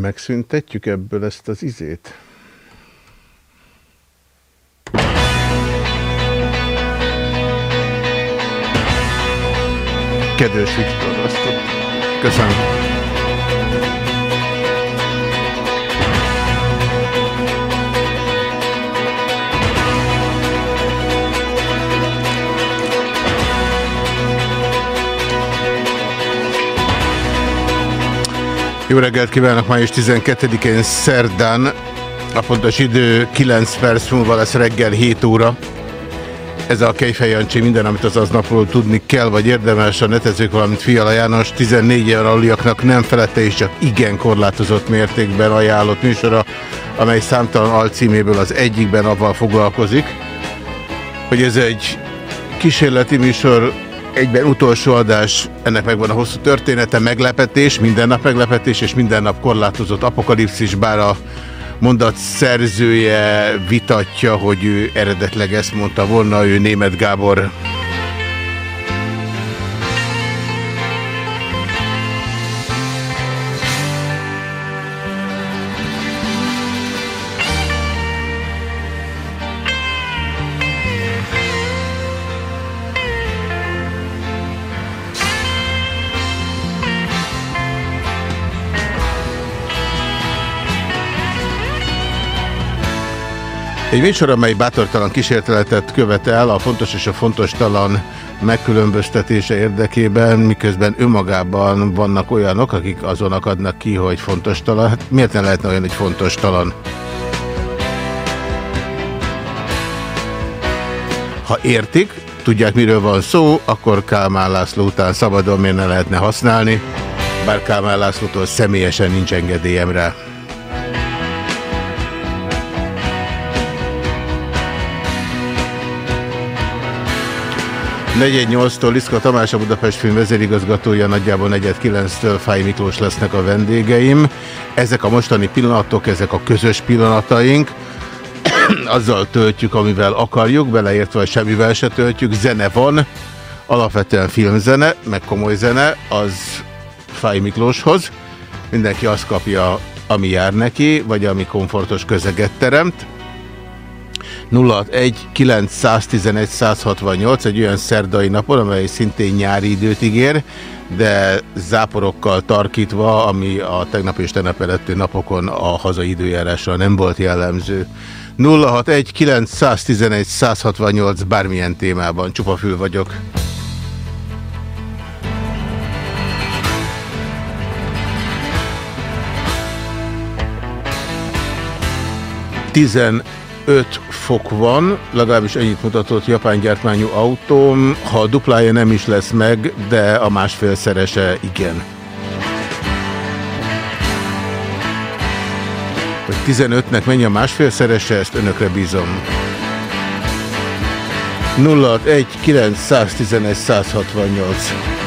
megszüntetjük ebből ezt az izét? Kedves Viktor, azt Köszönöm. Jó reggelt kívánok, május 12-én szerdán. A pontos idő 9 perc múlva lesz reggel 7 óra. Ez a Kejfej Jancsi minden, amit az aznapról tudni kell, vagy érdemes a netezők, valamint Fiala János 14 éven aluliaknak nem felette és csak igen korlátozott mértékben ajánlott műsora, amely számtalan alcíméből az egyikben avval foglalkozik, hogy ez egy kísérleti műsor, egyben utolsó adás, ennek megvan a hosszú története, meglepetés, minden nap meglepetés, és minden nap korlátozott apokalipszis, bár a mondat szerzője vitatja, hogy ő eredetleg ezt mondta volna, ő német Gábor. Egy műsor, amely bátortalan kísérteletet követel a fontos és a fontos talan megkülönböztetése érdekében, miközben önmagában vannak olyanok, akik azon akadnak ki, hogy fontos talan. Hát miért ne lehetne olyan, hogy fontos talan? Ha értik, tudják miről van szó, akkor Kálmán László után szabadon miért ne lehetne használni, bár Kálmán Lászlótól személyesen nincs engedélyem rá. 418-tól Liszka Tamás, a Budapest Film vezérigazgatója, nagyjából 4.9-től Fáj Miklós lesznek a vendégeim. Ezek a mostani pillanatok, ezek a közös pillanataink. Azzal töltjük, amivel akarjuk, beleértve, hogy semmivel se töltjük. Zene van, alapvetően filmzene, meg komoly zene, az Fáj Miklóshoz. Mindenki azt kapja, ami jár neki, vagy ami komfortos közeget teremt. 061 911 168 egy olyan szerdai napon, amely szintén nyári időt ígér, de záporokkal tarkítva, ami a tegnap és tegnap előtti napokon a hazai időjárással nem volt jellemző. 061 911 168 bármilyen témában. Csupa fül vagyok. Tizen 5 fok van, legalábbis ennyit mutatott japán gyártmányú autóm. Ha a duplája nem is lesz meg, de a másfélszerese igen. Hogy 15-nek mennyi a másfélszerese, ezt önökre bízom. 061 911 168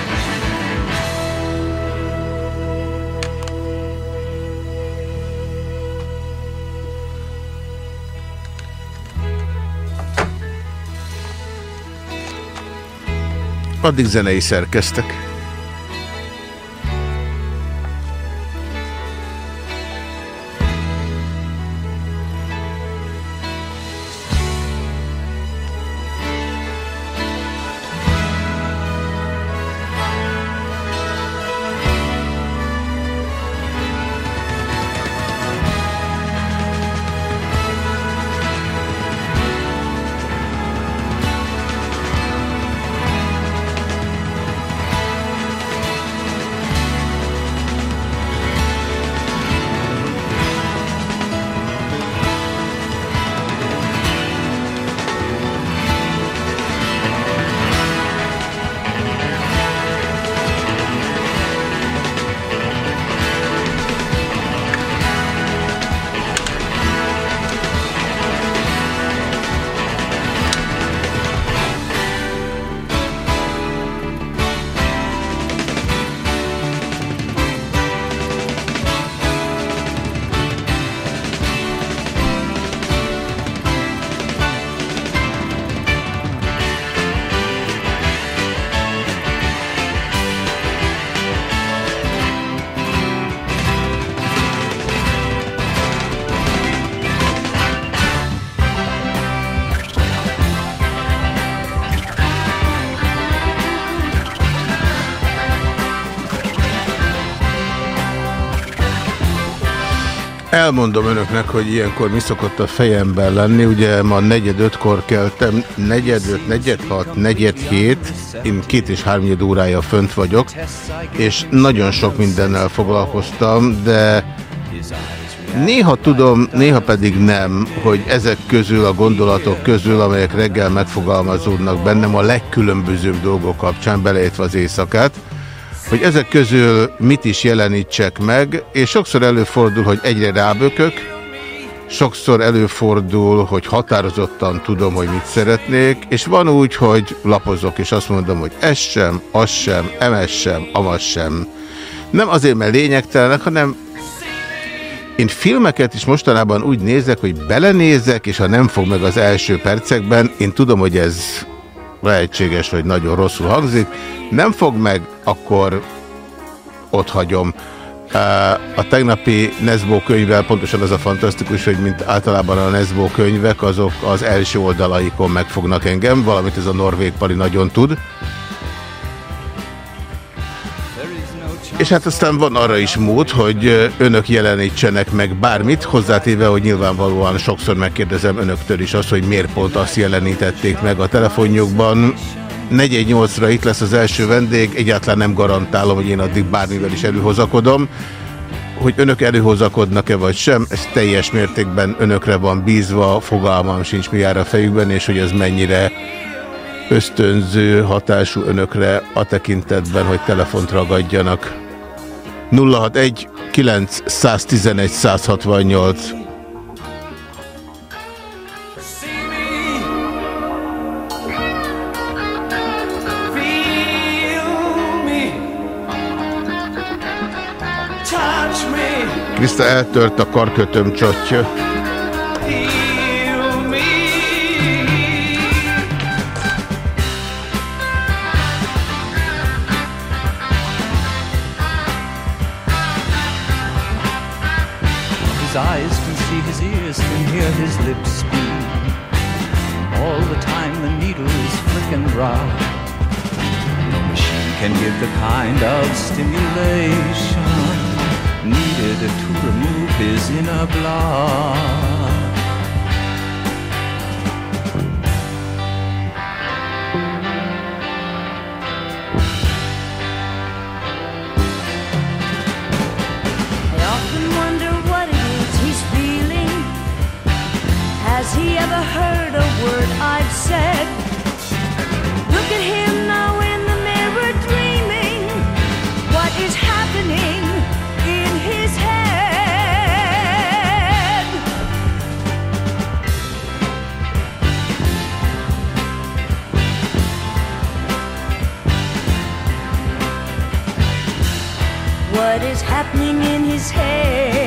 Addig zenei szerkeztek. Elmondom önöknek, hogy ilyenkor mi szokott a fejemben lenni. Ugye ma negyed ötkor keltem, negyed öt, negyed hat, negyed hét. Én két és három órája fönt vagyok, és nagyon sok mindennel foglalkoztam, de néha tudom, néha pedig nem, hogy ezek közül, a gondolatok közül, amelyek reggel megfogalmazódnak bennem a legkülönbözőbb dolgok kapcsán, beleértve az éjszakát, hogy ezek közül mit is jelenítsek meg, és sokszor előfordul, hogy egyre rábökök, sokszor előfordul, hogy határozottan tudom, hogy mit szeretnék, és van úgy, hogy lapozok, és azt mondom, hogy ez sem, az sem, emes sem, amaz sem. Nem azért, mert lényegtelenek, hanem én filmeket is mostanában úgy nézek, hogy belenézek, és ha nem fog meg az első percekben, én tudom, hogy ez lehetséges, hogy nagyon rosszul hangzik, nem fog meg, akkor ott hagyom. A tegnapi Nesbo könyvvel pontosan az a fantasztikus, hogy mint általában a Nesbo könyvek, azok az első oldalaikon megfognak engem, valamit ez a Norvég Pali nagyon tud. És hát aztán van arra is mód, hogy önök jelenítsenek meg bármit, hozzátéve, hogy nyilvánvalóan sokszor megkérdezem önöktől is azt, hogy miért pont azt jelenítették meg a telefonjukban. 418-ra itt lesz az első vendég, egyáltalán nem garantálom, hogy én addig bármivel is előhozakodom. Hogy önök előhozakodnak-e vagy sem, ez teljes mértékben önökre van bízva, fogalmam sincs mi jár a fejükben, és hogy ez mennyire ösztönző hatású önökre a tekintetben, hogy telefont ragadjanak. 061 911 168 Krista eltört a karkötöm csotja. Hear his lips speak. All the time the needle is flicking right. No machine can give the kind of stimulation needed to remove his inner blood. Has he ever heard a word I've said? Look at him now in the mirror dreaming. What is happening in his head? What is happening in his head?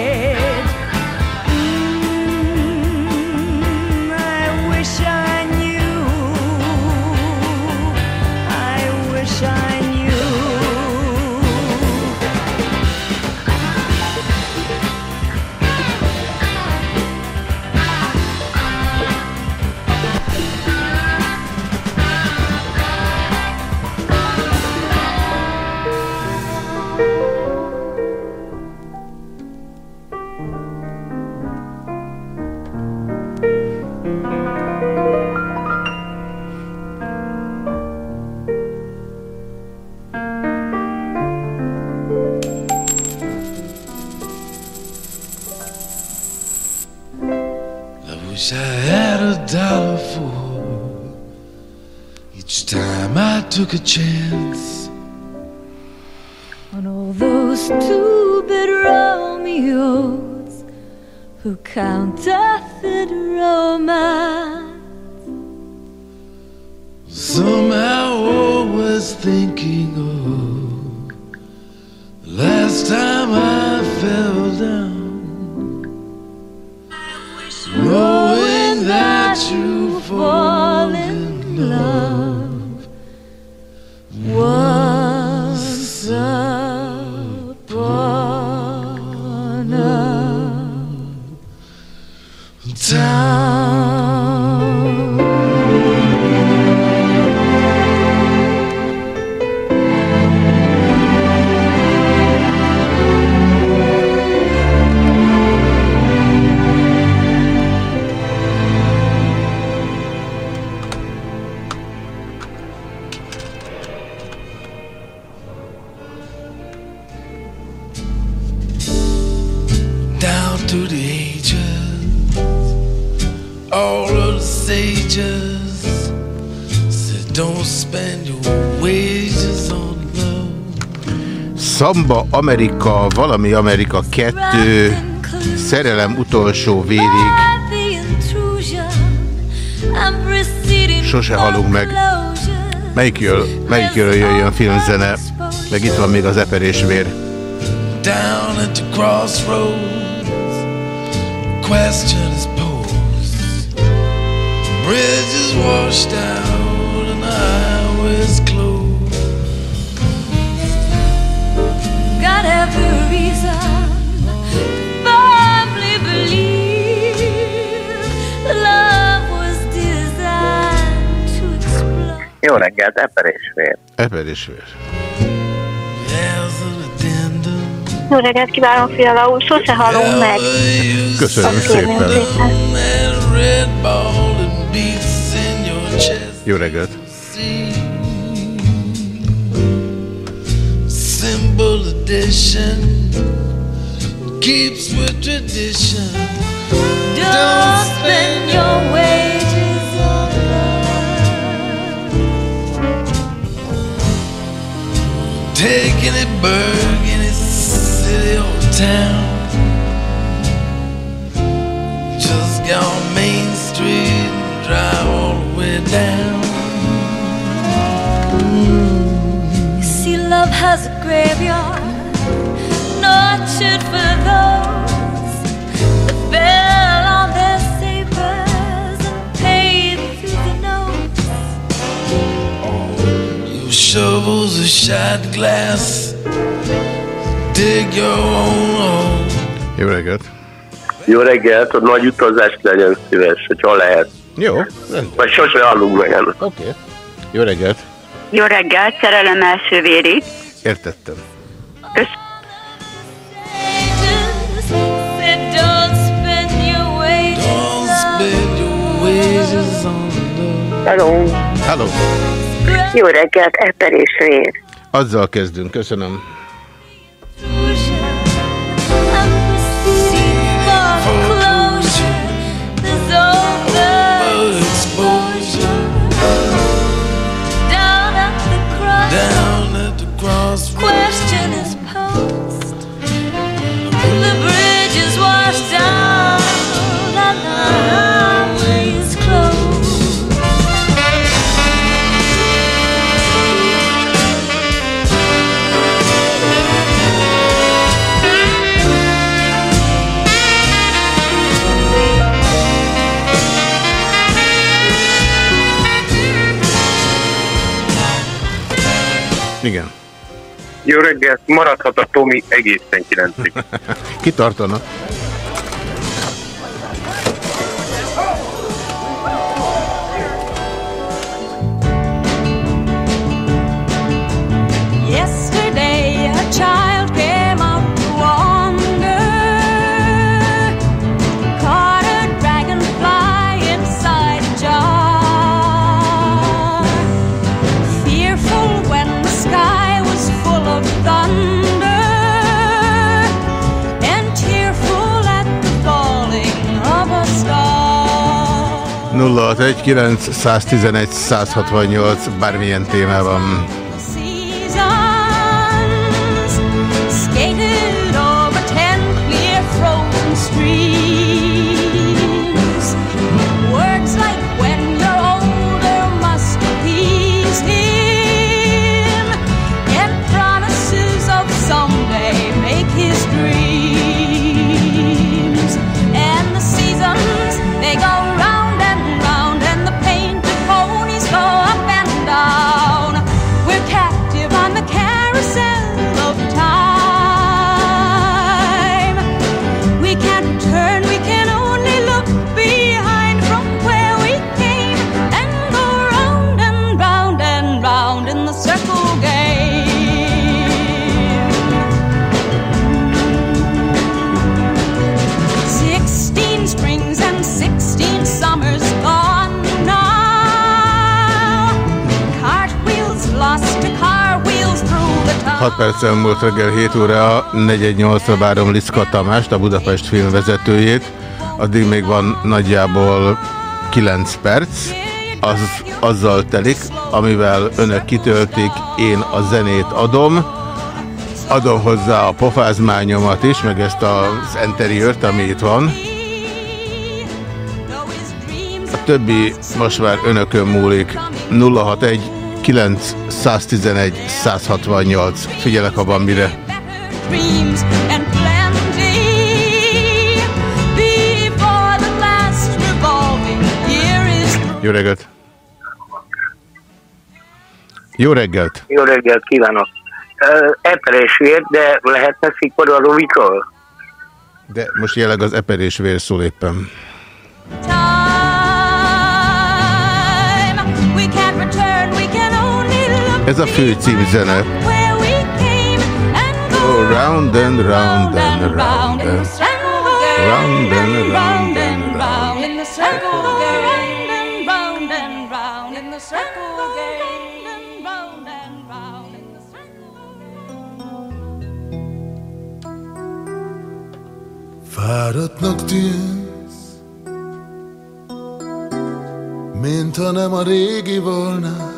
count Amerika, valami Amerika 2, szerelem utolsó vérig. Sose halunk meg. Melyikről, melyikről jöjjön filmzene? Meg itt van még az eperésvér. Down at the crossroads, question is posed. Bridge washed out Jó reggelt, eperésvér. Eperésvér. There's an addendum. Jó reggelt kívánok, Fiala úr, sose halunk meg. Köszönöm szépen. Jó reggelt. Street and drive all the way down. You see, love has a graveyard, nurtured for those that fell on their sabers and paid through the nose. Your shovels of shot glass. Dig your own hole. Jó reggelt. Jó reggelt, a nagy utazás legyen szíves, hogyha lehet. Jó. Vagy sose hallunk meg. Oké. Okay. Jó reggelt. Jó reggelt, szerelem első vérig. Értettem. Kösz Sages said, don't spend your wages Don't on spend your wages on love. Hello. Hello. Jó reggelt, eperésvér. Azzal kezdünk. Köszönöm. Igen. Jó reggelt, maradhat a Tomi egészen kilencig. Kitartanak. 061 111 168 bármilyen témában. 6 perccel múlt reggel 7 óra, 418-ra várom Liszka Tamást, a Budapest filmvezetőjét. Addig még van nagyjából 9 perc, az azzal telik, amivel önök kitöltik, én a zenét adom, adom hozzá a pofázmányomat is, meg ezt az interiört, ami itt van. A többi most már önökön múlik. 061 911 168. Figyelek mire. revolving year is Jó reggelt! Jó reggelt! Jó reggelt kívánok! Ö, Eperésvér, de lehetne szikor a Rubikról? De most jelenleg az eperés vér szól éppen. Ez a fő cím zene. Round and round and round and round and round and round. round oh, and round and round in the circle Fáradtnak tűnsz, mint ha nem a régi volnál.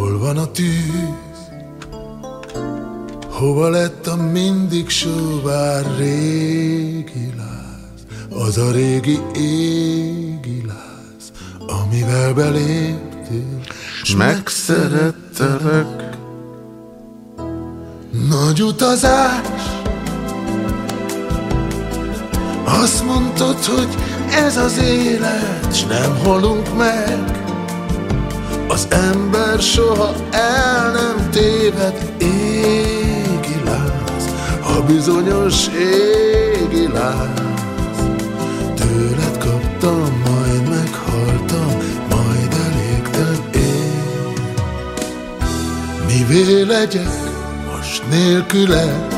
Hol van a tűz? Hova lett a mindig sóvár régi láz? Az a régi égi láz, amivel beléptél, s Megszerettelek. Nagy utazás Azt mondtad, hogy ez az élet S nem halunk meg Az ember soha el nem téved Égi láz A bizonyos égi láz Tőled kaptam, majd meghaltam Majd elégtem én Mivé legyek most nélküle?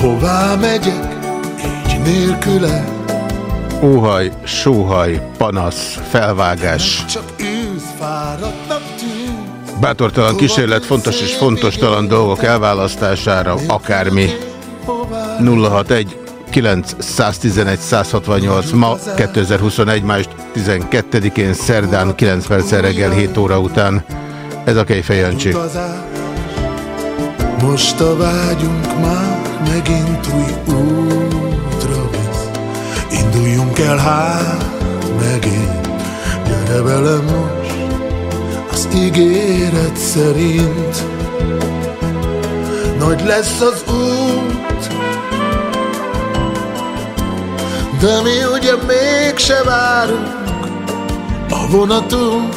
Hová megyek így nélküle? Óhaj, sóhaj, panasz, felvágás. Bátortalan kísérlet fontos és fontos talan dolgok elválasztására, akármi. Hová 061 911 168 ma 2021. május 12-én szerdán 9 perc reggel 7 óra után. Ez a Kejfej Jancsi. Most a vágyunk már megint új visz. El hát megint, gyere velem most az ígéret szerint. Nagy lesz az út, de mi ugye mégse várunk a vonatunk.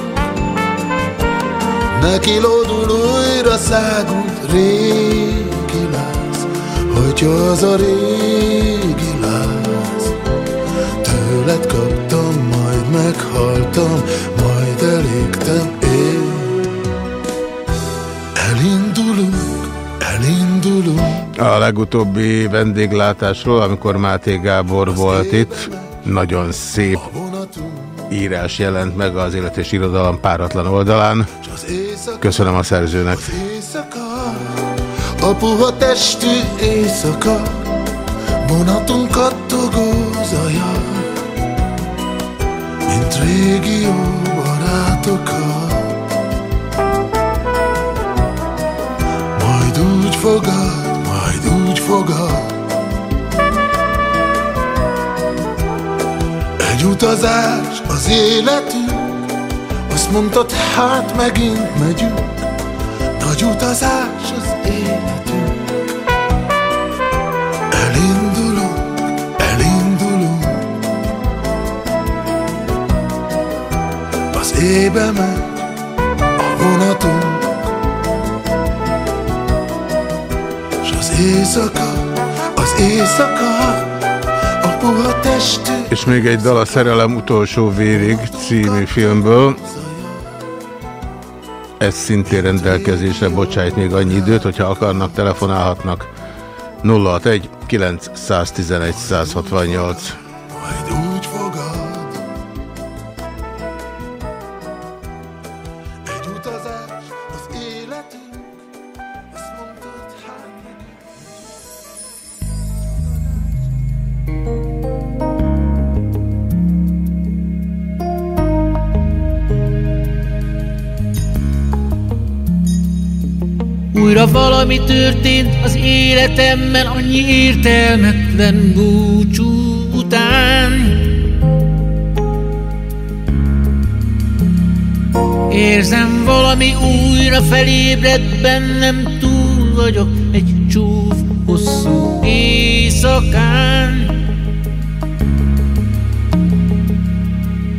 Neki lódul újra szágult régi láz, hogyha az a régi. Tőled kaptam, majd meghaltam, majd elégtem én. Elindulunk, elindulunk, A legutóbbi vendéglátásról, amikor Máté Gábor volt itt, nagyon szép írás jelent meg az élet és irodalom páratlan oldalán. az Köszönöm a szerzőnek. az éjszaka, a puha testű éjszaka, vonatunk kattogó régi jó barátokkal. Majd úgy fogad, majd úgy fogad, Egy utazás az életünk. Azt mondtad, hát megint megyünk. Nagy utazás az életünk ébe megy a vonatunk S az éjszaka, az éjszaka A puha testű És még egy dal a Szerelem utolsó vérig című filmből. Ez szintén rendelkezésre bocsájt még annyi időt, hogyha akarnak, telefonálhatnak. 061 911 168. Valami történt az életemmel Annyi értelmetlen búcsú után. Érzem valami újra felébred bennem Túl vagyok egy csúf hosszú éjszakán.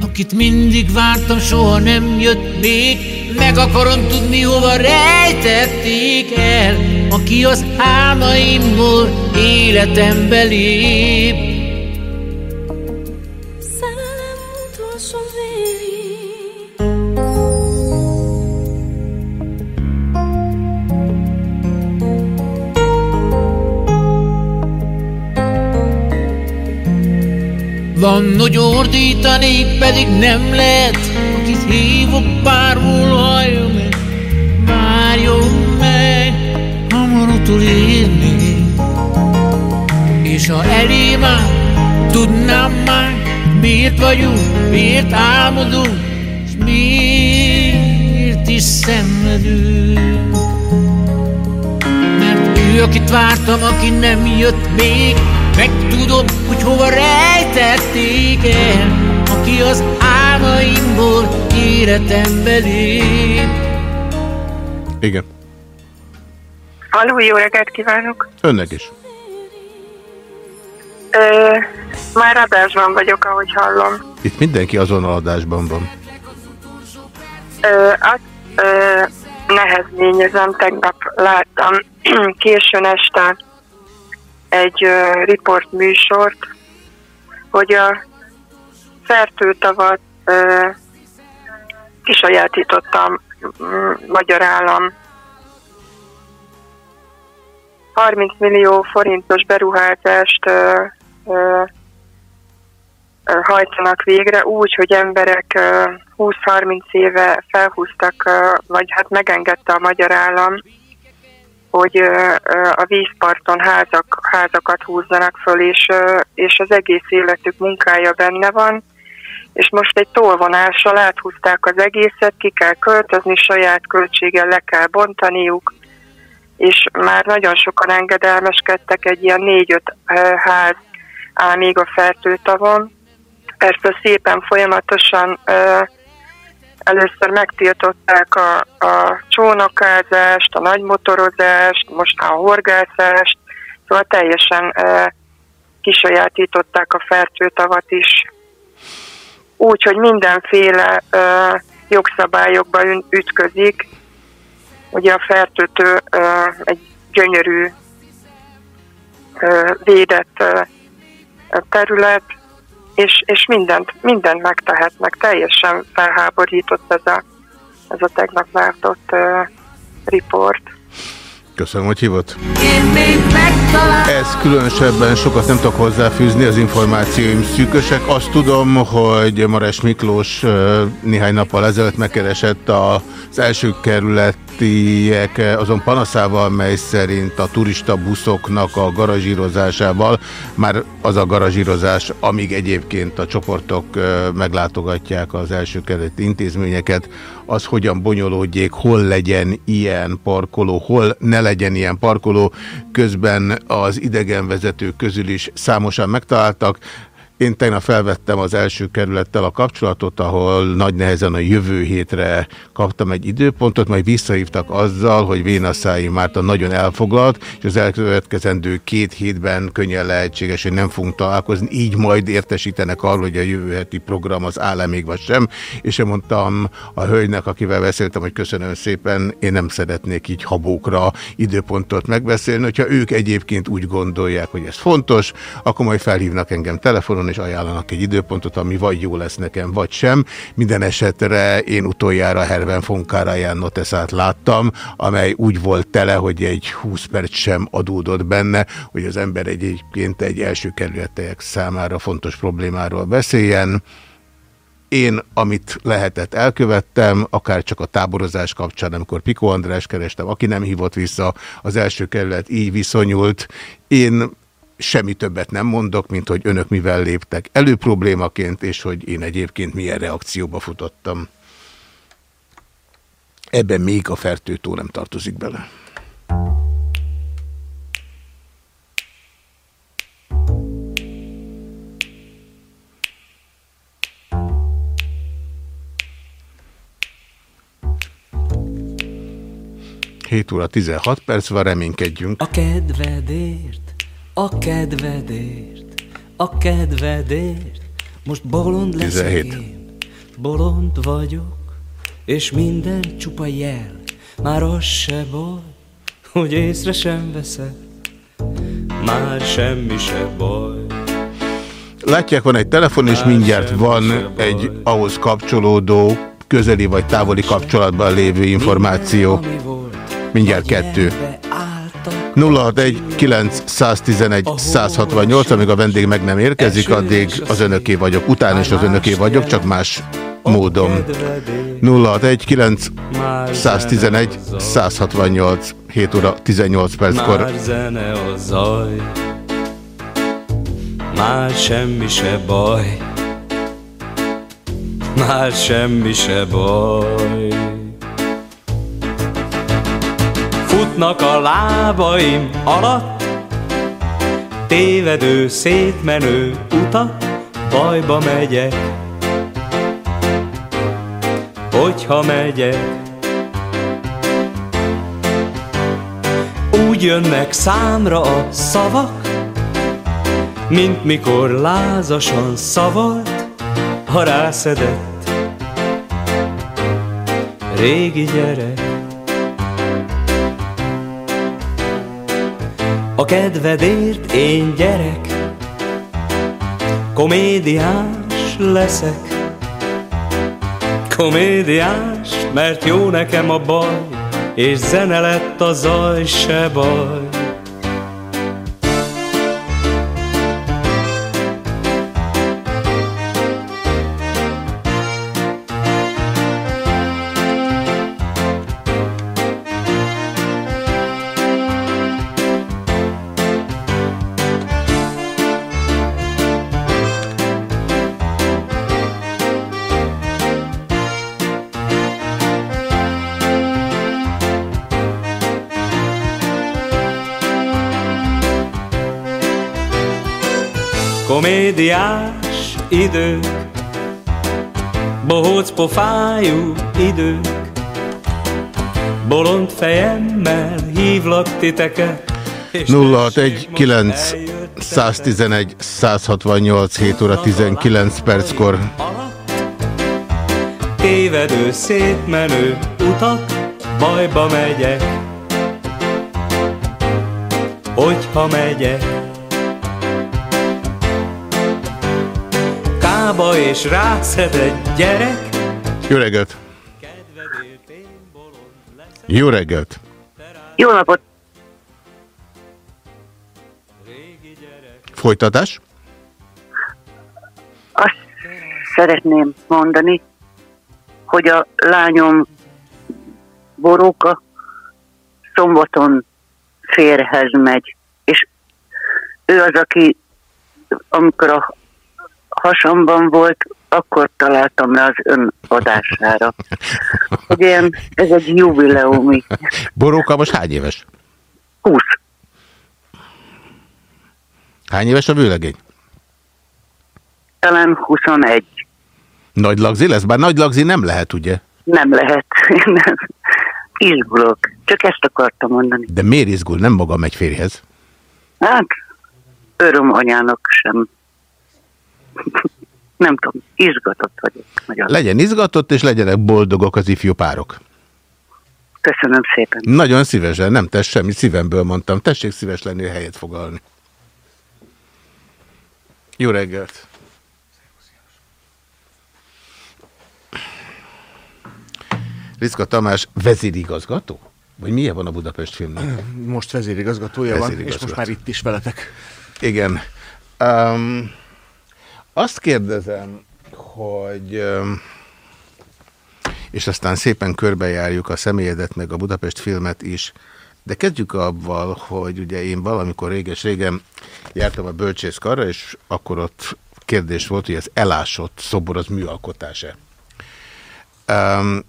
Akit mindig vártam, soha nem jött még Meg akarom tudni, hova rejtették el Aki az álmaimból életembe lép Szerelem utolsó Van, hogy ordítani, pedig nem lehet hívok, bárhol hallja meg Várjon meg, hamar utolérni És ha elém áll, tudnám már Miért vagyunk, miért álmodunk És miért is szenvedünk. Mert ő, akit vártam, aki nem jött még Meg tudom, hogy hova rejtették el Aki az álmaimból életembe lép Igen. Aló, jó reggelt kívánok! Önnek is. Ö, már adásban vagyok, ahogy hallom. Itt mindenki azon adásban van. Ö, azt ö, nehezményezem, tegnap láttam későn este egy ö, riport műsort, hogy a fertőtavat kisajátítottam mm, magyar állam. 30 millió forintos beruházást ö, ö, hajtanak végre úgy, hogy emberek ö, 20-30 éve felhúztak, vagy hát megengedte a magyar állam, hogy a vízparton házak, házakat húzzanak föl, és, és az egész életük munkája benne van, és most egy tolvonással áthúzták az egészet, ki kell költözni, saját költséggel le kell bontaniuk, és már nagyon sokan engedelmeskedtek, egy ilyen négy-öt ház áll még a fertőtavon. Persze szépen folyamatosan ö, először megtiltották a, a csónakázást, a nagymotorozást, most a horgászást, szóval teljesen ö, kisajátították a fertőtavat is. Úgy, hogy mindenféle ö, jogszabályokba ütközik, Ugye a fertőtő ö, egy gyönyörű ö, védett ö, terület, és, és mindent, mindent megtehetnek. Teljesen felháborított ez a, ez a tegnap látott ö, riport. Köszönöm, hogy hívott. Ez különösebben sokat nem tudok hozzáfűzni, az információim szűkösek. Azt tudom, hogy Mares Miklós néhány nappal ezelőtt megkeresett az első kerületiek azon panaszával, mely szerint a turista buszoknak a garazsírozásával, már az a garazsírozás, amíg egyébként a csoportok meglátogatják az első kerületi intézményeket, az hogyan bonyolódjék, hol legyen ilyen parkoló, hol ne legyen ilyen parkoló. Közben az idegenvezetők közül is számosan megtaláltak. Én tegnap felvettem az első kerülettel a kapcsolatot, ahol nagy nehezen a jövő hétre kaptam egy időpontot, majd visszahívtak azzal, hogy Vénaszái Márta nagyon elfoglalt, és az elkövetkezendő két hétben könnyen lehetséges, hogy nem fogunk találkozni, így majd értesítenek arról, hogy a jövő heti program az áll -e még vagy sem, és én mondtam a hölgynek, akivel beszéltem, hogy köszönöm szépen, én nem szeretnék így habókra időpontot megbeszélni, hogyha ők egyébként úgy gondolják, hogy ez fontos, akkor majd felhívnak engem telefonon, és ajánlanak egy időpontot, ami vagy jó lesz nekem, vagy sem. Minden esetre én utoljára Herben von Karajan noteszát láttam, amely úgy volt tele, hogy egy 20 perc sem adódott benne, hogy az ember egyébként egy első kerületek számára fontos problémáról beszéljen. Én, amit lehetett, elkövettem, akár csak a táborozás kapcsán, amikor Piko András kerestem, aki nem hívott vissza, az első kerület így viszonyult. Én semmi többet nem mondok, mint hogy önök mivel léptek elő problémaként, és hogy én egyébként milyen reakcióba futottam. Ebben még a fertőtó nem tartozik bele. Hét óra 16 perc van, reménykedjünk. A kedvedért a kedvedért, a kedvedért, most bolond leszek 17. én, bolond vagyok, és minden csupa jel, már az se baj, hogy észre sem veszed, már semmi se baj. Látják, van egy telefon, és mindjárt van egy ahhoz kapcsolódó, közeli vagy távoli kapcsolatban lévő információ. Mindjárt kettő. 061 911 168, amíg a vendég meg nem érkezik, addig az önöké vagyok. Utána is az önöké vagyok, csak más módon. 061 911 168 7 óra 18 perckor. Már zene a zaj, már semmi se baj, már semmi se baj. Futnak a lábaim alatt, tévedő, szétmenő utak, bajba megyek, hogyha megyek. Úgy jönnek számra a szavak, mint mikor lázasan szavalt, ha rászedett régi gyerek. A kedvedért én gyerek, komédiás leszek. Komédiás, mert jó nekem a baj, és zene lett a zaj, se baj. Komédiás idők, bohóc pofájú idők, bolond fejemmel hívlak titeket. és 061 9 111 168 7 óra 19 perckor. Tévedő, szétmenő utak, bajba megyek, hogyha megyek. Kába és rászed egy gyerek, Jó reggelt! Jó reggelt! Jó napot! Folytatás? Azt szeretném mondani, hogy a lányom Boróka szombaton férhez megy, és ő az, aki amikor a hasamban volt, akkor találtam rá az ön adására. Ugye ez egy jubileumi. Boróka most hány éves? 20. Hány éves a vőlegény? Talán 21. Nagy lagzi lesz? Bár nagy lagzi nem lehet, ugye? Nem lehet. Nem. Izgulok. Csak ezt akartam mondani. De miért izgul? Nem maga megy férjhez. Hát, öröm anyának sem. Nem tudom, izgatott vagyok. Nagyon. Legyen izgatott, és legyenek boldogok az ifjú párok. Köszönöm szépen. Nagyon szívesen, nem tesz semmi, szívemből mondtam. Tessék szíves lenni, helyet fogalni. Jó reggelt! Rizka Tamás vezérigazgató? Vagy milyen van a Budapest filmnek? Most vezérigazgatója van, és Vezérigazgató. most már itt is veletek. Igen. Um, azt kérdezem, hogy... És aztán szépen körbejárjuk a személyedet, meg a Budapest filmet is, de kezdjük avval, hogy ugye én valamikor réges-régen jártam a bölcsészkarra, és akkor ott kérdés volt, hogy az elásott szobor az műalkotás-e. Um,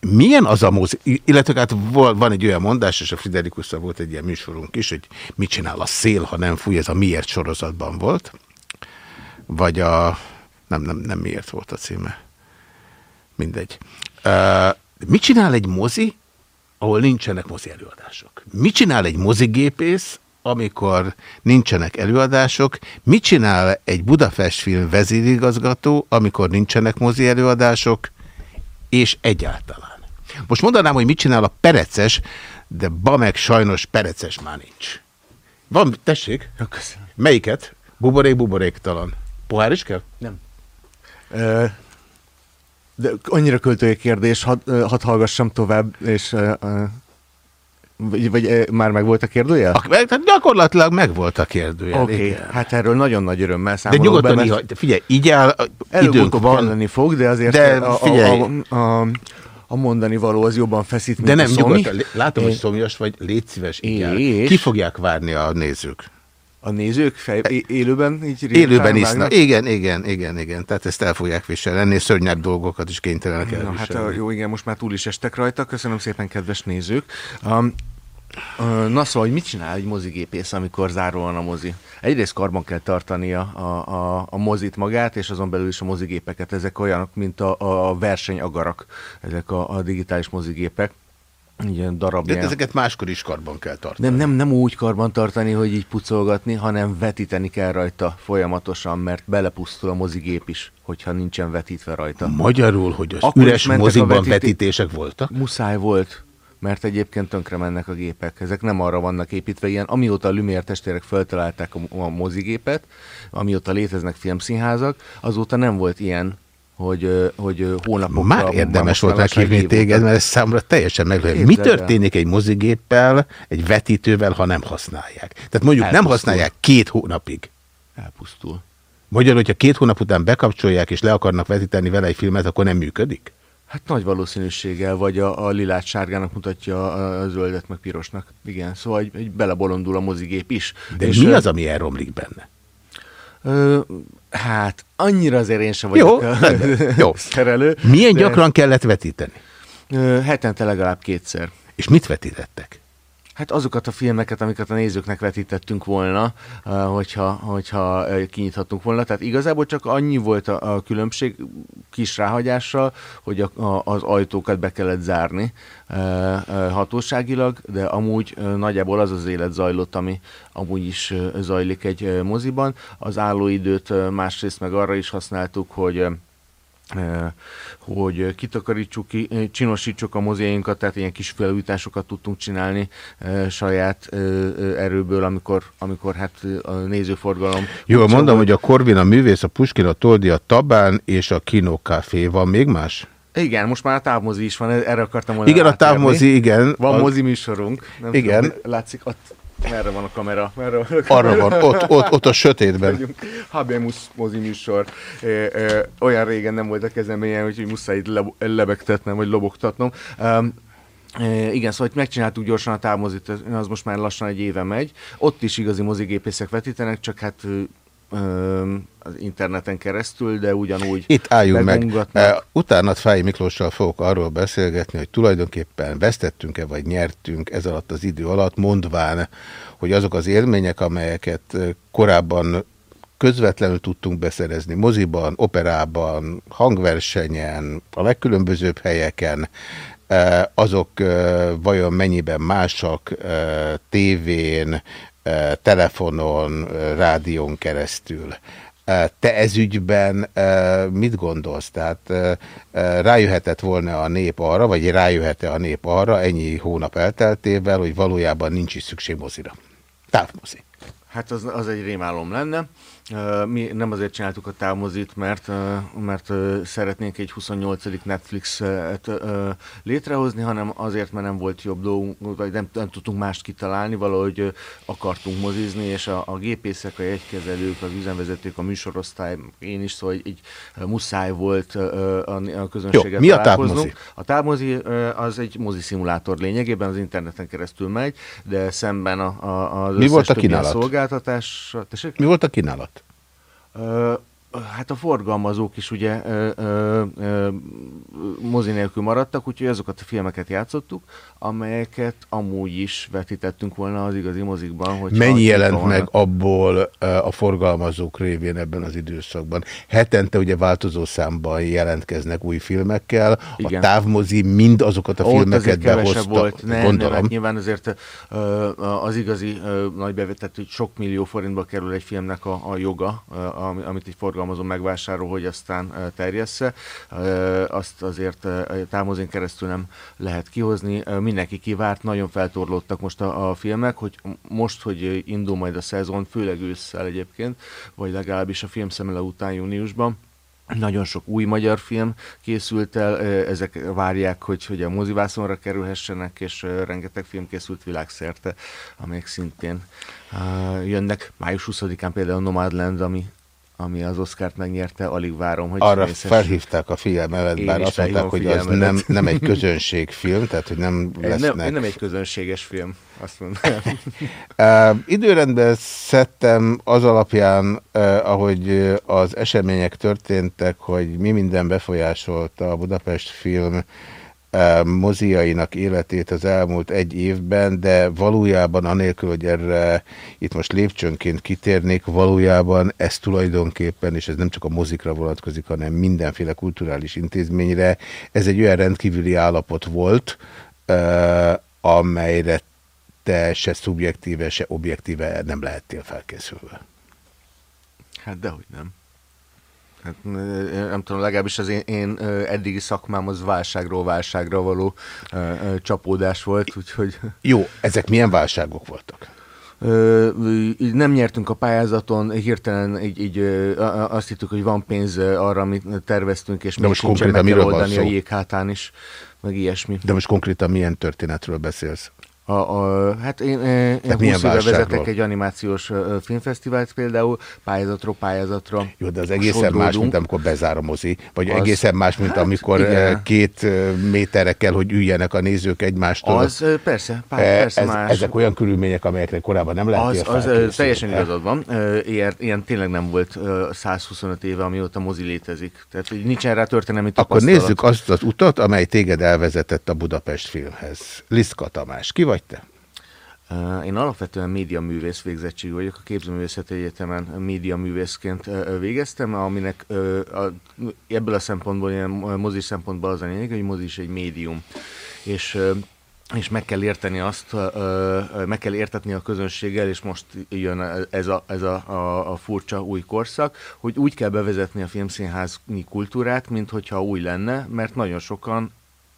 milyen az a mozi, illetve hát van egy olyan mondás, és a Friderikusszal volt egy ilyen műsorunk is, hogy mit csinál a szél, ha nem fúj, ez a miért sorozatban volt, vagy a, nem, nem, nem miért volt a címe, mindegy. Uh, mit csinál egy mozi, ahol nincsenek mozi előadások. Mit csinál egy mozigépész, amikor nincsenek előadások? Mit csinál egy Budapest film vezérigazgató, amikor nincsenek mozi előadások? És egyáltalán. Most mondanám, hogy mit csinál a pereces, de ba meg sajnos pereces már nincs. Van, tessék? Köszönöm. Melyiket? Buborék, buboréktalan. Pohár is kell? Nem. Ö, de annyira költői kérdés, hadd had hallgassam tovább, és ö, ö, vagy, vagy már meg volt a kérdője? A, gyakorlatilag meg volt a kérdője. Oké, okay. hát erről nagyon nagy örömmel De számolok nyugodtan be, mert figyelj, így áll, időnk van, fog, de azért De a, figyelj. a, a, a, a mondani való az jobban feszít, mint de nem, nyugodtan, látom, hogy És- szomjas vagy, légy szíves, így? Ki fogják várni a nézők? A nézők fej, é- élőben így Élőben isznak. Igen, igen, igen, igen. Tehát ezt el fogják viselni. Ennél szörnyebb dolgokat is kénytelenek Na, hát a, jó, igen, most már túl is estek rajta. Köszönöm szépen, kedves nézők. Um, na szóval, hogy mit csinál egy mozigépész, amikor zárva van a mozi? Egyrészt karban kell tartani a, a, a, a mozit magát, és azon belül is a mozigépeket. Ezek olyanok, mint a, a versenyagarak, ezek a, a digitális mozigépek. Ilyen De darabja. hát ezeket máskor is karban kell tartani. Nem, nem, nem úgy karban tartani, hogy így pucolgatni, hanem vetíteni kell rajta folyamatosan, mert belepusztul a mozigép is, hogyha nincsen vetítve rajta. Magyarul, hogy az Akkor üres mozikban vetíté- vetítések voltak? Muszáj volt, mert egyébként tönkre mennek a gépek. Ezek nem arra vannak építve ilyen. Amióta a Lumière testvérek feltalálták a, a mozigépet, amióta léteznek filmszínházak, azóta nem volt ilyen, hogy, hogy hónapokra... Már érdemes volt meghívni téged, mert ez számomra teljesen meglepő. Mi történik egy mozigéppel, egy vetítővel, ha nem használják? Tehát mondjuk nem Elpusztul. használják két hónapig. Elpusztul. Magyarul, hogyha két hónap után bekapcsolják és le akarnak vetíteni vele egy filmet, akkor nem működik? Hát nagy valószínűséggel, vagy a, a lilát sárgának mutatja a, a zöldet meg pirosnak. Igen, szóval egy, egy belebolondul a mozigép is. De És, mi az, ami elromlik benne? Ö, hát, annyira azért én sem Jó, vagyok rendben, jó. szerelő. Milyen de, gyakran kellett vetíteni? Hetente legalább kétszer. És mit vetítettek? Hát azokat a filmeket, amiket a nézőknek vetítettünk volna, uh, hogyha, hogyha uh, kinyithatunk volna. Tehát igazából csak annyi volt a, a különbség kis ráhagyással, hogy a, a, az ajtókat be kellett zárni uh, hatóságilag, de amúgy nagyjából az az élet zajlott, ami amúgy is zajlik egy moziban. Az állóidőt másrészt meg arra is használtuk, hogy eh, hogy kitakarítsuk, ki, csinosítsuk a moziainkat, tehát ilyen kis felújításokat tudtunk csinálni saját erőből, amikor, amikor hát a nézőforgalom... Úgy mondom, volt. hogy a Korvin, a művész, a Puskin, a Toldi, a Tabán és a Kino Café. Van még más? Igen, most már a távmozi is van, erre akartam volna Igen, a távmozi, igen. Van A- mozi műsorunk. Nem Igen. Tudom, látszik, ott merre van a kamera? Merre van a Arra kamera? van, ott, ott, ott a sötétben. Habemus mozi műsor. E, e, olyan régen nem volt a kezemben ilyen, úgyhogy muszáj itt le, lebegtetnem, vagy lobogtatnom. Um, igen, szóval hogy megcsináltuk gyorsan a távmozit, az most már lassan egy éve megy. Ott is igazi mozigépészek vetítenek, csak hát az interneten keresztül, de ugyanúgy Itt álljunk meg. Utána Fáj Miklóssal fogok arról beszélgetni, hogy tulajdonképpen vesztettünk-e, vagy nyertünk ez alatt az idő alatt, mondván, hogy azok az élmények, amelyeket korábban közvetlenül tudtunk beszerezni moziban, operában, hangversenyen, a legkülönbözőbb helyeken, azok vajon mennyiben másak tévén, telefonon, rádión keresztül. Te ez ügyben eh, mit gondolsz? Tehát eh, eh, rájöhetett volna a nép arra, vagy rájöhet-e a nép arra ennyi hónap elteltével, hogy valójában nincs is szükség mozira? Távmozi. Hát az, az egy rémálom lenne. Mi nem azért csináltuk a távmozit, mert, mert szeretnénk egy 28. Netflix-et létrehozni, hanem azért, mert nem volt jobb dolgunk, vagy nem, nem tudtunk mást kitalálni, valahogy akartunk mozizni, és a, a gépészek, a jegykezelők, az üzemvezetők, a műsorosztály, én is, szóval így, így muszáj volt a, a közönséget Jó, mi a távmozi? A távmozi az egy mozi szimulátor lényegében, az interneten keresztül megy, de szemben a, a, az Mi volt a kínálat? szolgáltatás. Tessék? Mi volt a kínálat? Hát a forgalmazók is ugye ö, ö, ö, mozi nélkül maradtak, úgyhogy azokat a filmeket játszottuk, amelyeket amúgy is vetítettünk volna az igazi mozikban. Hogy Mennyi jelent meg abból a forgalmazók révén ebben az időszakban? Hetente ugye változó számban jelentkeznek új filmekkel, Igen. a távmozi mind azokat a Ott filmeket behozta. volt, nem, gondolom. Nem, hát nyilván azért az igazi nagy bevetett, hogy sok millió forintba kerül egy filmnek a, a joga, amit egy forgalmazó megvásárol, hogy aztán terjessze. Azt azért távmozin keresztül nem lehet kihozni mindenki kivárt, nagyon feltorlódtak most a, a filmek, hogy most, hogy indul majd a szezon, főleg ősszel egyébként, vagy legalábbis a filmszemele után júniusban, nagyon sok új magyar film készült el, ezek várják, hogy, hogy a mozivászonra kerülhessenek, és rengeteg film készült világszerte, amelyek szintén jönnek. Május 20-án például Nomadland, ami ami az Oscárt megnyerte, alig várom, hogy... Arra mészes... felhívták a figyelmemet, bár azt mondták, hogy az nem, nem egy közönségfilm, tehát hogy nem lesznek... Nem, nem egy közönséges film, azt mondom. uh, időrendben szedtem az alapján, uh, ahogy az események történtek, hogy mi minden befolyásolta a Budapest film moziainak életét az elmúlt egy évben, de valójában anélkül, hogy erre itt most lépcsőnként kitérnék, valójában ez tulajdonképpen, és ez nem csak a mozikra vonatkozik, hanem mindenféle kulturális intézményre, ez egy olyan rendkívüli állapot volt, amelyre te se szubjektíve, se objektíve nem lehettél felkészülve. Hát dehogy nem. Hát, nem tudom, legalábbis az én, én eddigi szakmám az válságról válságra való csapódás volt, úgyhogy... Jó, ezek milyen válságok voltak? nem nyertünk a pályázaton, hirtelen így, így azt hittük, hogy van pénz arra, amit terveztünk, és De most konkrétan miről van szó? a jéghátán is, meg ilyesmi. De most konkrétan milyen történetről beszélsz? A, a, hát én, én 20 éve vezetek egy animációs filmfesztivált például, pályázatról pályázatra. Jó, de az egészen más, mint amikor bezár a mozi, vagy az, egészen más, mint hát, amikor igen. két méterre kell, hogy üljenek a nézők egymástól. Az persze, pár, persze ez, más. Ezek olyan körülmények, amelyekre korábban nem lehet Az, az teljesen igazad van. Ilyen, ilyen tényleg nem volt 125 éve, amióta mozi létezik. Tehát nincsen rá történelmi. Akkor nézzük azt az utat, amely téged elvezetett a Budapest filmhez. Liszka Tamás, ki vagy te? Én alapvetően médiaművész végzettségű vagyok, a Képzőművészeti Egyetemen médiaművészként végeztem, aminek ebből a szempontból, ilyen mozi szempontból az a lényeg, hogy mozi is egy médium. És és meg kell érteni azt, meg kell értetni a közönséggel, és most jön ez a, ez a, a, a furcsa új korszak, hogy úgy kell bevezetni a filmszínház kultúrát, mint hogyha új lenne, mert nagyon sokan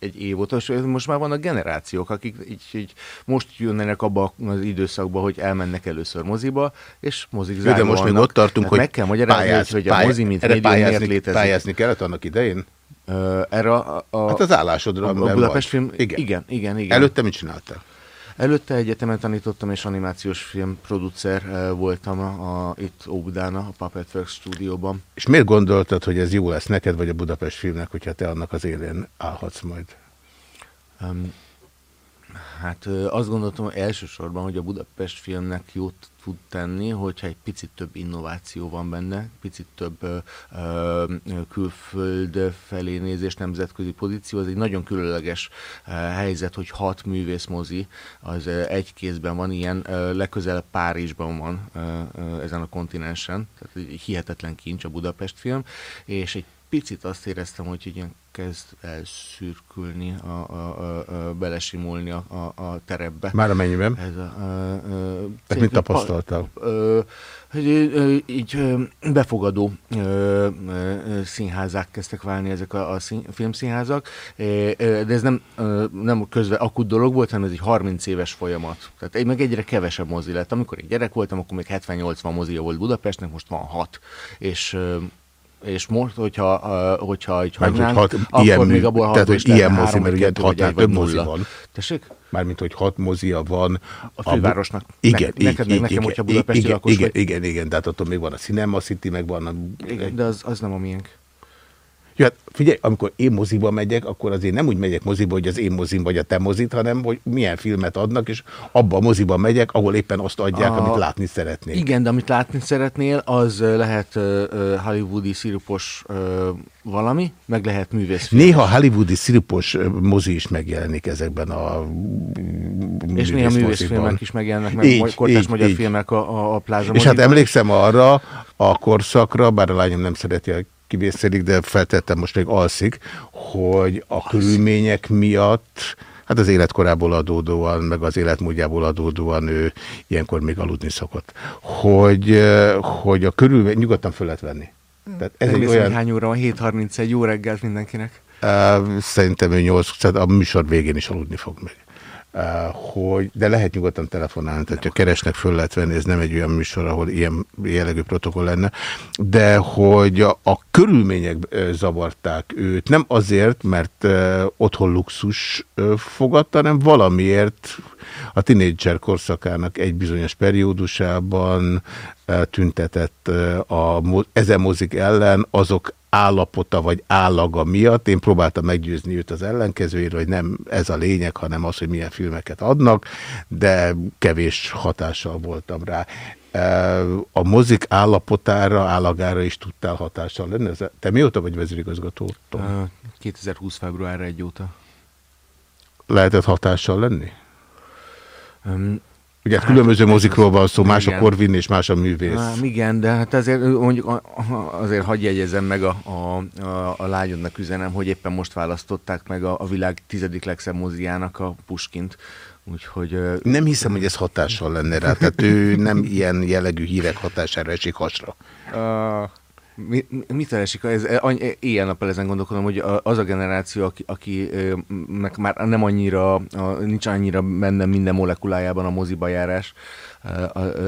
egy év óta, és most már vannak generációk, akik így, így most jönnek abba az időszakba, hogy elmennek először moziba, és mozik De most még ott tartunk, hogy meg kell magyarázni, pályáz, hogy a mozi, mint médium miért létezik. Pályázni kellett annak idején? Uh, erre a, a, hát az állásodra. A, a Budapest film, igen. igen, igen, igen. Előtte mit csináltál? Előtte egyetemen tanítottam, és animációs film producer eh, voltam a, a, itt Óbudán, a Puppet Works stúdióban. És miért gondoltad, hogy ez jó lesz neked, vagy a Budapest filmnek, hogyha te annak az élén állhatsz majd? Um, Hát azt gondoltam hogy elsősorban, hogy a Budapest filmnek jót tud tenni, hogyha egy picit több innováció van benne, picit több ö, ö, külföld felé nézés, nemzetközi pozíció. Ez egy nagyon különleges ö, helyzet, hogy hat művészmozi az ö, egy kézben van, ilyen ö, legközelebb Párizsban van ö, ö, ezen a kontinensen, tehát egy hihetetlen kincs a Budapest film, és egy picit azt éreztem, hogy ilyen kezd elszürkülni, a, a, a, a belesimulni a, a, a terepbe. Már amennyiben? Ez a, a, a, Tehát mit tapasztaltál? Hogy így befogadó színházák kezdtek válni ezek a, a szín, filmszínházak, de ez nem, nem közve akut dolog volt, hanem ez egy 30 éves folyamat. Tehát egy, meg egyre kevesebb mozi lett. Amikor egy gyerek voltam, akkor még 70-80 mozia volt Budapestnek, most van 6. És és most, hogyha, hogyha így hagynánk, hogy hat, akkor ilyen még abból Tehát, hogy ilyen mozi, mert ugye hatnál több mozi van. Tessék? Mármint, hogy hat mozia van. A fővárosnak. Igen, ne, neked, így, nekem, igen, hogyha igen, igen, vagy. igen, igen, tehát ott még van a Cinema City, meg van a... Igen, de az, az nem a miénk. Ja, hát figyelj, amikor én moziba megyek, akkor azért nem úgy megyek moziba, hogy az én mozim vagy a te mozit, hanem hogy milyen filmet adnak, és abba a moziba megyek, ahol éppen azt adják, A- amit látni szeretnék. Igen, de amit látni szeretnél, az lehet ö, hollywoodi szirupos ö, valami, meg lehet művészfilm. Néha hollywoodi szirupos mozi is megjelenik ezekben a És néha művészfilmek is megjelennek, meg Így, kortás így, magyar így. filmek a, a, a pláza És hát emlékszem arra a korszakra, bár a lányom nem szereti a kivészelik, de feltettem most még alszik, hogy a körülmények miatt, hát az életkorából adódóan, meg az életmódjából adódóan ő ilyenkor még aludni szokott. Hogy, hogy a körülmény, nyugodtan föl lehet venni. Tehát ez egy olyan... hány óra van? 7.31, jó reggelt mindenkinek. Szerintem ő 8, tehát a műsor végén is aludni fog meg. Uh, hogy, de lehet nyugodtan telefonálni, tehát ha keresnek, föl lehet venni, ez nem egy olyan műsor, ahol ilyen jellegű protokoll lenne, de hogy a, a körülmények ö, zavarták őt, nem azért, mert uh, otthon luxus fogadta, hanem valamiért a tinédzser korszakának egy bizonyos periódusában tüntetett a, ezen mozik ellen azok állapota vagy állaga miatt. Én próbáltam meggyőzni őt az ellenkezőjéről, hogy nem ez a lényeg, hanem az, hogy milyen filmeket adnak, de kevés hatással voltam rá. A mozik állapotára, állagára is tudtál hatással lenni? Te mióta vagy vezérigazgató? Tom? Ö, 2020 februárra egy óta. Lehetett hatással lenni? Um, Ugye hát különböző mozikról van szó, más a igen. korvin és más a művész. Á, igen, de hát azért mondjuk a- a- azért hagyj jegyezem meg a, a, a, a lányodnak üzenem, hogy éppen most választották meg a, a világ tizedik legszebb moziának a Puskint. Úgyhogy Nem hiszem, hogy ez hatással lenne rá, tehát ő nem ilyen jellegű hírek hatására esik hasra. Uh, mi, mi- mitől esik? Ez, any- éjjel-nappal ezen gondolkodom, hogy az a generáció, aki, aki ö, meg már nem annyira, nincs annyira benne minden molekulájában a moziba járás.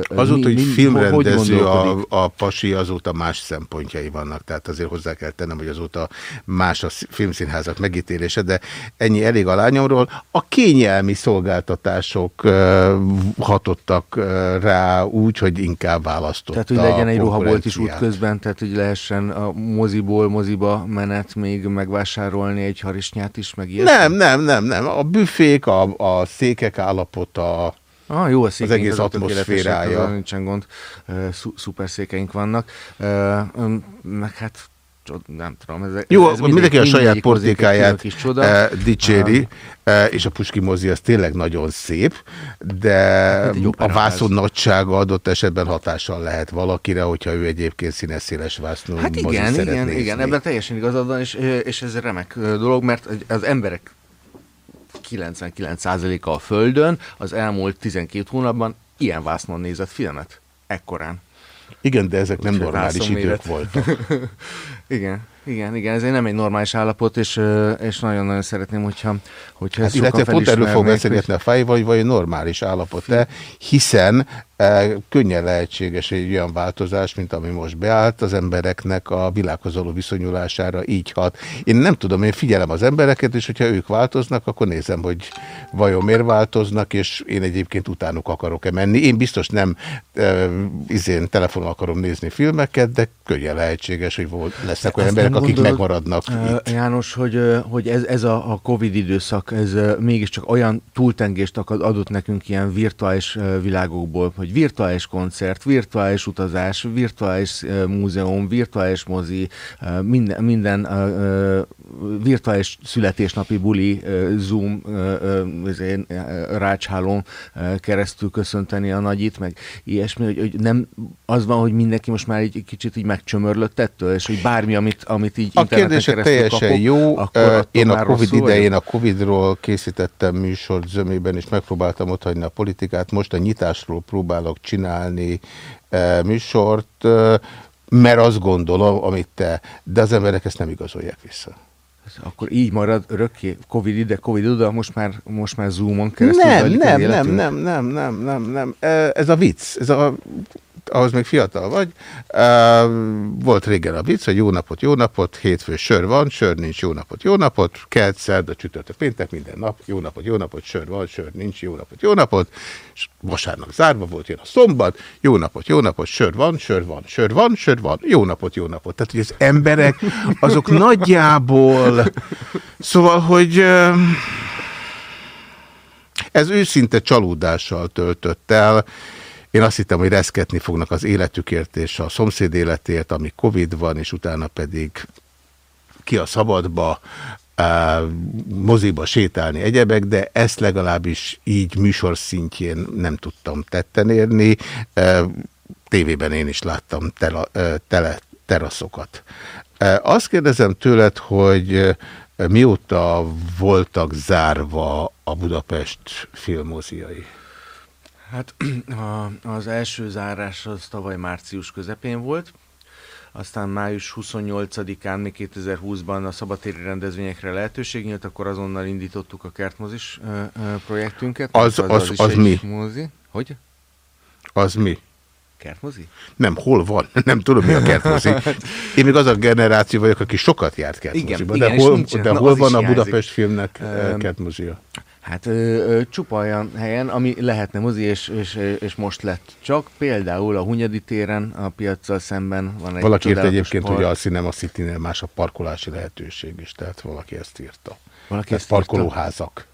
Azóta, mi- hogy filmrendező a, a pasi, azóta más szempontjai vannak. Tehát azért hozzá kell tennem, hogy azóta más a sz- filmszínházak megítélése, de ennyi elég a lányomról. A kényelmi szolgáltatások uh, hatottak uh, rá úgy, hogy inkább választotta Tehát, hogy legyen egy ruhabolt is útközben, tehát, hogy lehessen a moziból moziba menet még megvásárolni egy harisnyát is, meg ilyesmi? Nem, nem, nem, nem. A büfék, a, a székek állapota, Ah, jó a székeink, egész azok atmoszférája. azzal nincsen gond. Szuper székeink vannak. Meg hát nem tudom. Ez, Jó, ez mindenki a saját portékáját eh, dicséri, eh, és a Puski mozi az tényleg nagyon szép, de Hát a vászon nagysága adott esetben hatással lehet valakire, hogyha ő egyébként színes széles vásznú Hát igen, igen, nézni. igen, ebben teljesen igazad van, és, és ez remek dolog, mert az emberek 99%-a a Földön az elmúlt 12 hónapban ilyen vásznon nézett filmet. Ekkorán. Igen, de ezek nem Úgyhogy normális idők voltak. Igen, igen, igen, ez nem egy normális állapot, és, és nagyon-nagyon szeretném, hogyha, hogyha Hát illetve pont erről fog beszélgetni a fájval, hogy vajon normális állapot-e, hiszen e, könnyen lehetséges egy olyan változás, mint ami most beállt, az embereknek a világhoz való viszonyulására így hat. Én nem tudom, én figyelem az embereket, és hogyha ők változnak, akkor nézem, hogy vajon miért változnak, és én egyébként utánuk akarok-e menni. Én biztos nem e, izén telefonon akarom nézni filmeket, de könnyen lehetséges, hogy volt, lesznek olyan emberek, akik gondolod, megmaradnak ö, itt. János, hogy, ö, hogy ez, ez a, a Covid időszak, ez ö, mégiscsak olyan túltengést akad- adott nekünk ilyen virtuális világokból, hogy virtuális koncert, virtuális utazás, virtuális múzeum, virtuális mozi, minden, minden virtuális születésnapi buli, Zoom, izé, rácshálón keresztül köszönteni a nagyit, meg ilyesmi, hogy, hogy nem az van, hogy mindenki most már egy kicsit így megcsömörlött ettől, és hogy bármi, amit, amit így A kérdése teljesen kapok, jó. Én a Covid idején a Covidról készítettem műsort zömében, és megpróbáltam otthagyni a politikát. Most a nyitásról próbálok csinálni eh, műsort, mert azt gondolom, amit te, de az emberek ezt nem igazolják vissza. Akkor így marad örökké, Covid ide, Covid oda, most már, most már Zoomon keresztül Nem, nem, nem, nem, nem, nem, nem, nem. Ez a vicc, ez a ahhoz még fiatal vagy. Uh, volt régen a vicc, hogy jó napot, jó napot, hétfő sör van, sör nincs, jó napot, jó napot, kelt, szerda, csütörtök, péntek, minden nap, jó napot, jó napot, sör van, sör nincs, jó napot, jó napot, és vasárnap zárva volt, jön a szombat, jó napot, jó napot, sör van, sör van, sör van, sör van, jó napot, jó napot. Tehát, hogy az emberek, azok nagyjából, szóval, hogy... Uh, ez őszinte csalódással töltött el. Én azt hittem, hogy reszketni fognak az életükért és a szomszéd életért, ami Covid van, és utána pedig ki a szabadba, uh, moziba sétálni egyebek, de ezt legalábbis így műsor szintjén nem tudtam tetten érni. Tévében én is láttam tele, uh, tele teraszokat. Azt kérdezem tőled, hogy mióta voltak zárva a Budapest filmoziai? Hát az első zárás az tavaly március közepén volt, aztán május 28-án, még 2020-ban a szabadtéri rendezvényekre lehetőség nyílt, akkor azonnal indítottuk a kertmozis projektünket. Az, az, az, az mi? Mozi. Hogy? Az mi? Kertmozi? Nem, hol van? Nem tudom, mi a kertmozi. Én még az a generáció vagyok, aki sokat járt kertmoziba. Igen, de hol, nincsen. de hol az van is a hiányzik. Budapest filmnek Öm, kertmozia? Hát ö, ö, csupa olyan helyen, ami lehetne mozi, és, és, és most lett. Csak például a Hunyadi téren, a piaccal szemben van egy Valaki írta egyébként, park. hogy a Cinema City-nél más a parkolási lehetőség is, tehát valaki ezt írta. Valaki Tehát ezt írta? parkolóházak.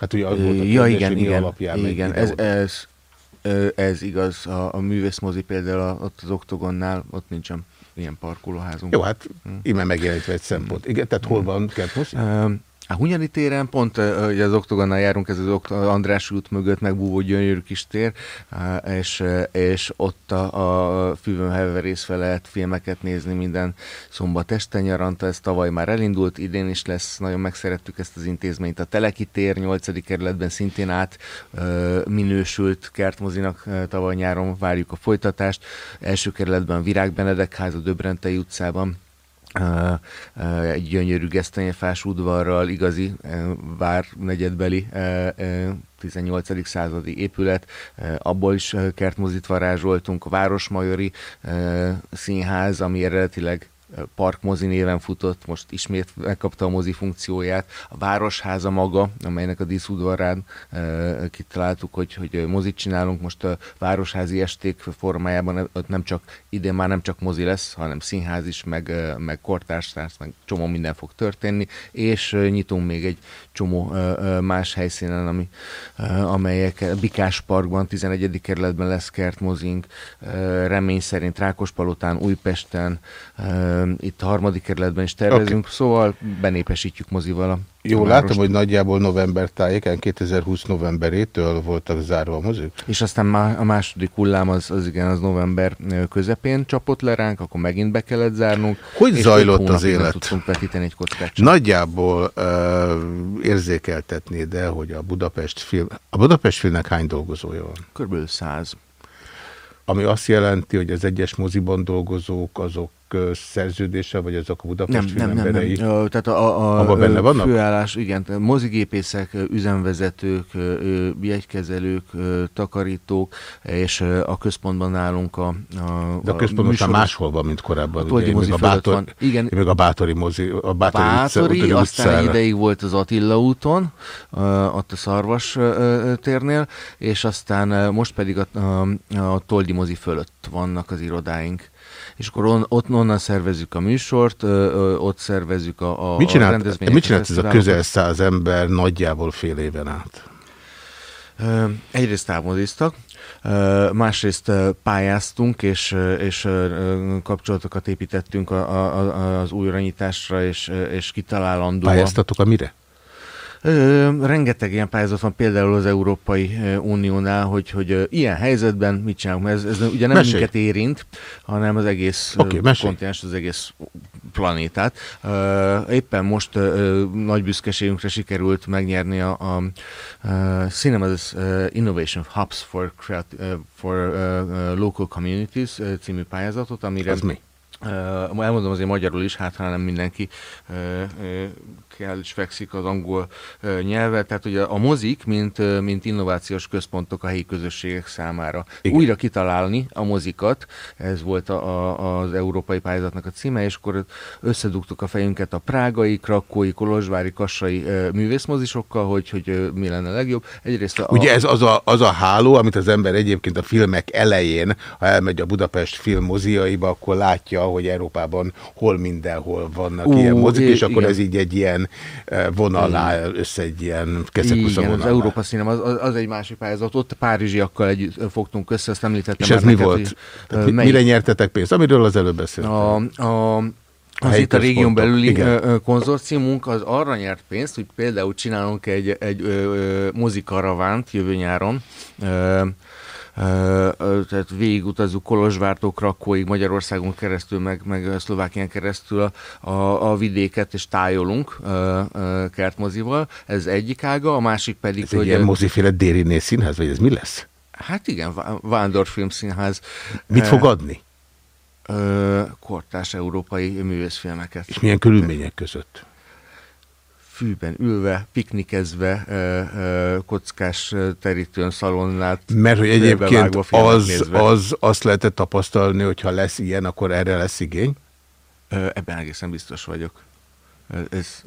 Hát ugye az volt a Ja, igen, mi igen, alapján igen. Ez, ez, ez igaz. A, a művészmozi például ott az Oktogonnál, ott nincsen ilyen parkolóházunk. Jó, hát ime megjelenítve egy szempont. Igen, tehát hol van kertmozi? Ö, A Hunyadi téren pont ugye az Oktogonnál járunk, ez az András út mögött megbúvó gyönyörű kis tér, és, és ott a, a Füvön heverészve lehet filmeket nézni minden szombat este nyaranta, ez tavaly már elindult, idén is lesz, nagyon megszerettük ezt az intézményt. A Teleki tér 8. kerületben szintén át minősült kertmozinak tavaly nyáron, várjuk a folytatást. Első kerületben Virág Benedek ház a Döbrentei utcában, egy gyönyörű gesztenyefás udvarral, igazi várnegyedbeli uh, uh, 18. századi épület, abból is kertmozit varázsoltunk, a Városmajori színház, ami eredetileg Parkmozi néven futott, most ismét megkapta a mozi funkcióját. A Városháza maga, amelynek a díszudvarán uh, kitaláltuk, hogy, hogy mozit csinálunk, most a Városházi esték formájában ott nem csak idén már nem csak mozi lesz, hanem színház is, meg, ö, meg kortárstársz, meg csomó minden fog történni, és nyitunk még egy csomó más helyszínen, ami, amelyek Bikás Parkban, 11. kerületben lesz kertmozink, remény szerint Rákospalotán, Újpesten, itt a harmadik kerületben is tervezünk, okay. szóval benépesítjük mozival a Jó, látom, hogy nagyjából november tájéken, 2020 novemberétől voltak zárva a mozik. És aztán má, a második hullám az, az igen, az november közepén csapott le ránk, akkor megint be kellett zárnunk. Hogy zajlott az élet? tudtunk vetíteni egy kockát. Nagyjából uh, érzékeltetnéd el, hogy a Budapest film, a Budapest filmnek hány dolgozója van? Körülbelül száz. Ami azt jelenti, hogy az egyes moziban dolgozók azok szerződése, vagy azok a Budapest Nem, nem, nem, nem. Tehát a, a, Abban benne vannak? főállás, igen, mozigépészek, üzemvezetők, jegykezelők, takarítók, és a központban nálunk a, a De a központ most már műsoros- máshol van, mint korábban. A Ugye, én mozi még a Bátor, van. Igen. én még a Bátori mozi, a Bátori, Bátori, utca, aztán utcára. ideig volt az Attila úton, ott a Szarvas térnél, és aztán most pedig a, a, a Toldi mozi fölött vannak az irodáink. És akkor on, ott onnan szervezzük a műsort, uh, ott szervezzük a, a Mit a csinált, rendezvényeket, mit csinált ez a közel száz ember nagyjából fél éven át? Ö, Egyrészt távmoziztak, ö, másrészt ö, pályáztunk, és, ö, és ö, ö, kapcsolatokat építettünk a, a, a- az újranyitásra, és, ö, és kitalálandó. a- Pályáztatok a mire? Ö, rengeteg ilyen pályázat van például az Európai Uniónál, hogy, hogy ilyen helyzetben mit csinálunk, mert ez, ez ugye nem Mesélj. minket érint, hanem az egész mesélj. kontinens, az egész planétát. Ö, éppen most ö, nagy büszkeségünkre sikerült megnyerni a, a, a Cinema's Innovation Hubs for, Creat- ö, for ö, Local Communities című pályázatot, amire Az mi? Uh, elmondom azért magyarul is, hát ha nem mindenki kell és fekszik az angol nyelvet. Tehát ugye a mozik, mint, mint innovációs központok a helyi közösségek számára. Igen. Újra kitalálni a mozikat, ez volt a, a, az európai pályázatnak a címe, és akkor összedugtuk a fejünket a prágai, krakói, kolozsvári, kassai művészmozisokkal, hogy, hogy mi lenne legjobb. Egyrészt a, Ugye ez az a, az a háló, amit az ember egyébként a filmek elején, ha elmegy a Budapest filmmoziaiba, akkor látja, hogy Európában hol mindenhol vannak Ú, ilyen mozik, és akkor igen. ez így egy ilyen vonalá össze egy ilyen keszekusza Igen, az Európa színem, az, az egy másik pályázat. Ott Párizsiakkal együtt fogtunk össze, ezt említettem. És ez mi volt? Hogy, melyik? Mire nyertetek pénzt? Amiről az előbb beszéltem. A, a, az itt a régión belüli Igen. konzorciumunk az arra nyert pénzt, hogy például csinálunk egy, egy ö, mozikaravánt jövő nyáron, ö, tehát végigutazunk Kolozsvártól Krakóig, Magyarországon keresztül, meg, meg Szlovákián keresztül a, a vidéket, és tájolunk kertmozival. Ez egyik ága, a másik pedig, ez hogy... egy ilyen moziféle déri színház, vagy ez mi lesz? Hát igen, Vándorfilm színház. Mit fog adni? Kortás európai művészfilmeket. És milyen körülmények között? Fűben ülve, piknikezve, kockás terítőn, szalonnát. Mert hogy egyébként az, az, azt lehetett tapasztalni, hogy ha lesz ilyen, akkor erre lesz igény? Ebben egészen biztos vagyok. Ez,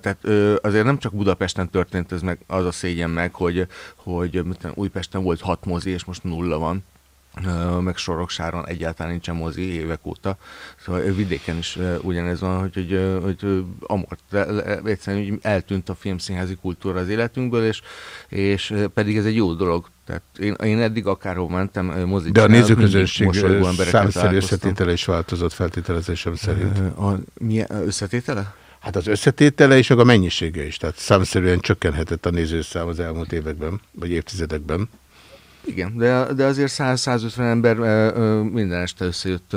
tehát azért nem csak Budapesten történt ez meg, az a szégyen meg, hogy, hogy Újpesten volt hat mozi, és most nulla van meg Soroksáron egyáltalán nincsen mozi évek óta. Szóval vidéken is ugyanez van, hogy, hogy, hogy amort, egyszerűen eltűnt a filmszínházi kultúra az életünkből, és, és pedig ez egy jó dolog. Tehát én, én eddig akárhol mentem mozi De a nézőközönség számszerű összetétele is változott feltételezésem szerint. A, milyen összetétele? Hát az összetétele és a mennyisége is. Tehát számszerűen csökkenhetett a nézőszám az elmúlt években, vagy évtizedekben. Igen, de, de azért 100-150 ember minden este összejött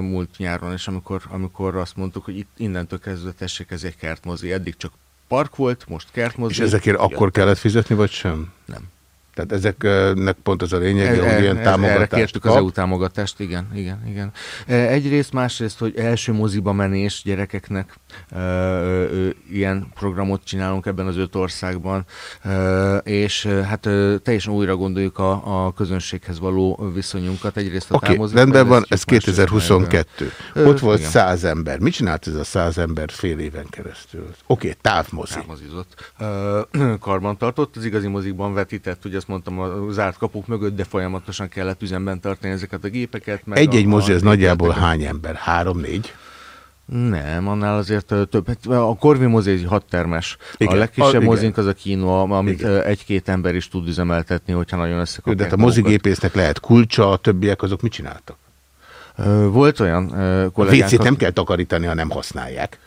múlt nyáron, és amikor, amikor azt mondtuk, hogy itt innentől kezdve tessék, ez egy kertmozi. Eddig csak park volt, most kertmozi. És ezekért akkor kellett fizetni, vagy sem? Nem. Tehát ezeknek pont az a lényeg, hogy e, ilyen támogatást Erre kértük kap. az EU támogatást, igen, igen, igen. Egyrészt, másrészt, hogy első moziba menés gyerekeknek ö, ö, ilyen programot csinálunk ebben az öt országban, ö, és hát ö, teljesen újra gondoljuk a, a közönséghez való viszonyunkat. Egyrészt a okay, rendben van, ez 2022. Ö, Ott volt igen. száz ember. Mit csinált ez a száz ember fél éven keresztül? Oké, okay, távmozi. Távmozizott. Karban tartott, az igazi mozikban vetített, ugye azt mondtam, a zárt kapuk mögött, de folyamatosan kellett üzemben tartani ezeket a gépeket. Egy-egy mozi az nagyjából hány ember? Három-négy? Nem, annál azért több. Hát, a Corvi mozi egy hat termes. Igen. A legkisebb a, mozink az a kínó, amit egy-két ember is tud üzemeltetni, hogyha nagyon összekapják. De hát a mozigépésznek lehet kulcsa, a többiek azok mit csináltak? Volt olyan kollégánk... A WC-t nem kell takarítani, ha nem használják.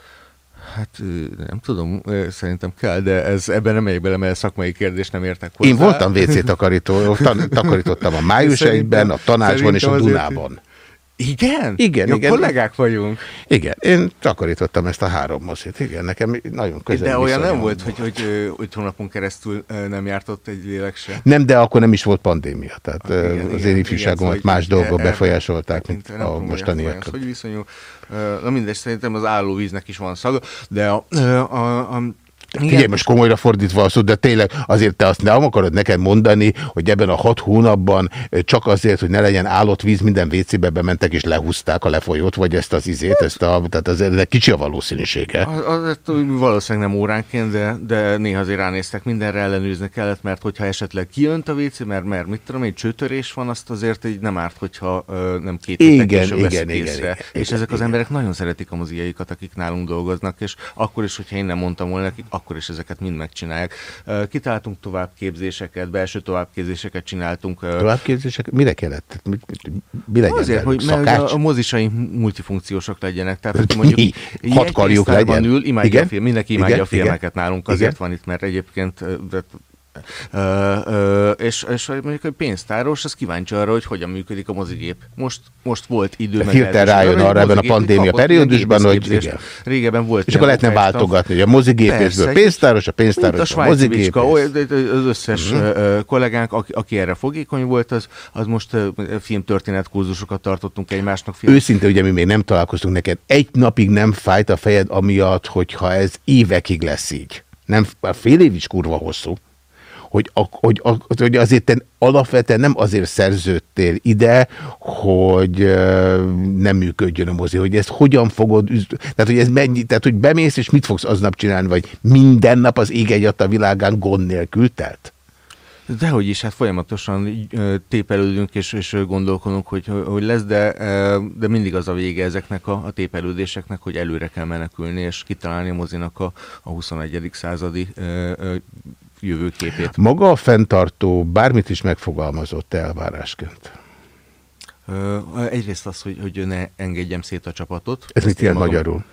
Hát nem tudom, szerintem kell, de ez ebben nem megyek bele, mert szakmai kérdés nem értek hozzá. Én voltam WC takarító, takarítottam a május egyben, a tanácsban és a Dunában. Igen? Igen, Jó, igen. kollégák vagyunk. Igen, én takarítottam ezt a három moszit. Igen, nekem nagyon közel. De olyan nem volt, hogy, hogy öt hónapon keresztül nem jártott egy lélek se. Nem, de akkor nem is volt pandémia. Tehát ah, igen, az én ifjúságomat igen, más dolgok befolyásolták, mint a mostaniakat. Hogy viszonyul. Na mindegy, szerintem az állóvíznek is van szaga, de a, a, a, a Figyelj, most komolyra fordítva a szó, de tényleg azért te azt nem akarod nekem mondani, hogy ebben a hat hónapban csak azért, hogy ne legyen állott víz, minden WC-be bementek és lehúzták a lefolyót, vagy ezt az izét, ezt a, tehát az, ez kicsi a valószínűsége. Az, az, valószínűleg nem óránként, de, de néha azért ránéztek, mindenre ellenőrizni kellett, mert hogyha esetleg kijönt a WC, mert, mert mit tudom, egy csőtörés van, azt azért így nem árt, hogyha nem két igen, igen, igen, igen, igen, És igen, ezek igen. az emberek nagyon szeretik a moziaikat, akik nálunk dolgoznak, és akkor is, hogyha én nem mondtam volna nekik, akkor is ezeket mind megcsinálják. Kitáltunk továbbképzéseket, belső továbbképzéseket csináltunk. Továbbképzések? Mire kellett? Mi, mi legyen Azért, hogy mert a mozisai multifunkciósak legyenek. Tehát, hogy mondjuk Hat karjuk legyen. Ül, imádja Igen? A film, mindenki imádja Igen? a filmeket Igen? nálunk. Azért Igen? van itt, mert egyébként Ö, ö, és, és mondjuk egy pénztáros, az kíváncsi arra, hogy hogyan működik a mozigép. Most, most volt idő. Hirtelen rájön arra ebben a pandémia periódusban, hogy igen. Régebben volt És akkor lehetne váltogatni, hogy a mozigépészből pénztáros, a a pénztáros a svájci mozigépész. az összes ö, kollégánk, aki, aki erre fogékony volt, az, az most filmtörténet kurzusokat tartottunk egymásnak. Film. Őszinte, ugye mi még nem találkoztunk neked, egy napig nem fájt a fejed amiatt, hogyha ez évekig lesz így. Nem, a fél év is kurva hosszú. Hogy, hogy, hogy azért te alapvetően nem azért szerződtél ide, hogy nem működjön a mozi, hogy ezt hogyan fogod, tehát hogy ez mennyi, tehát hogy bemész és mit fogsz aznap csinálni, vagy minden nap az ég egy a világán gond nélkül telt? Dehogy is, hát folyamatosan tépelődünk és, és gondolkodunk, hogy, hogy lesz, de, de mindig az a vége ezeknek a, a tépelődéseknek, hogy előre kell menekülni, és kitalálni a mozinak a, a 21. századi jövőképét. Maga a fenntartó bármit is megfogalmazott elvárásként. Ö, egyrészt az, hogy, hogy ne engedjem szét a csapatot. Ez mit jelent magyarul?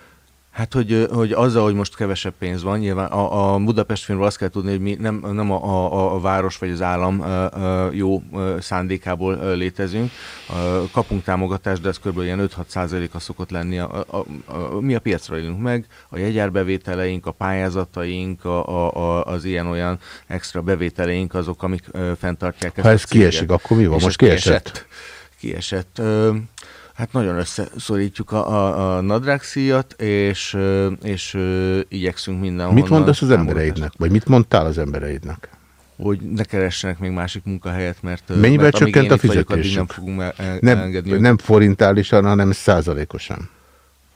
Hát, hogy, hogy azzal, hogy most kevesebb pénz van, nyilván a, a Budapest filmről azt kell tudni, hogy mi nem, nem a, a, a város vagy az állam ö, ö, jó szándékából létezünk. Ö, Kapunk támogatást, de ez kb. ilyen 5-6 százaléka szokott lenni. A, a, a, mi a piacra élünk meg, a jegyárbevételeink, a pályázataink, a, a, a, az ilyen-olyan extra bevételeink azok, amik fenntartják ezt Ha a ez kiesik, akkor mi van? És Most ez kiesett? Kiesett. Hát nagyon összeszorítjuk a, a, a nadrágszíjat, és, és igyekszünk mindenhol. Mit mondasz az embereidnek? Vagy mit mondtál az embereidnek? Hogy ne keressenek még másik munkahelyet, mert... Mennyivel mert csökkent a fizetésük? Nem fogunk el, Nem, elengedni őket. nem forintálisan, hanem százalékosan.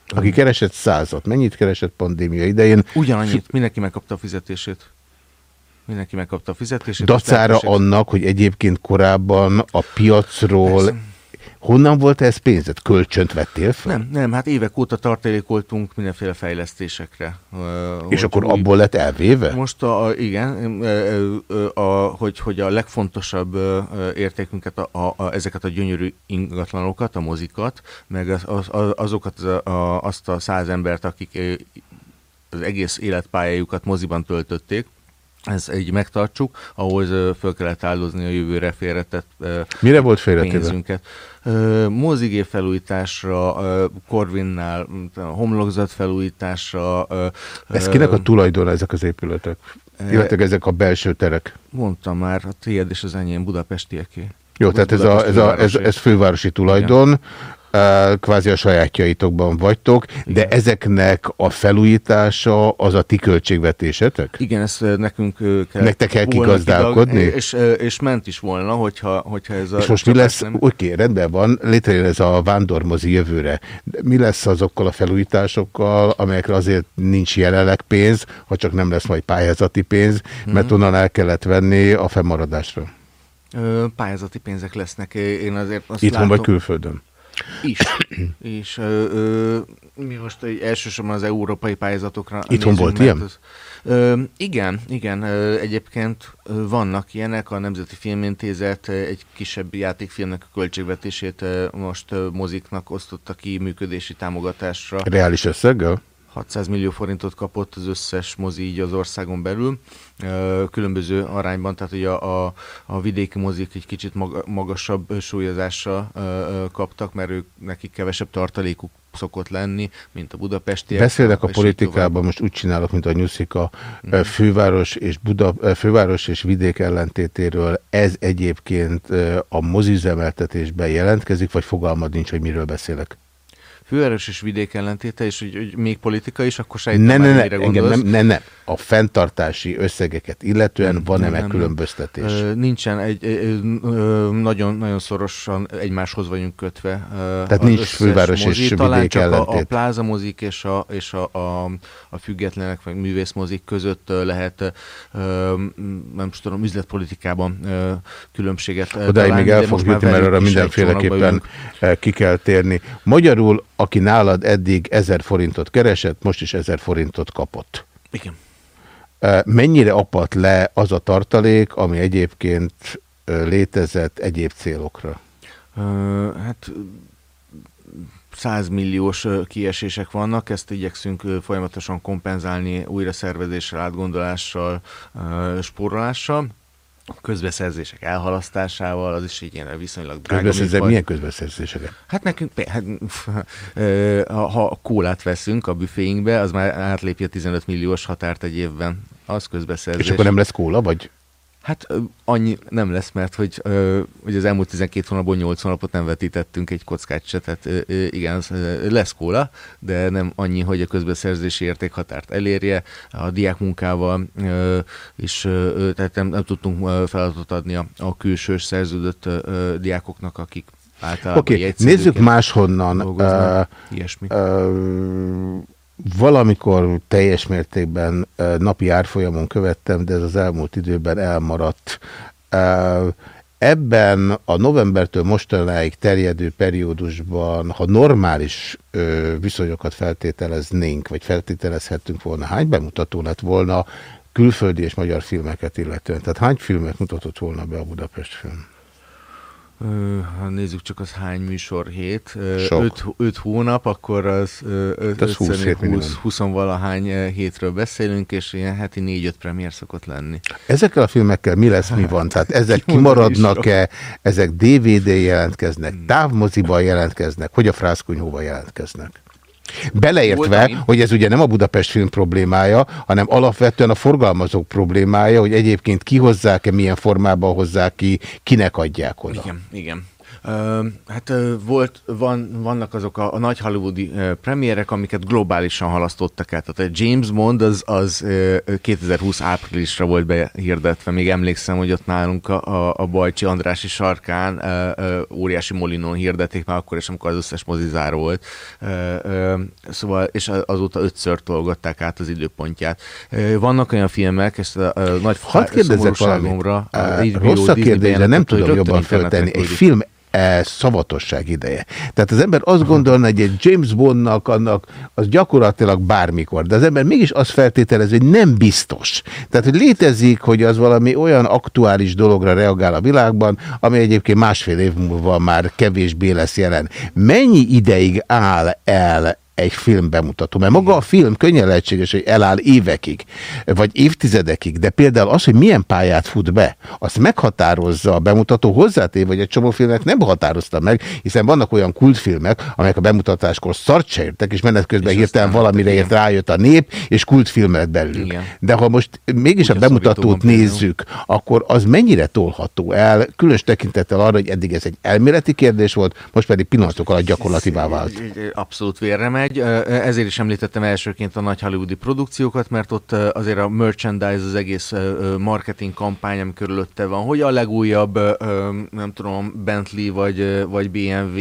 Aki keresett százat, mennyit keresett pandémia idején? Ugyanannyit, mindenki megkapta a fizetését. Mindenki megkapta a fizetését. és Dacára annak, hogy egyébként korábban a piacról... Honnan volt ez pénzed? Kölcsönt vettél fel? Nem, nem, hát évek óta tartalékoltunk mindenféle fejlesztésekre. És akkor új- abból lett elvéve? Most a, a, igen, ö, a, hogy, hogy a legfontosabb értékünket, a, a, a, ezeket a gyönyörű ingatlanokat, a mozikat, meg az, az, az- azokat, az, a, azt a száz embert, akik az egész életpályájukat moziban töltötték, ezt így megtartsuk, ahhoz föl kellett áldozni a jövőre félretett Mire volt félretéve? pénzünket. Mozigép felújításra, Corvinnál, homlokzat felújításra. Ez kinek a tulajdona ezek az épületek? Illetve ezek a belső terek? Mondtam már, a tiéd és az enyém budapestieké. Jó, tehát ez, a, ez, a, ez, ez fővárosi tulajdon, eh, kvázi a sajátjaitokban vagytok, de ezeknek a felújítása az a ti költségvetésetek? Igen, ezt nekünk kell Nektek kell kigazdálkodni? És, és ment is volna, hogyha, hogyha ez a... És most mi lesz? nem- Oké, rendben van, létrejön ez a vándormozi jövőre. De mi lesz azokkal a felújításokkal, amelyekre azért nincs jelenleg pénz, ha csak nem lesz majd pályázati pénz, mert Mhm. onnan el kellett venni a fennmaradásra. Pályázati pénzek lesznek. Én azért azt Itthon látom, vagy külföldön? Is. és ö, ö, mi most egy, elsősorban az európai pályázatokra Itthon nézünk, volt ilyen? Az, ö, igen, igen. Ö, egyébként ö, vannak ilyenek. A Nemzeti Filmintézet egy kisebb játékfilmnek a költségvetését ö, most ö, moziknak osztotta ki működési támogatásra. Reális összeggel? 600 millió forintot kapott az összes mozi így az országon belül, különböző arányban, tehát hogy a, a, a vidéki mozik egy kicsit maga, magasabb ö, kaptak, mert ők nekik kevesebb tartalékuk szokott lenni, mint a budapestiek. Beszélek a politikában, most úgy csinálok, mint a Nyuszika, Mhm. főváros és, Buda, főváros és vidék ellentétéről. Ez egyébként a moziüzemeltetésben jelentkezik, vagy fogalmad nincs, hogy miről beszélek? Főerős és vidék ellentéte, és hogy, hogy még politika is, akkor sejtem Ne, ne, ne, engem nem, ne, ne. A fenntartási összegeket illetően van-e megkülönböztetés? Nincsen, egy, ö, nagyon, nagyon szorosan egymáshoz vagyunk kötve. Tehát nincs főváros és talán vidék csak a, a ellentét. plázamozik és a, és a, a, a függetlenek, vagy művészmozik között lehet, nem tudom, üzletpolitikában különbséget Odáig találni, még el fog jutni, mert arra egy mindenféleképpen ki kell térni. Magyarul, aki nálad eddig 1000 forintot keresett, most is 1000 forintot kapott. Igen. Mennyire apadt le az a tartalék, ami egyébként létezett egyéb célokra? Hát 100 milliós ö, kiesések vannak, ezt igyekszünk folyamatosan kompenzálni újra szervezéssel, átgondolással, spórolással. közbeszerzések elhalasztásával, az is egy ilyen viszonylag drága Közbeszerzések, milyen közbeszerzéseket? Hát nekünk, hát, ha kólát veszünk a büféinkbe, az már átlépi a 15 milliós határt egy évben. Az közbeszerzés. És akkor nem lesz kóla, vagy? Hát annyi nem lesz, mert hogy, hogy az elmúlt 12 hónapból 8 hónapot nem vetítettünk egy kockát se, tehát igen, lesz kóla, de nem annyi, hogy a közbeszerzési értékhatárt elérje. A diák munkával is, tehát nem, nem tudtunk feladatot adni a, a külsős szerződött diákoknak, akik általában Oké, okay, nézzük máshonnan. dolgoznak. Ö, Ilyesmi. ö, valamikor teljes mértékben napi árfolyamon követtem, de ez az elmúlt időben elmaradt. Ebben a novembertől mostanáig terjedő periódusban, ha normális viszonyokat feltételeznénk, vagy feltételezhettünk volna, hány bemutató lett volna külföldi és magyar filmeket illetően? Tehát hány filmet mutatott volna be a Budapest film? Ha nézzük csak az hány műsor hét, Sok. 5, öt hónap, akkor az az 20 hét minimum. 20, 20 valahány ö, hétről beszélünk, és ilyen heti 4-5 premier szokott lenni. Ezekkel a filmekkel mi lesz, mi van? Tehát ezek kimaradnak-e, ezek DVD-n jelentkeznek, távmoziban jelentkeznek, hogy a frászkunyhóban jelentkeznek? Beleértve, Volt, hogy ez ugye nem a Budapest film problémája, hanem alapvetően a forgalmazók problémája, hogy egyébként kihozzák-e, milyen formában hozzák ki, kinek adják oda. Igen, igen. Hát volt, van, vannak azok a, a nagy hollywoodi premierek, amiket globálisan halasztottak el. Tehát a James Bond az, az ö, ö, 2020 áprilisra volt behirdetve. Még emlékszem, hogy ott nálunk a, a, a Bajcsi Andrási sarkán óriási molinon hirdették már akkor is, amikor az összes mozi záró volt. Szóval, és azóta ötször tolgatták át az időpontját. Vannak olyan filmek, ezt a, a nagy Hadd kérdezzek valamit. HBO Rossz a Disney kérdés, de nem tudom jobban föltenni. Egy film szavatosság ideje. Tehát az ember azt gondolna, hogy egy James Bondnak annak az gyakorlatilag bármikor, de az ember mégis azt feltételezi, hogy nem biztos. Tehát, hogy létezik, hogy az valami olyan aktuális dologra reagál a világban, ami egyébként másfél év múlva már kevésbé lesz jelen. Mennyi ideig áll el egy film bemutató. Mert maga a film könnyen lehetséges, hogy eláll évekig, vagy évtizedekig, de például az, hogy milyen pályát fut be, azt meghatározza a bemutató hozzátéve, vagy egy csomó filmet nem határozta meg, hiszen vannak olyan kultfilmek, amelyek a bemutatáskor szart se értek, és menet közben És hirtelen valamire ért rájött a nép, és kultfilm lett belőlük. Igen. De ha most mégis Úgy a a bemutatót például. nézzük, akkor az mennyire tolható el, különös tekintettel arra, hogy eddig ez egy elméleti kérdés volt, most pedig pillanatok alatt gyakorlativá vált. Abszolút vérre megy. Ezért is említettem elsőként a nagy hollywoodi produkciókat, mert ott azért a merchandise, az egész marketing kampány, ami körülötte van, hogy a legújabb, nem tudom, Bentley vagy, vagy BMW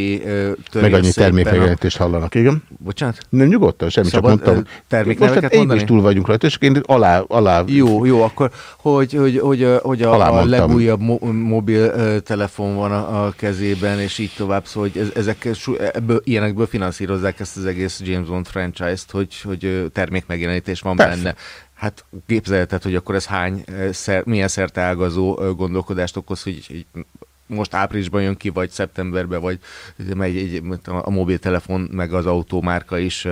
Meg annyi termékmegjelentést hallanak, igen? Bocsánat? Nem nyugodtan, semmi, Szabad, csak mondtam. termékneveket Most hát így is mondani? túl vagyunk rajta, és én alá, alá Jó, jó, akkor hogy, hogy, hogy, hogy a, a legújabb mo mobiltelefon van a, a kezében, és így tovább, szóval hogy ez, ezek, ebből, ilyenekből finanszírozzák ezt az egész James Bond franchise-t, hogy, hogy ö, termékmegjelenítés van Persze. benne. Hát képzelheted, hogy akkor ez hány, szer, milyen szerteágazó gondolkodást okoz, hogy, hogy most áprilisban jön ki, vagy szeptemberben, vagy megy egy, a mobiltelefon, meg az autómárka is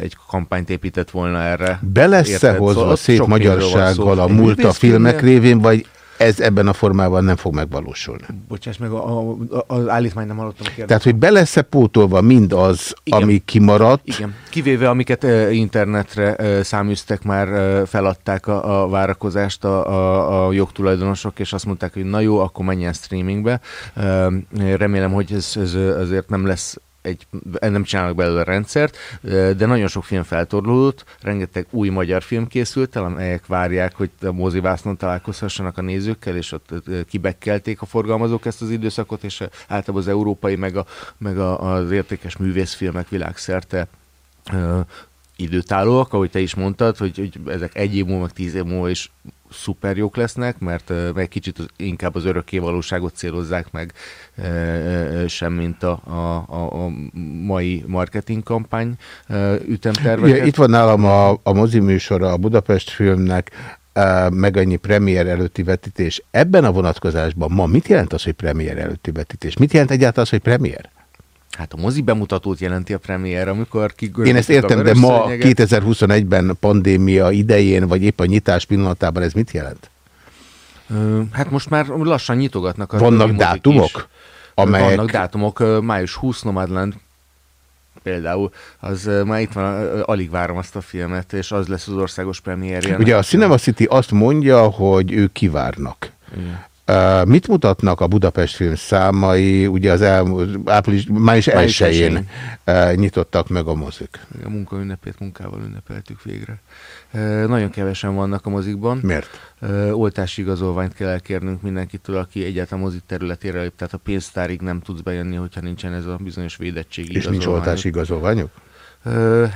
egy kampányt épített volna erre. Be lesz-e hozva Szóval szép magyarsággal a múlt a filmek révén, vagy ez ebben a formában nem fog megvalósulni? Bocsáss meg, a, a, az állítmány nem hallottam a kérdést. Tehát, hogy be lesz-e pótolva mindaz, Igen. ami kimaradt, Igen, kivéve amiket ö, internetre ö, száműztek már, ö, feladták a, a várakozást a, a, a jogtulajdonosok, és azt mondták, hogy na jó, akkor menjen streamingbe. Ö, Remélem, hogy ez, ez azért nem lesz egy, nem csinálnak belőle rendszert, ö, de nagyon sok film feltorlódott, rengeteg új magyar film készült el, amelyek várják, hogy a mozivásznon találkozhassanak a nézőkkel, és ott ö, kibekkelték a forgalmazók ezt az időszakot, és általában az európai, meg, a, meg a, az értékes művészfilmek világszerte időtállóak, ahogy te is mondtad, hogy, hogy ezek egy év múlva, meg tíz év múlva is szuper jók lesznek, mert meg kicsit az, inkább az örökké valóságot célozzák meg, ö, sem mint a, a, a, mai marketing kampány ütemterveket. Ugye, itt van nálam a, a mozi műsora a Budapest filmnek, meg annyi premier előtti vetítés. Ebben a vonatkozásban ma mit jelent az, hogy premier előtti vetítés? Mit jelent egyáltalán az, hogy premier? Hát a mozi bemutatót jelenti a premier, amikor kigörögtik Én ezt értem, de ma szőnyeget. 2021-ben pandémia idején, vagy épp a nyitás pillanatában ez mit jelent? Hát most már lassan nyitogatnak. a Vannak dátumok, is. amelyek- Vannak dátumok, május 20 Nomadland például, az már itt van, alig várom azt a filmet, és az lesz az országos premierje. Ugye a Cinema City azt mondja, hogy ők kivárnak. Igen. Mit mutatnak a Budapest film számai? Ugye az elmúlt április, május Május 1-én uh, nyitottak meg a mozik. A munkaünnepét munkával ünnepeltük végre. Nagyon kevesen vannak a mozikban. Miért? Oltási igazolványt kell elkérnünk mindenkitől, aki egyáltalán mozik területére lép, tehát a pénztárig nem tudsz bejönni, hogyha nincsen ez a bizonyos védettségi És nincs igazolvány. oltási igazolványok?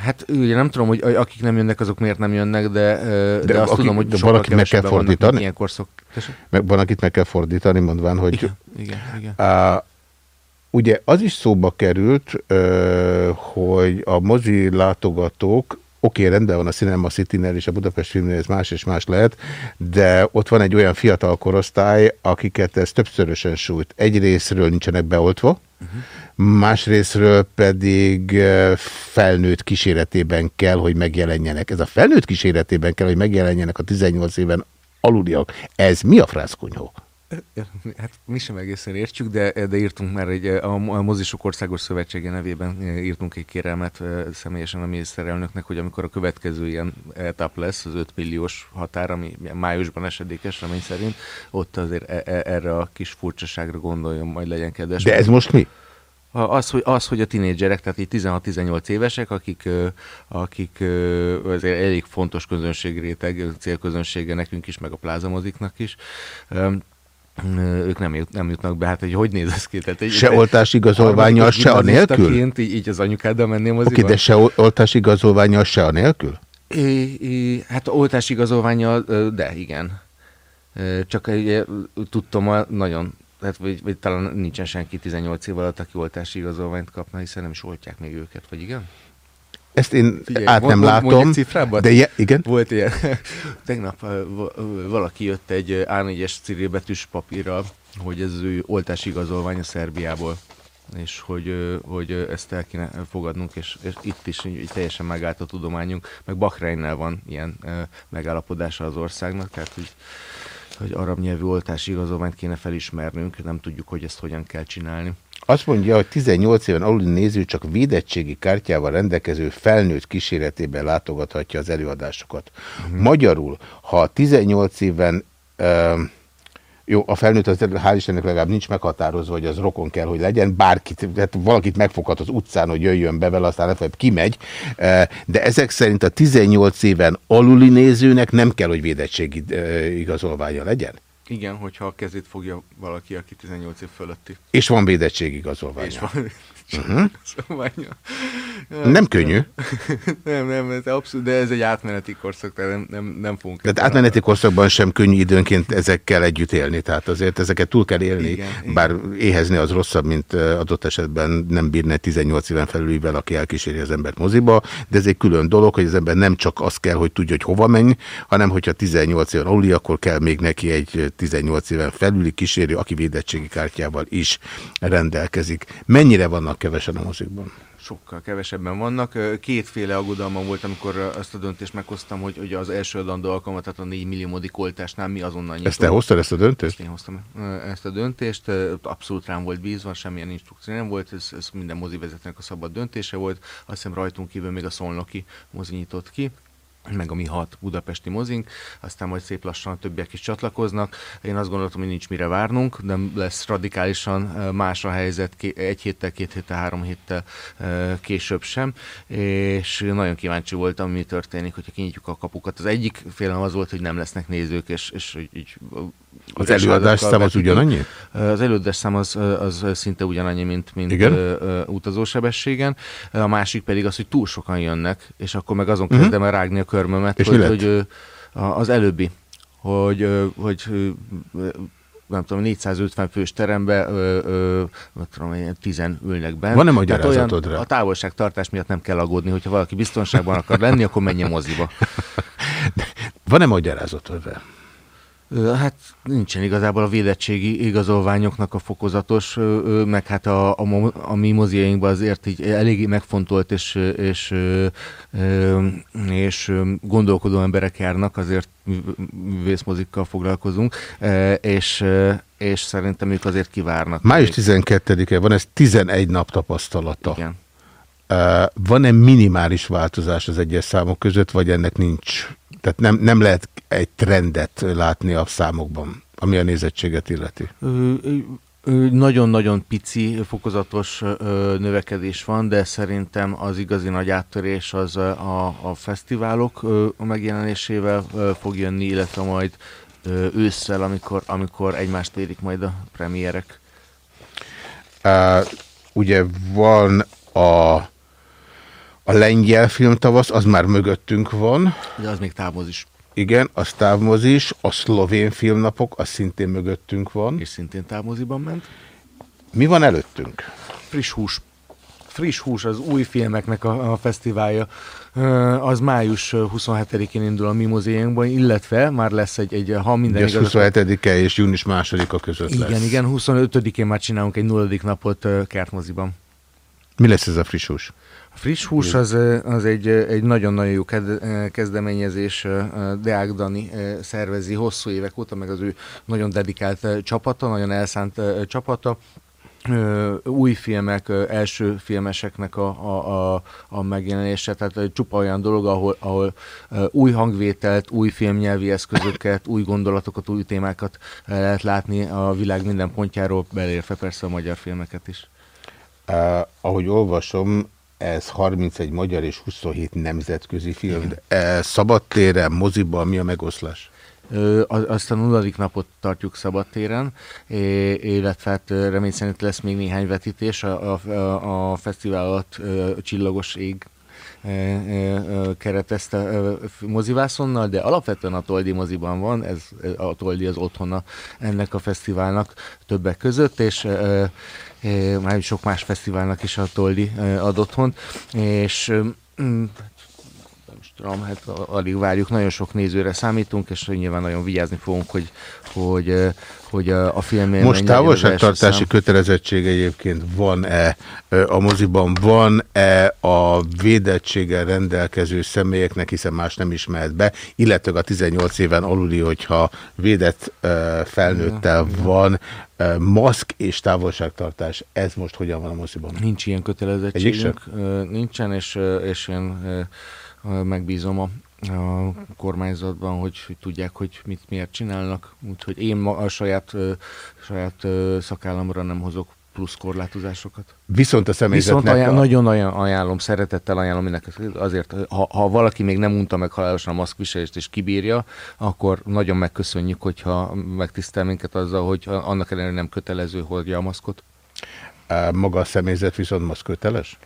Hát ugye nem tudom, hogy akik nem jönnek, azok miért nem jönnek, de, de, de azt aki- tudom, hogy de sokkal valakit meg kell fordítani? Ilyenkor szok... Meg van, akit meg kell fordítani, mondván, hogy... Igen, igen, igen. Uh, ugye az is szóba került, hogy a mozi látogatók, oké, okay, rendben van a Cinema City-nél és a Budapest filmnél ez más és más lehet, de ott van egy olyan fiatal korosztály, akiket ez többszörösen sújt. Egy részről nincsenek beoltva, másrésztről pedig felnőtt kíséretében kell, hogy megjelenjenek. Ez a felnőtt kíséretében kell, hogy megjelenjenek a 18 éven aluliak. Ez mi a frászkonyhó? Hát mi sem egészen értjük, de, de írtunk már egy, a Mozisok Országos Szövetsége nevében eh, írtunk egy kérelmet eh, személyesen a miniszterelnöknek, hogy amikor a következő ilyen etap lesz, az 5 milliós határ, ami májusban esedékes remény szerint, ott azért e- e- erre a kis furcsaságra gondoljon, majd legyen kedves. De ez most mi? Az, hogy, az, hogy a tinédzserek, tehát így 16-18 évesek, akik, akik azért elég fontos közönségréteg, célközönsége nekünk is, meg a plázamoziknak is, ők nem, jut, nem jutnak be. Hát, hogy hogy néz ez ki? Tehát egy, Se oltási igazolványjal, se a nélkül? Így, így az anyukáddal menném az Oké, okay, de se ol- oltási igazolványal, se a nélkül? É, é, hát oltási igazolványjal, ö, de igen. Csak ugye, tudtam, nagyon, hát, vagy, vagy talán nincsen senki 18 év alatt, aki oltási igazolványt kapna, hiszen nem is oltják még őket, vagy igen? Ezt én Figyelj, át nem mond- látom. De je, igen? Volt ilyen. Tegnap valaki jött egy ö, A4-es cirilbetűs papírral, hogy ez az ő oltási igazolványa Szerbiából és hogy, hogy ezt el kéne fogadnunk, és, és itt is így, így teljesen megállt a tudományunk, meg Bahreinnel van ilyen megállapodása az országnak, tehát hogy, hogy arab nyelvű oltási igazolványt kéne felismernünk, nem tudjuk, hogy ezt hogyan kell csinálni. Azt mondja, hogy 18 éven aluli néző csak védettségi kártyával rendelkező felnőtt kíséretében látogathatja az előadásokat. Mhm. Magyarul, ha 18 éven ö, jó, a felnőtt az hál' Istennek legalább nincs meghatározva, hogy az rokon kell, hogy legyen, bárkit, tehát valakit megfoghat az utcán, hogy jöjjön be vele, aztán legfeljebb kimegy, ö, de ezek szerint a 18 éven aluli nézőnek nem kell, hogy védettségi ö, igazolványa legyen. Igen, hogyha a kezét fogja valaki, aki 18 év fölötti. És van védettségi igazolványa. És van Igazolványa. Nem könnyű. nem, nem, ez abszolút, de ez egy átmeneti korszak, tehát nem, nem, nem fogunk. De hát átmeneti korszakban sem könnyű időnként ezekkel együtt élni, tehát azért ezeket túl kell élni, Igen, igen. bár éhezni az rosszabb, mint adott esetben nem bírne 18 éven felülivel, aki elkíséri az embert moziba, de ez egy külön dolog, hogy az ember nem csak azt kell, hogy tudja, hogy hova menj, hanem hogyha 18 éven aluli, akkor kell még neki egy 18 éven felüli kísérő, aki védettségi kártyával is rendelkezik. Mennyire vannak kevesen a mozikban? Sokkal kevesebben vannak. Kétféle aggodalmam volt, amikor azt a döntést meghoztam, hogy ugye az első adandó alkalmat, tehát a 4 milliómodik oltásnál mi azonnal nyitunk. Ezt te hoztad ezt a döntést? Ezt én hoztam ezt a döntést, abszolút rám volt bízva, semmilyen instrukció nem volt, ez, ez minden mozivezetőnek a szabad döntése volt, azt hiszem rajtunk kívül még a szolnoki mozi nyitott ki meg a mi hat budapesti mozink, aztán majd szép lassan a többiek is csatlakoznak. Én azt gondoltam, hogy nincs mire várnunk, nem lesz radikálisan más a helyzet egy héttel, két héttel, három héttel később sem, és nagyon kíváncsi voltam, mi történik, hogyha kinyitjuk a kapukat. Az egyik félelem az volt, hogy nem lesznek nézők, és, és így Az előadás szám az ugyanannyi? Az előadás szám az, az szinte ugyanannyi, mint, mint Igen? utazósebességen. A másik pedig az, hogy túl sokan jönnek, és akkor meg azon Mhm. kezdem el rágni a körmömet, És hogy, hogy az előbbi, hogy, hogy nem tudom, 450 fős terembe, ö, ö, nem tudom, ilyen 10 ülnek benne. Van-e Tehát magyarázatod olyan-? A távolságtartás miatt nem kell aggódni, hogyha valaki biztonságban akar lenni, akkor menjen moziba. Van-e magyarázatod rá? Ö, Hát nincsen igazából a védettségi igazolványoknak a fokozatos, meg hát a, a, a mi moziainkban azért így eléggé megfontolt és, és, és gondolkodó emberek járnak, azért művészmozikkal foglalkozunk, és, és szerintem ők azért kivárnak. Május 12-e van, ez 11 nap tapasztalata. Igen. Van-e minimális változás az egyes számok között, vagy ennek nincs? Tehát nem, nem lehet egy trendet látni a számokban, ami a nézettséget illeti. Nagyon-nagyon pici, fokozatos növekedés van, de szerintem az igazi nagy áttörés az a, a fesztiválok megjelenésével fog jönni, illetve majd ősszel, amikor, amikor egymást érik majd a premierek. Uh, ugye van a, a lengyel filmtavasz, az már mögöttünk van. De az még távoz is. Igen, a távmozis, a szlovén filmnapok, az szintén mögöttünk van. És szintén távmoziban ment. Mi van előttünk? Friss hús. Friss hús az új filmeknek a, a fesztiválja. Az május 27-én indul a mi moziénkban, illetve már lesz egy, egy ha minden Ugye az 27-e és június 2-a között Igen, lesz. igen, 25-én már csinálunk egy nulladik napot kertmoziban. Mi lesz ez a friss hús? A friss hús az, ö, az egy, ö, egy nagyon-nagyon jó ö, kezdeményezés. Deák Dani szervezi hosszú évek óta, meg az ő nagyon dedikált csapata, nagyon elszánt csapata. Új filmek, első filmeseknek a, a, a, a megjelenése, tehát csupa olyan dolog, ahol, ahol új hangvételt, új filmnyelvi eszközöket, új gondolatokat, új témákat lehet látni a világ minden pontjáról, belérve persze a magyar filmeket is. Uh, ahogy olvasom, ez 31 magyar és 27 nemzetközi film. Uh, szabadtéren, moziban mi a megoszlás? Ö, a nulladik napot tartjuk szabadtéren, illetve hát remény szerint lesz még néhány vetítés. A, a, a, a fesztivál alatt ö, csillagos ég keretezte mozivászonnal, de alapvetően a Toldi moziban van, ez a Toldi az otthona ennek a fesztiválnak többek között, és már sok más fesztiválnak is a Toldi ad otthont, és mm, tudom, hát alig várjuk, nagyon sok nézőre számítunk, és nyilván nagyon vigyázni fogunk, hogy, hogy, hogy a, a film Most távolságtartási kötelezettség egyébként van-e a moziban, van-e a védettséggel rendelkező személyeknek, hiszen más nem is mehet be, illetve a 18 éven aluli, hogyha védett felnőttel van, maszk és távolságtartás, ez most hogyan van a moziban? Nincs ilyen kötelezettségünk, nincsen, és, és én megbízom a, a kormányzatban, hogy, hogy tudják, hogy mit miért csinálnak. Úgyhogy én ma a saját, saját szakállamra nem hozok plusz korlátozásokat. Viszont a személyzetnek... Viszont ajánl, a- nagyon ajánl, ajánlom, szeretettel ajánlom mindenkinek. Azért, ha, ha valaki még nem unta meg halálosan a maszkviselést és kibírja, akkor nagyon megköszönjük, hogyha megtisztel minket azzal, hogy annak ellenére nem kötelező hordja a maszkot. Maga a személyzet viszont maszk köteles?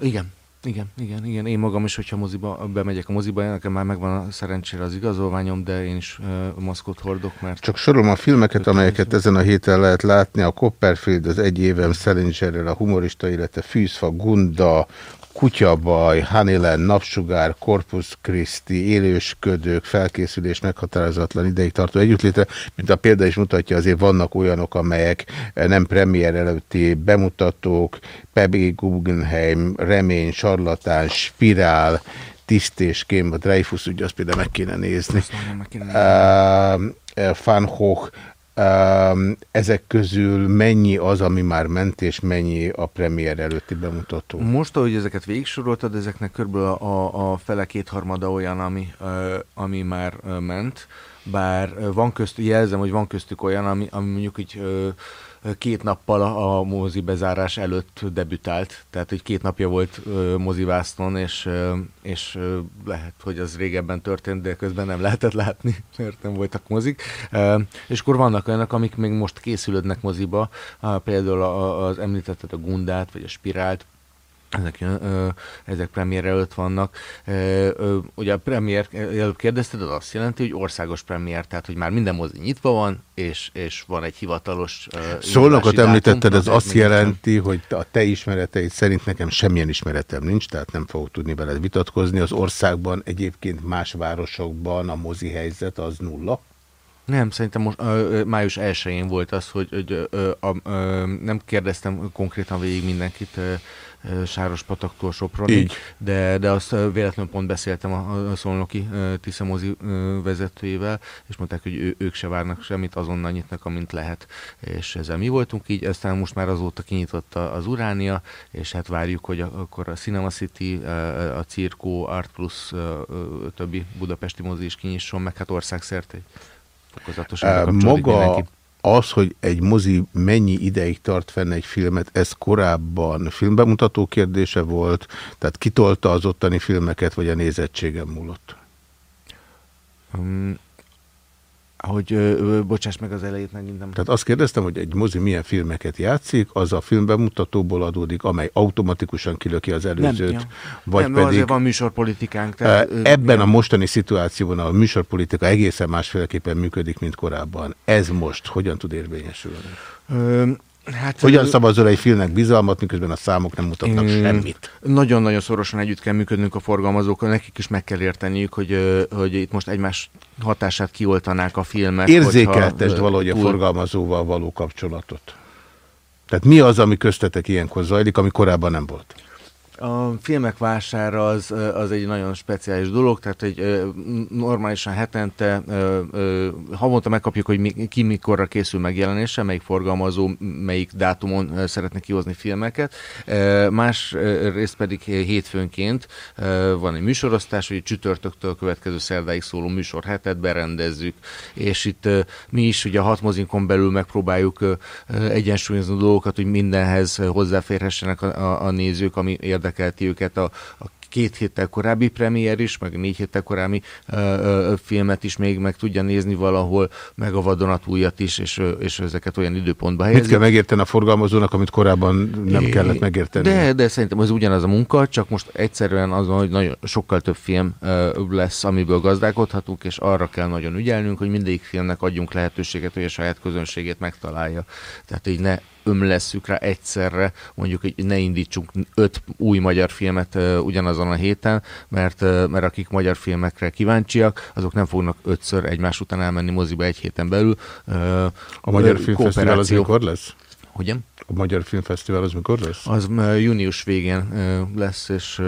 Igen. Igen, igen, igen. Én magam is, hogyha moziba, bemegyek a moziba, nekem már megvan a szerencsére az igazolványom, de én is uh, maszkot hordok, mert... Csak sorolom a filmeket, amelyeket ezen a héten lehet látni. A Copperfield, az egy évem Szelingerrel, a humorista, illetve Fűzfa, Gunda, Kutyabaj, Hanilen, Napsugár, Corpus Christi, Élősködők, felkészülés, meghatározatlan ideig tartó együttlétre. Mint a példa is mutatja, azért vannak olyanok, amelyek eh, nem premier előtti bemutatók, Pebby Guggenheim, Remény, Sarlatán, Spirál, Tiszt és Kém, a Dreyfus, ugye azt például meg kéne nézni. meg kéne nézni. Uh, uh, Van Gogh, ezek közül mennyi az, ami már ment, és mennyi a premier előtti bemutató? Most, ahogy ezeket végigsoroltad, ezeknek körülbelül a, a fele kétharmada olyan, ami, ö, ami már ö, ment, bár ö, van közt, jelzem, hogy van köztük olyan, ami, ami mondjuk így ö, két nappal a, mozi bezárás előtt debütált, tehát hogy két napja volt ö, mozivásznon, és, és lehet, hogy az régebben történt, de közben nem lehetett látni, mert nem voltak mozik. És akkor vannak olyanok, amik még most készülődnek moziba, például az említetted a Gundát, vagy a Spirált, ezek, ö, ezek premier előtt vannak. Ö, ö, ugye a premier, előbb kérdezted, az azt jelenti, hogy országos premier, tehát hogy már minden mozi nyitva van, és, és van egy hivatalos Szolnokot említetted, ez azt jelenti, hogy a te ismereteid szerint nekem semmilyen ismeretem nincs, tehát nem fogok tudni veled vitatkozni. Az országban egyébként más városokban a mozi helyzet az nulla. Nem, szerintem most ö, ö, május 1-én volt az, hogy, ö, ö, a, ö, nem kérdeztem konkrétan végig mindenkit ö, ö, Sáros Pataktól Sopronig, Így. de, de azt véletlenül pont beszéltem a, a Szolnoki Tiszamozi vezetőjével, és mondták, hogy ő, ők se várnak semmit, azonnal nyitnak, amint lehet. És ezzel mi voltunk így, aztán most már azóta kinyitott a- az Uránia, és hát várjuk, hogy a, akkor a Cinema City, a Cirkó, Art Plus, ö, többi budapesti mozi is kinyisson, meg hát országszerte fokozatosan Maga az, hogy egy mozi mennyi ideig tart fenn egy filmet, ez korábban filmbemutató kérdése volt, tehát kitolta az ottani filmeket, vagy a nézettségen múlott? Um, hogy, ö, bocsáss meg az elejét, megint nem. Tehát azt kérdeztem, hogy egy mozi milyen filmeket játszik, az a filmbemutatóból adódik, amely automatikusan kilöki az előzőt, ja. vagy nem, pedig... azért van műsorpolitikánk. Tehát, Ebben ja. a mostani szituációban a műsorpolitika egészen másféleképpen működik, mint korábban. Ez most hogyan tud érvényesülni? Ö, hát, Hogyan szavazol egy filmnek bizalmat, miközben a számok nem mutatnak Mm, semmit? Nagyon-nagyon szorosan együtt kell működnünk a forgalmazókkal, nekik is meg kell érteniük, hogy, hogy itt most egymás hatását kioltanák a filmek. Érzékeltesd hogyha, valahogy a túl- forgalmazóval való kapcsolatot. Tehát mi az, ami köztetek ilyenkor zajlik, ami korábban nem volt? A filmek vására az, az egy nagyon speciális dolog, tehát egy normálisan hetente, havonta megkapjuk, hogy mi, ki mikorra készül megjelenésre, melyik forgalmazó, melyik dátumon szeretne kihozni filmeket. Más részt pedig hétfőnként van egy műsorosztás, hogy csütörtöktől következő szerdáig szóló műsorhetet berendezzük, és itt mi is ugye a hat mozinkon belül megpróbáljuk egyensúlyozni a dolgokat, hogy mindenhez hozzáférhessenek a, a, a nézők, ami érdekelti őket a, a két héttel korábbi premier is, meg négy héttel korábbi ö, ö, filmet is még meg tudja nézni valahol, meg a vadonatújat is, és, és ezeket olyan időpontba Mit helyezni. kell megérteni a forgalmazónak, amit korábban nem kellett megérteni? De, de szerintem ez ugyanaz a munka, csak most egyszerűen azon, hogy nagyon sokkal több film ö, lesz, amiből gazdálkodhatunk, és arra kell nagyon ügyelnünk, hogy mindegyik filmnek adjunk lehetőséget, hogy a saját közönségét megtalálja. Tehát így ne ömlesszük rá egyszerre, mondjuk, hogy ne indítsunk öt új magyar filmet ugyanazon a héten, mert, mert akik magyar filmekre kíváncsiak, azok nem fognak ötször egymás után elmenni moziba egy héten belül. A Magyar Filmfesztivál az mikor lesz? Hogyan? A Magyar Filmfesztivál az mikor lesz? Az június végén lesz, és,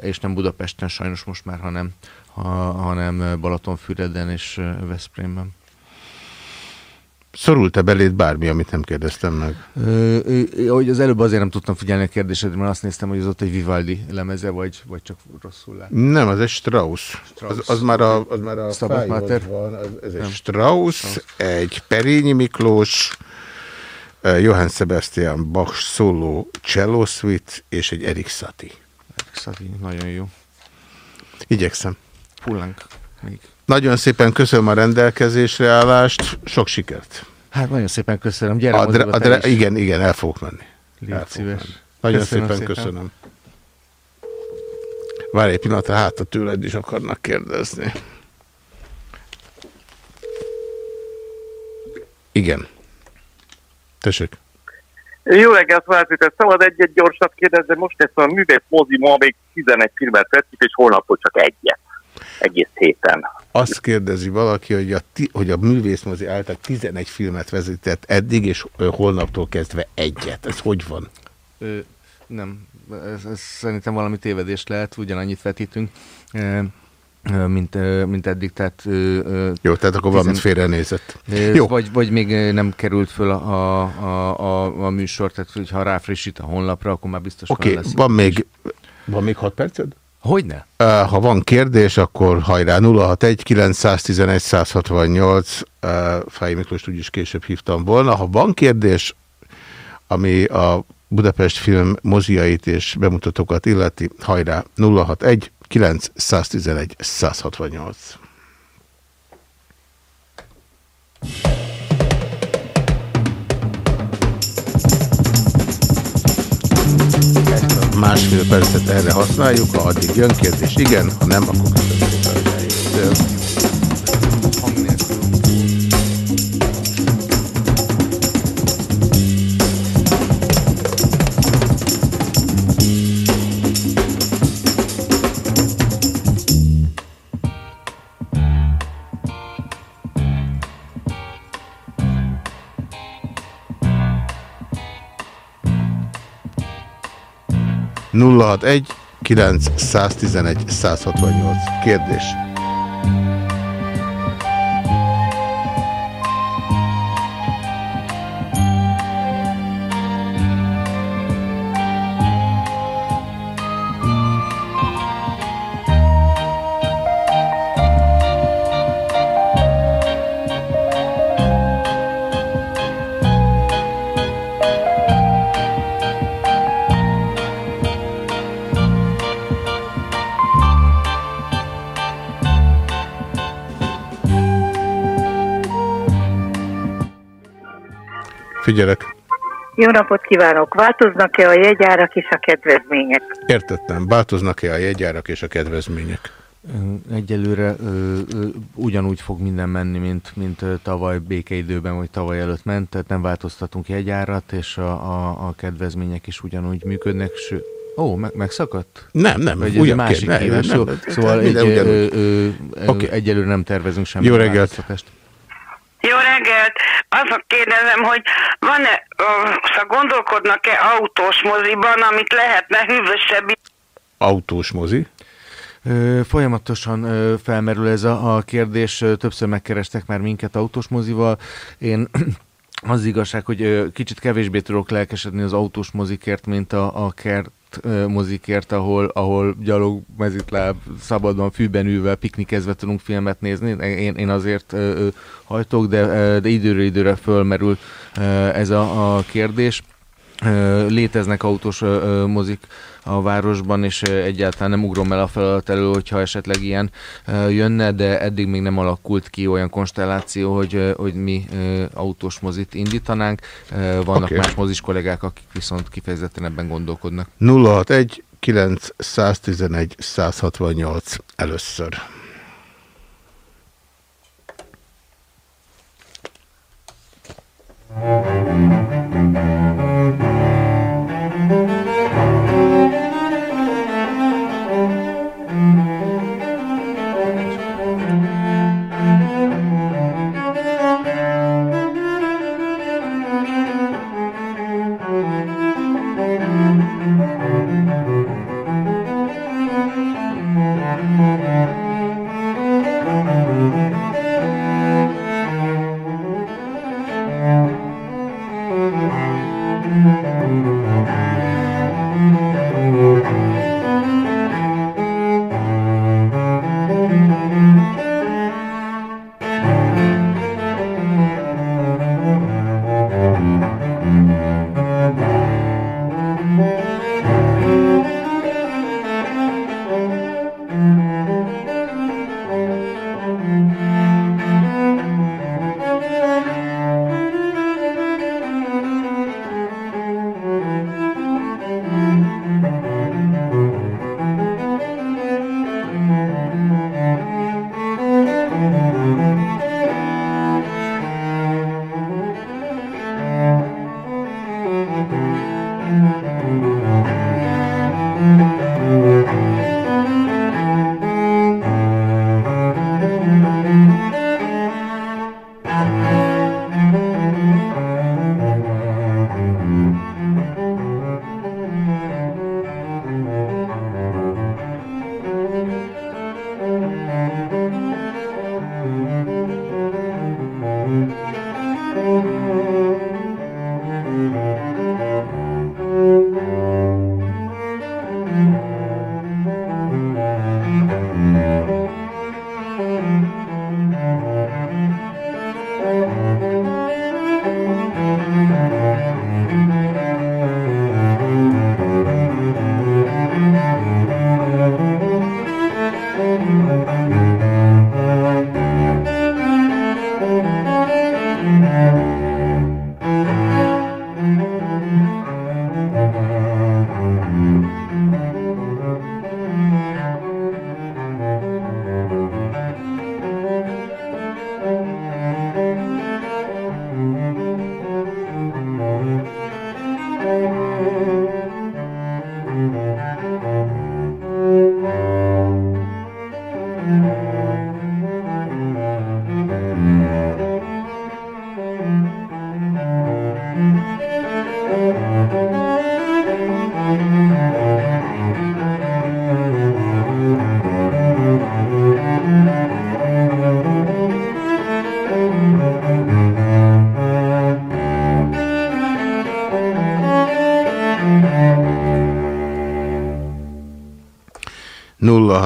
és nem Budapesten sajnos most már, hanem, ha, hanem Balatonfüreden és Veszprémben. Szorult-e beléd bármi, amit nem kérdeztem meg? Ö, az előbb azért nem tudtam figyelni a kérdésedre, mert azt néztem, hogy az ott egy Vivaldi lemeze, vagy, vagy csak rosszul lát. Nem, az egy Strauss. Strauss. Az, az már a, az már a van. Az- Ez egy Nem. Strauss, Strauss. egy Perényi Miklós, Johann Sebastian Bach solo cello suite és egy Erik Satie. Szati, nagyon jó. Igyekszem. Hullánk még. Nagyon szépen köszönöm a rendelkezésre állást, sok sikert. Hát nagyon szépen köszönöm. Gyere A moziba dre, a te dre, is. igen, igen, el fogok menni. Légy El fogok szíves. menni. Nagyon Köszönöm szépen, szépen. köszönöm. Várj egy pillanatra, hát a tőled is akarnak kérdezni. Igen. Tessék. Jó reggelt, Váltőt, szabad egy-egy gyorsat kérdezni, most ezt a művész mozi ma még 11 filmet vettük, és holnapot csak egyet. Egész héten. Azt kérdezi valaki, hogy a, ti, hogy a művészmozi által 11 filmet vezetett eddig, és holnaptól kezdve egyet. Ez hogy van? Ö, nem, ez, ez szerintem valami tévedés lehet, ugyanannyit vetítünk, ö, mint, mint eddig, tehát... Jó, tehát akkor valamit félrenézett. Jó. Vagy, vagy még nem került föl a, a, a, a, műsor, tehát hogyha ráfrissít a honlapra, akkor már biztos Oké, lesz. van még, van még 6 perced? Hogyne? Ha van kérdés, akkor hajrá 061 911 168 uh, Fáj Miklós úgyis később hívtam volna. Ha van kérdés, ami a Budapest film moziait és bemutatókat illeti, hajrá 061 911 168. másfél percet erre használjuk, ha addig jön kérdés, igen, ha nem, akkor köszönöm 061 911 168. Kérdés. Figyelek. Jó napot kívánok! Változnak-e a jegyárak és a kedvezmények? Értettem. Változnak-e a jegyárak és a kedvezmények? Egyelőre ö, ö, ugyanúgy fog minden menni, mint, mint tavaly békeidőben, vagy tavaly előtt ment, tehát nem változtatunk jegyárat, és a, a, a kedvezmények is ugyanúgy működnek, sőt, Ó, meg, megszakadt? Nem, nem, Vagy újabb másik kérdés. Szóval egy, minden ö, ugyanúgy. ö, ö, Oké. egyelőre nem tervezünk semmi Jó reggelt. Jó reggelt! Azt kérdezem, hogy van-e, szóval gondolkodnak-e autós moziban, amit lehetne hűvösebb Autós mozi. Folyamatosan felmerül ez a, a kérdés, többször megkerestek már minket autós mozival. Én az igazság, hogy kicsit kevésbé tudok lelkesedni az autós mozikért, mint a, a kert mozikért, ahol, ahol gyalog, mezitláb, szabadon, fűben ülve, piknikezve tudunk filmet nézni. Én, én azért ö, hajtok, de, de időről időre fölmerül ö, ez a, a kérdés léteznek autós mozik a városban, és egyáltalán nem ugrom el a feladat elő, hogyha esetleg ilyen jönne, de eddig még nem alakult ki olyan konstelláció, hogy, hogy mi autós mozit indítanánk. Vannak okay. más mozis kollégák, akik viszont kifejezetten ebben gondolkodnak. 061 911 168 először.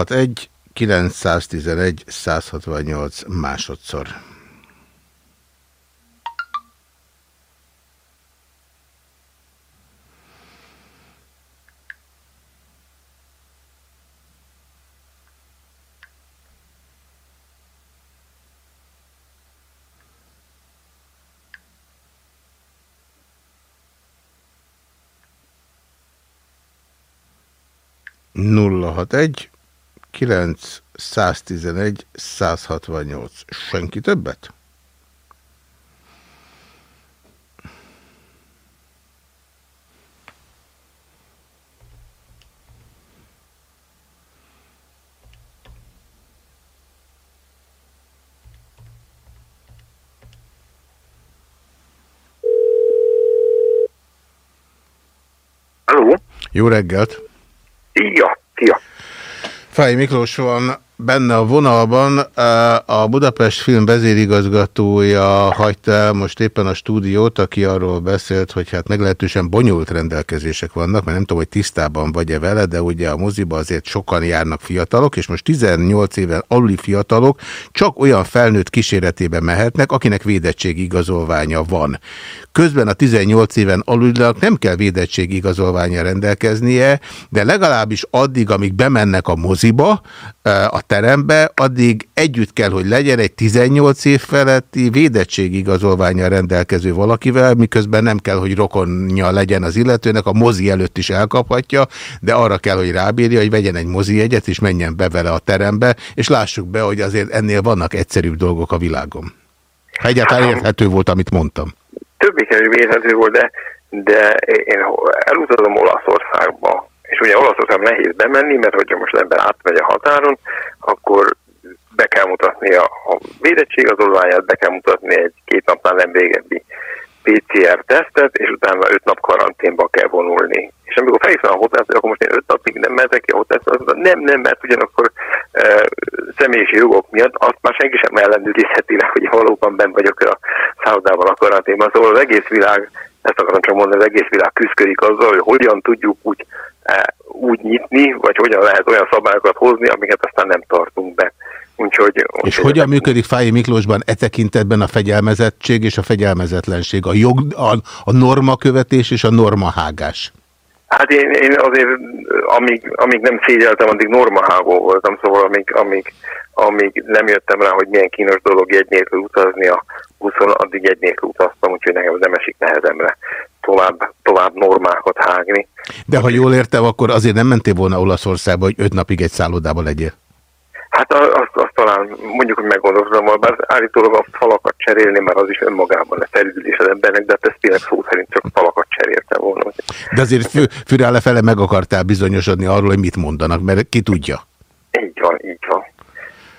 061 911 168 másodszor. nulla hat egy 9, 111, 168. Senki többet? Halló? Jó reggelt! Ja! Fáj Miklós van benne a vonalban. A Budapest film vezérigazgatója hagyta most éppen a stúdiót, aki arról beszélt, hogy hát meglehetősen bonyolult rendelkezések vannak, mert nem tudom, hogy tisztában vagy-e vele, de ugye a moziba azért sokan járnak fiatalok, és most 18 éven aluli fiatalok csak olyan felnőtt kíséretében mehetnek, akinek védettségigazolványa van. Közben a 18 éven alulinak nem kell védettségigazolványa rendelkeznie, de legalábbis addig, amíg bemennek a moziba, a terembe, addig együtt kell, hogy legyen egy 18 év feletti védettségigazolványa rendelkező valakivel, miközben nem kell, hogy rokonja legyen az illetőnek, a mozi előtt is elkaphatja, de arra kell, hogy rábírja, hogy vegyen egy mozi egyet, és menjen be vele a terembe, és lássuk be, hogy azért ennél vannak egyszerűbb dolgok a világon. Ha egyáltalán érthető volt, amit mondtam. Többé-kevésbé érthető volt, de, de én elutazom Olaszországba, és ugye Olaszországban nehéz bemenni, mert hogyha most ember átmegy a határon, akkor be kell mutatni a, a védettségazolványát, be kell mutatni egy két napnál nem régebbi PCR tesztet, és utána öt nap karanténba kell vonulni. És amikor felhívtam a hotelt, akkor most én öt napig nem mehetek ki a hotelt, azt mondta, nem, nem, mert ugyanakkor e, személyiségi jogok miatt azt már senki sem ellenőrizheti le, hogy valóban ben vagyok a szállodában a karanténban. Szóval az egész világ, ezt akarom csak mondani, az egész világ küzdik azzal, hogy hogyan tudjuk úgy, e, úgy nyitni, vagy hogyan lehet olyan szabályokat hozni, amiket aztán nem tartunk be. Úgyhogy, és hogyan működik Fáji Miklósban e tekintetben a fegyelmezettség és a fegyelmezetlenség? A, jog, a, a normakövetés és a normahágás? Hát én, én azért, amíg, amíg nem szégyeltem, addig normahágó voltam, szóval amíg, amíg, amíg nem jöttem rá, hogy milyen kínos dolog jegy nélkül utazni a buszon, addig jegy nélkül utaztam, úgyhogy nekem nem esik nehezemre tovább, tovább normákat hágni. De ha jól értem, akkor azért nem mentél volna Olaszországba, hogy öt napig egy szállodában legyél? Hát azt, azt talán mondjuk, hogy meggondoltam volna, bár állítólag a falakat cserélni, mert az is önmagában a felüldülés az embernek, de hát ezt tényleg szó szerint csak falakat cseréltem volna. De azért fő, főre lefele meg akartál bizonyosodni arról, hogy mit mondanak, mert ki tudja. Így van, így van.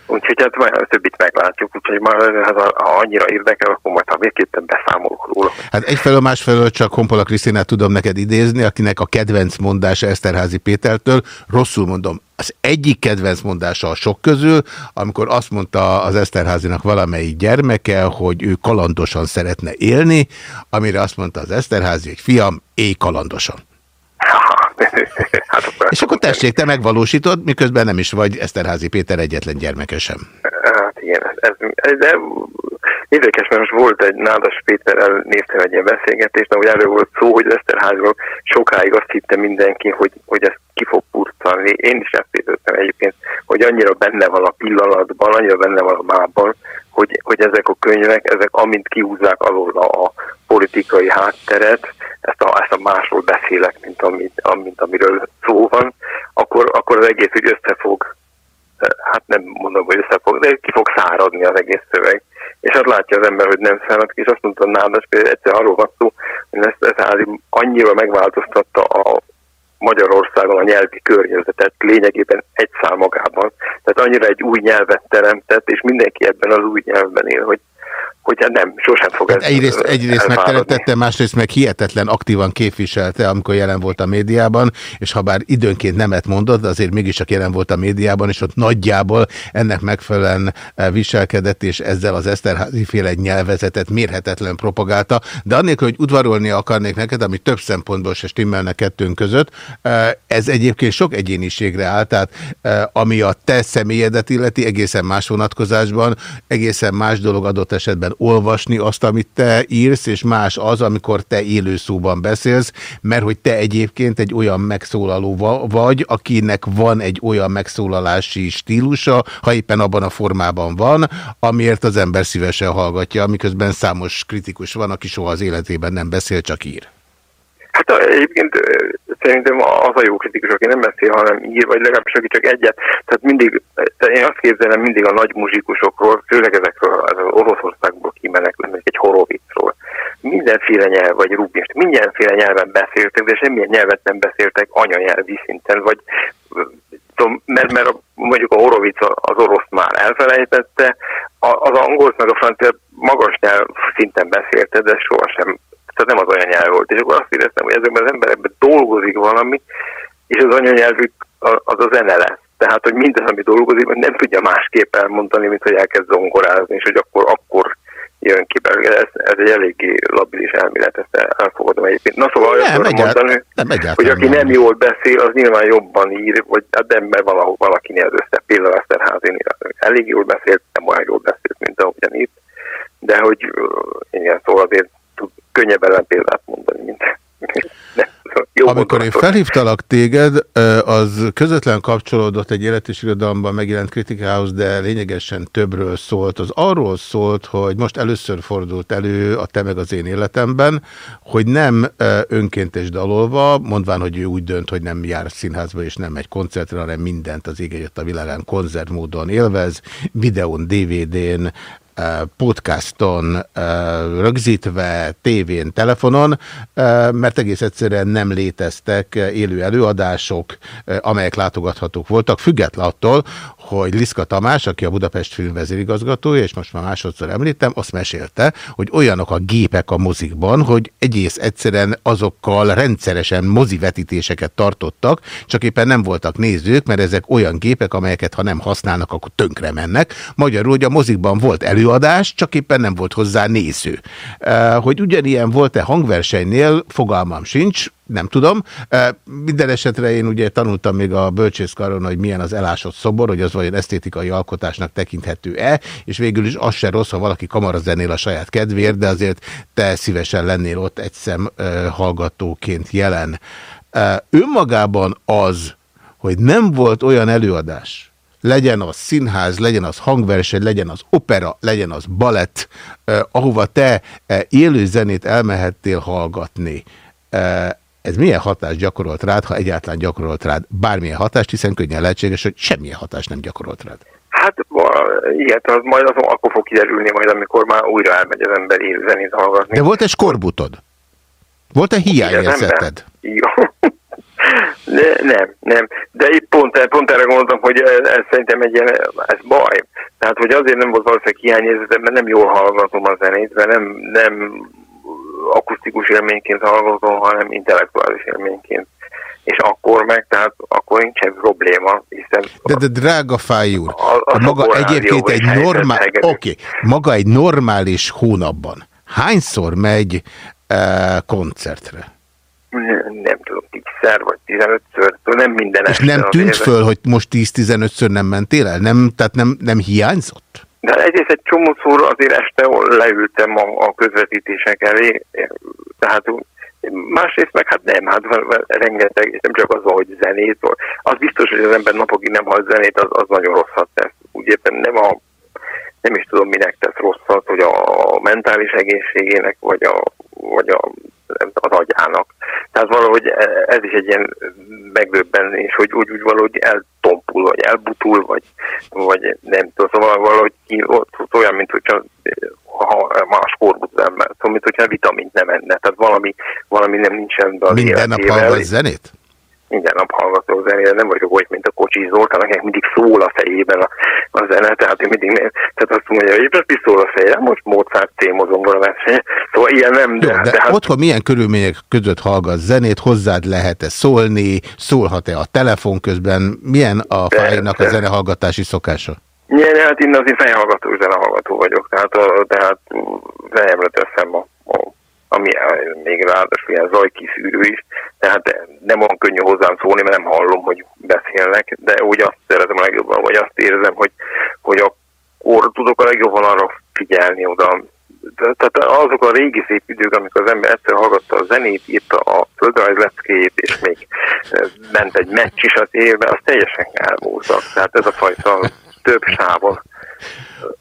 Úgyhogy hát majd a többit meglátjuk, úgyhogy már hát, ha annyira érdekel, akkor majd ha végképpen beszámolok róla. Hát egyfelől, másfelől csak Honpola Krisztinát tudom neked idézni, akinek a kedvenc mondása Eszterházi Pétertől, rosszul mondom, az egyik kedvenc mondása a sok közül, amikor azt mondta az Eszterházinak valamelyik gyermeke, hogy ő kalandosan szeretne élni, amire azt mondta az Eszterházi, hogy fiam, élj kalandosan. hát És akkor tessék, te megvalósítod, miközben nem is vagy Eszterházi Péter egyetlen gyermeke sem. Hát igen, ez, ez de érdekes, mert most volt egy Nádas Péterrel néztem egy ilyen beszélgetést, ahogy erről volt szó, hogy Eszterházról sokáig azt hitte mindenki, hogy, hogy ez ki fog purcalni. Én is ezt értettem egyébként, hogy annyira benne van a pillanatban, annyira benne van a mában, hogy, hogy ezek a könyvek, ezek amint kihúzzák alól a politikai hátteret, ezt a, ezt a másról beszélek, mint, amit, mint amiről szó van, akkor, akkor az egész úgy össze fog, hát nem mondom, hogy össze fog, de ki fog száradni az egész szöveg. És azt látja az ember, hogy nem szárad ki, és azt mondta Nádas, például egyszer arról van szó, hogy ezt, ezt annyira megváltoztatta a Magyarországon a nyelvi környezetet lényegében egy szám magában. Tehát annyira egy új nyelvet teremtett, és mindenki ebben az új nyelvben él, hogy hogy hát nem, sosem fog ez Hát egyrészt, egyrészt elfáradni. megteremtette, másrészt meg hihetetlen aktívan képviselte, amikor jelen volt a médiában, és ha bár időnként nemet mondott, azért mégiscsak jelen volt a médiában, és ott nagyjából ennek megfelelően eh, viselkedett, és ezzel az Eszterházi féle nyelvezetet mérhetetlen propagálta. De annélkül, hogy udvarolni akarnék neked, ami több szempontból se stimmelne kettőnk között, eh, ez egyébként sok egyéniségre áll, tehát eh, ami a te személyedet illeti, egészen más vonatkozásban, egészen más dolog adott esetben olvasni azt, amit te írsz, és más az, amikor te élő szóban beszélsz, mert hogy te egyébként egy olyan megszólaló va- vagy, akinek van egy olyan megszólalási stílusa, ha éppen abban a formában van, amiért az ember szívesen hallgatja, miközben számos kritikus van, aki soha az életében nem beszél, csak ír. Hát egyébként szerintem az a jó kritikus, aki nem beszél, hanem ír, vagy legalábbis aki csak egyet. Tehát mindig, én azt képzelem mindig a nagy muzsikusokról, főleg ezekről az Oroszországból kimenekülnek, egy Horovicról. Mindenféle nyelv, vagy Rubinst, mindenféle nyelven beszéltek, de semmilyen nyelvet nem beszéltek anyanyelvi szinten, vagy tudom, mert, mert a, mondjuk a Horovic az orosz már elfelejtette, az angolt meg a francia magas nyelv szinten beszélte, de sohasem tehát nem az anyanyelv volt. És akkor azt éreztem, hogy ezekben az emberekben dolgozik valami, és az anyanyelvük az a zene lesz. Tehát, hogy mindez, ami dolgozik, nem tudja másképp elmondani, mint hogy elkezd zongorázni, és hogy akkor, akkor jön ki belőle. Ez, ez egy eléggé labilis elmélet, ezt elfogadom egyébként. Na szóval Nem, akarom egyáltalán- mondani, nem, hogy aki nem jól beszél, az nyilván jobban ír, vagy hát de mert valahol valakinél az össze, például Eszterházinél elég jól beszélt, nem olyan jól beszélt, mint ahogyan írt, de hogy igen, szóval azért könnyebb ellenpéldát mondani, mint nem, jó Amikor én felhívtalak téged, az közvetlen kapcsolódott egy élet és irodalomban megjelent kritikához, de lényegesen többről szólt. Az arról szólt, hogy most először fordult elő a te meg az én életemben, hogy nem ö, önkéntes dalolva, mondván, hogy ő úgy dönt, hogy nem jár színházba és nem megy koncertre, hanem mindent az ég a világán koncertmódon élvez, videón, DVD-n, podcaston rögzítve, tévén, telefonon, mert egész egyszerűen nem léteztek élő előadások, amelyek látogathatók voltak, független attól, hogy Liszka Tamás, aki a Budapest Film vezérigazgatója, és most már másodszor említem, azt mesélte, hogy olyanok a gépek a mozikban, hogy egész egyszerűen azokkal rendszeresen mozivetítéseket tartottak, csak éppen nem voltak nézők, mert ezek olyan gépek, amelyeket ha nem használnak, akkor tönkre mennek. Magyarul, hogy a mozikban volt előadás, csak éppen nem volt hozzá néző. Eh, Hogy ugyanilyen volt-e hangversenynél, fogalmam sincs, nem tudom. Minden esetre én ugye tanultam még a bölcsészkaron, hogy milyen az elásott szobor, hogy az vajon esztétikai alkotásnak tekinthető-e, és végül is az se rossz, ha valaki kamarazenél a saját kedvéért, de azért te szívesen lennél ott egy szem hallgatóként jelen. Önmagában az, hogy nem volt olyan előadás, legyen az színház, legyen az hangverseny, legyen az opera, legyen az balett, ahova te élő zenét elmehettél hallgatni. Ez milyen hatást gyakorolt rád, ha egyáltalán gyakorolt rád bármilyen hatást, hiszen könnyen lehetséges, hogy semmilyen hatást nem gyakorolt rád. Hát igen, az majd azon akkor fog kiderülni majd, amikor már újra elmegy az ember zenét hallgatni. De volt egy skorbutod? Volt-e hiányérzeted? Jó. De, nem, nem. De itt pont, pont erre gondoltam, hogy ez, ez szerintem egy ilyen, ez baj. Tehát, hogy azért nem volt valószínűleg hiányérzetem, mert nem jól hallgatom a zenét, mert nem, nem akusztikus élményként hallgatom, hanem intellektuális élményként. És akkor meg, tehát akkor nincsen probléma, hiszen De, de drága Fáj úr, A- a maga egyébként egy normál, oké, maga egy normális hónapban hányszor megy eh, koncertre? nem, nem tudom, tízszer vagy tizenötször, nem minden És nem tűnt föl, hogy most 10-15-ször nem mentél el? Nem, tehát nem, nem hiányzott? De egyrészt egy csomószor azért este leültem a, a közvetítések elé, tehát másrészt meg hát nem, hát rengeteg, és nem csak az, hogy zenét, az biztos, hogy az ember napokig nem hall zenét, az, az nagyon rosszat tesz. Úgy éppen nem a, nem is tudom, minek tesz rosszat, hogy a mentális egészségének, vagy a, vagy a az agyának. Tehát valahogy ez is egy ilyen megdöbbenés, hogy úgy, úgy valahogy eltompul, vagy elbutul, vagy, vagy nem tudom, szóval valahogy ki, ott, ott olyan, mint hogyha ha más korbut ember, szóval, mint hogyha vitamint nem enne, tehát valami, valami nem nincsen be az Minden nap hallgatsz zenét? Minden nap hallgatok zenére, nem vagyok olyan, mint a Kocsi Zoltán, akinek mindig szól a fejében a, a zene, tehát én mindig nem, tehát azt mondja, hogy éppen szól a fejében, most Mozart témozom verseny, szóval ilyen nem, de, Jó, de, de hát... otthon milyen körülmények között hallgat zenét, hozzád lehet-e szólni, szólhat-e a telefon közben, milyen a fájnak a zenehallgatási szokása? Igen, hát én azért fejhallgató zenehallgató vagyok, tehát, a, tehát fejemre teszem a, a ami még ráadásul ilyen zajkiszűrő is, tehát nem olyan könnyű hozzám szólni, mert nem hallom, hogy beszélnek, de úgy azt szeretem a legjobban, vagy azt érzem, hogy, hogy akkor tudok a legjobban arra figyelni oda. Tehát azok a régi szép idők, amikor az ember egyszer hallgatta a zenét, írta a földrajz leckéjét, és még ment egy meccs is az évben, az teljesen elmúltak. Tehát ez a fajta több sávon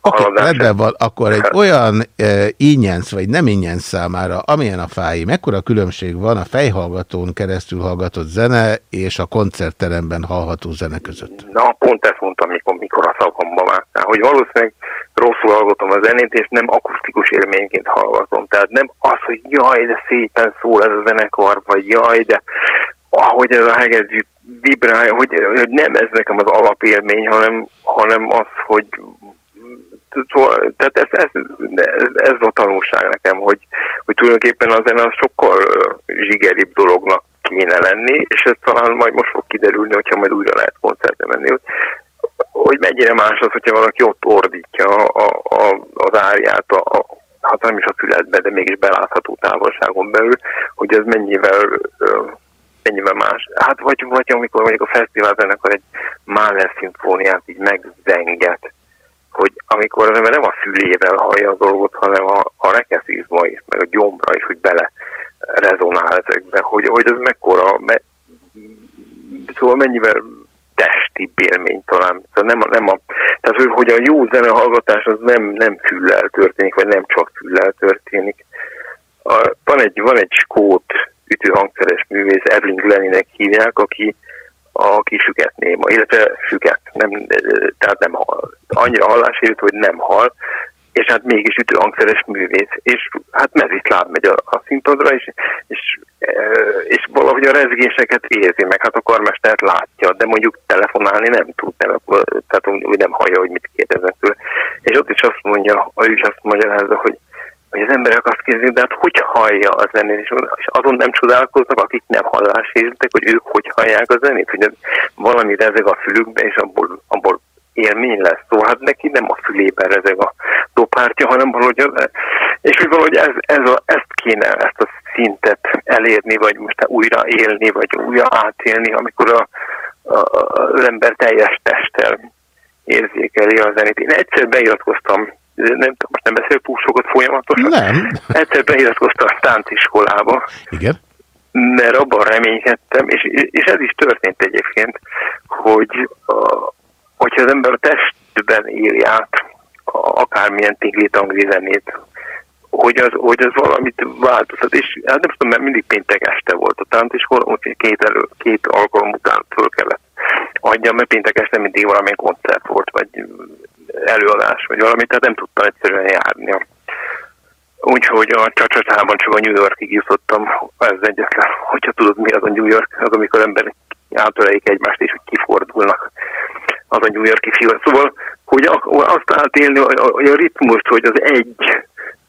Oké, okay, rendben van, akkor egy olyan e, ínyenc, vagy nem ínyenc számára, amilyen a fái, mekkora különbség van a fejhallgatón keresztül hallgatott zene és a koncertteremben hallható zene között? Na, pont ezt mondtam, mikor, mikor a szakamba vágtál, hogy valószínűleg rosszul hallgatom a zenét, és nem akusztikus élményként hallgatom. Tehát nem az, hogy jaj, de szépen szól ez a zenekar, vagy jaj, de ahogy ez a hegedű vibrálja, hogy, hogy nem ez nekem az alapélmény, hanem, hanem az, hogy tehát ez, ez, ez, ez a tanulság nekem, hogy, hogy tulajdonképpen a zene az sokkal zsigeribb dolognak kéne lenni, és ez talán majd most fog kiderülni, hogyha majd újra lehet koncertre menni, hogy, hogy mennyire más az, hogyha valaki ott ordítja a, a, az árját, a, a, hát nem is a fületbe, de mégis belátható távolságon belül, hogy ez mennyivel mennyivel más. Hát vagy, vagy amikor mondjuk a fesztivál zenekar egy Mahler szimfóniát így megzenget, hogy amikor az ember nem a fülével hallja a dolgot, hanem a, a rekeszizma is, meg a gyomra is, hogy bele rezonál ezekbe, hogy, hogy ez mekkora, me, szóval mennyivel testi élmény talán. Szóval nem a, nem a, tehát, hogy, hogy a jó zenehallgatás az nem, nem füllel történik, vagy nem csak füllel történik. A, van, egy, van egy skót ütőhangszeres művész, Evelyn Gleninek hívják, aki aki süket néma, illetve süket, nem, tehát nem hal. Annyira hallásért, hogy nem hal, és hát mégis ütőhangszeres művész, és hát mezitláb megy a, a színpadra, és, és, és valahogy a rezgéseket érzi, meg hát a karmestert látja, de mondjuk telefonálni nem tud, nem, tehát úgy nem hallja, hogy mit kérdeznek tőle. És ott is azt mondja, ő is azt magyarázza, hogy hogy az emberek azt kérdezik, de hát hogy hallja a zenét, és azon nem csodálkoznak, akik nem hallásértek, hogy ők hogy hallják a zenét, hogy valami rezeg a fülükbe, és abból, abból élmény lesz. Szóval hát neki nem a fülében rezeg a dopártya, hanem valahogy, az, és hogy valahogy ez, ez a, ezt kéne, ezt a szintet elérni, vagy most újra élni, vagy újra átélni, amikor a, a, az ember teljes testtel érzékeli a zenét. Én egyszer beiratkoztam nem, most nem beszél túl sokat folyamatosan. Nem. Egyszer beiratkoztam a tánciskolába. Igen. Mert abban reménykedtem, és, és ez is történt egyébként, hogy a, hogyha az ember a testben éli át a, akármilyen tingli tangli zenét, hogy az, hogy az valamit változtat, és hát nem tudom, mert mindig péntek este volt a tánciskola, úgyhogy két, elő, két alkalom után föl kellett adjam, mert péntek este mindig valamilyen koncert volt, vagy előadás, vagy valamit, tehát nem tudtam egyszerűen járni. Úgyhogy a csacsatában csak a New Yorkig jutottam, ez egyetlen, hogyha tudod mi az a New York, az amikor emberek átöreik egymást és hogy kifordulnak az a New Yorki fiú. Szóval, hogy azt átélni, hogy a ritmust, hogy az egy,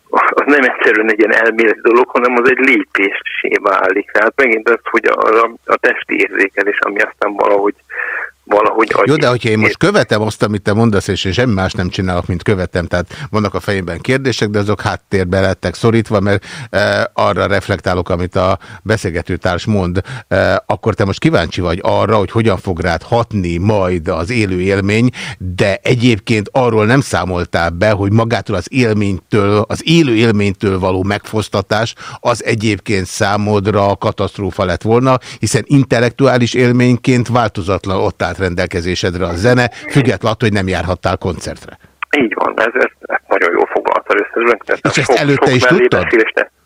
az nem egyszerűen egy ilyen elméleti dolog, hanem az egy lépésé válik. Tehát megint az, hogy a, a, a testi érzékelés, ami aztán valahogy valahogy... Jó, de hogyha én most követem azt, amit te mondasz, és én semmi más nem csinálok, mint követem, tehát vannak a fejemben kérdések, de azok háttérbe lettek szorítva, mert e, arra reflektálok, amit a beszélgető társ mond, e, akkor te most kíváncsi vagy arra, hogy hogyan fog rád hatni majd az élő élmény, de egyébként arról nem számoltál be, hogy magától az élménytől, az élő élménytől való megfosztatás az egyébként számodra katasztrófa lett volna, hiszen intellektuális élményként változatlan ott áll állt rendelkezésedre a zene, függetlenül attól, hogy nem járhattál koncertre. Így van, ez, ez, ez nagyon jól foglalta össze. És ezt sok, előtte sok is tudtad?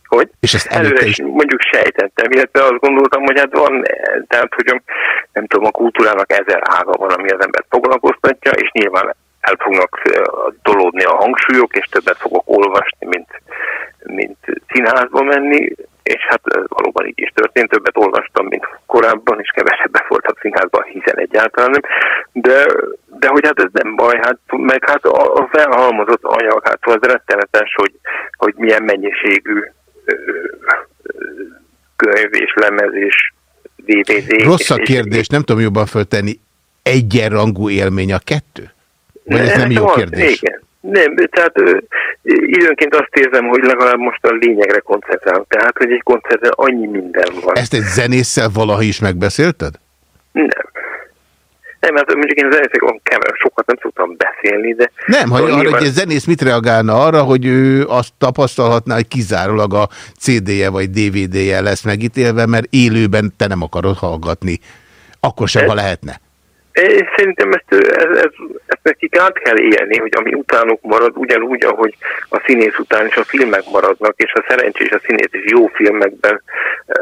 Hogy? És ezt előtte is mondjuk sejtettem, illetve azt gondoltam, hogy hát van, tehát hogy nem tudom, a kultúrának ezer ága van, ami az embert foglalkoztatja, és nyilván el fognak dolódni a hangsúlyok, és többet fogok olvasni, mint, mint színházba menni, és hát valóban így is történt, többet olvastam, mint korábban, és kevesebbet voltam színházban, hiszen egyáltalán nem, de, de hogy hát ez nem baj, hát meg hát a, a felhalmozott anyag, hát ez rettenetes, hogy, hogy milyen mennyiségű ö, ö, könyv és lemez és DVD. Rossz a és- kérdés, nem tudom jobban föltenni. Egyenrangú élmény a kettő? Vagy ez nem jó van, kérdés? Igen. Nem, tehát ö, időnként azt érzem, hogy legalább most a lényegre koncentrálok. Tehát, hogy egy koncerten annyi minden van. Ezt egy zenésszel valaha is megbeszélted? Nem. Nem, hát mondjuk én zenészekben kever, sokat nem szoktam beszélni, de... Nem, ha arra, hogy egy zenész mit reagálna arra, hogy ő azt tapasztalhatná, hogy kizárólag a CD-je vagy DVD-je lesz megítélve, mert élőben te nem akarod hallgatni. Akkor sem, ha lehetne. Én szerintem ezt, ez, ez, ezt nekik át kell élni, hogy ami utánuk marad, ugyanúgy, ahogy a színész után is a filmek maradnak, és ha szerencsés a színész is jó filmekben ö,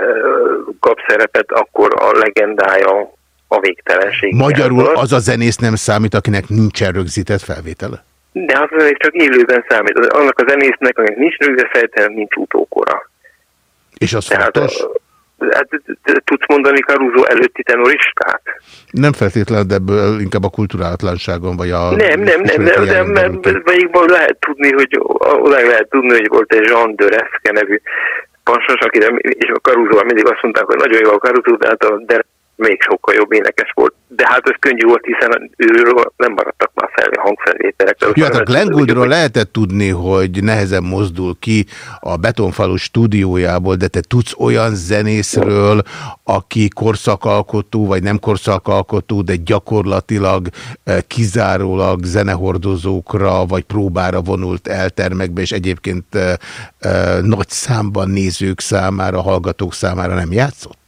kap szerepet, akkor a legendája a végtelenség. Magyarul az a zenész nem számít, akinek nincsen rögzített felvétele? De az zenész csak élőben számít. Annak a zenésznek, akinek nincs rögzített felvétele, nincs utókora. És az Tehát, fontos? Hát, tudsz mondani Caruso előtti tenoristát? Nem feltétlenül, de ebből inkább a kulturálatlanságon, vagy a... Nem, nem, nem, nem, nem, mert melyikból lehet tudni, hogy oda lehet tudni, hogy volt egy Jean de Reske nevű pasas, akire, és a Caruso mindig azt mondták, hogy nagyon jó a Caruso, de hát a de még sokkal jobb énekes volt. De hát ez könnyű volt, hiszen őről nem maradtak már fel hangfelvételek. Jó, hát a Glenn Gouldról lehetett tudni, hogy nehezen mozdul ki a Betonfalu stúdiójából, de te tudsz olyan zenészről, aki korszakalkotó, vagy nem korszakalkotó, de gyakorlatilag eh, kizárólag zenehordozókra, vagy próbára vonult eltermekbe, és egyébként eh, eh, nagy számban nézők számára, hallgatók számára nem játszott?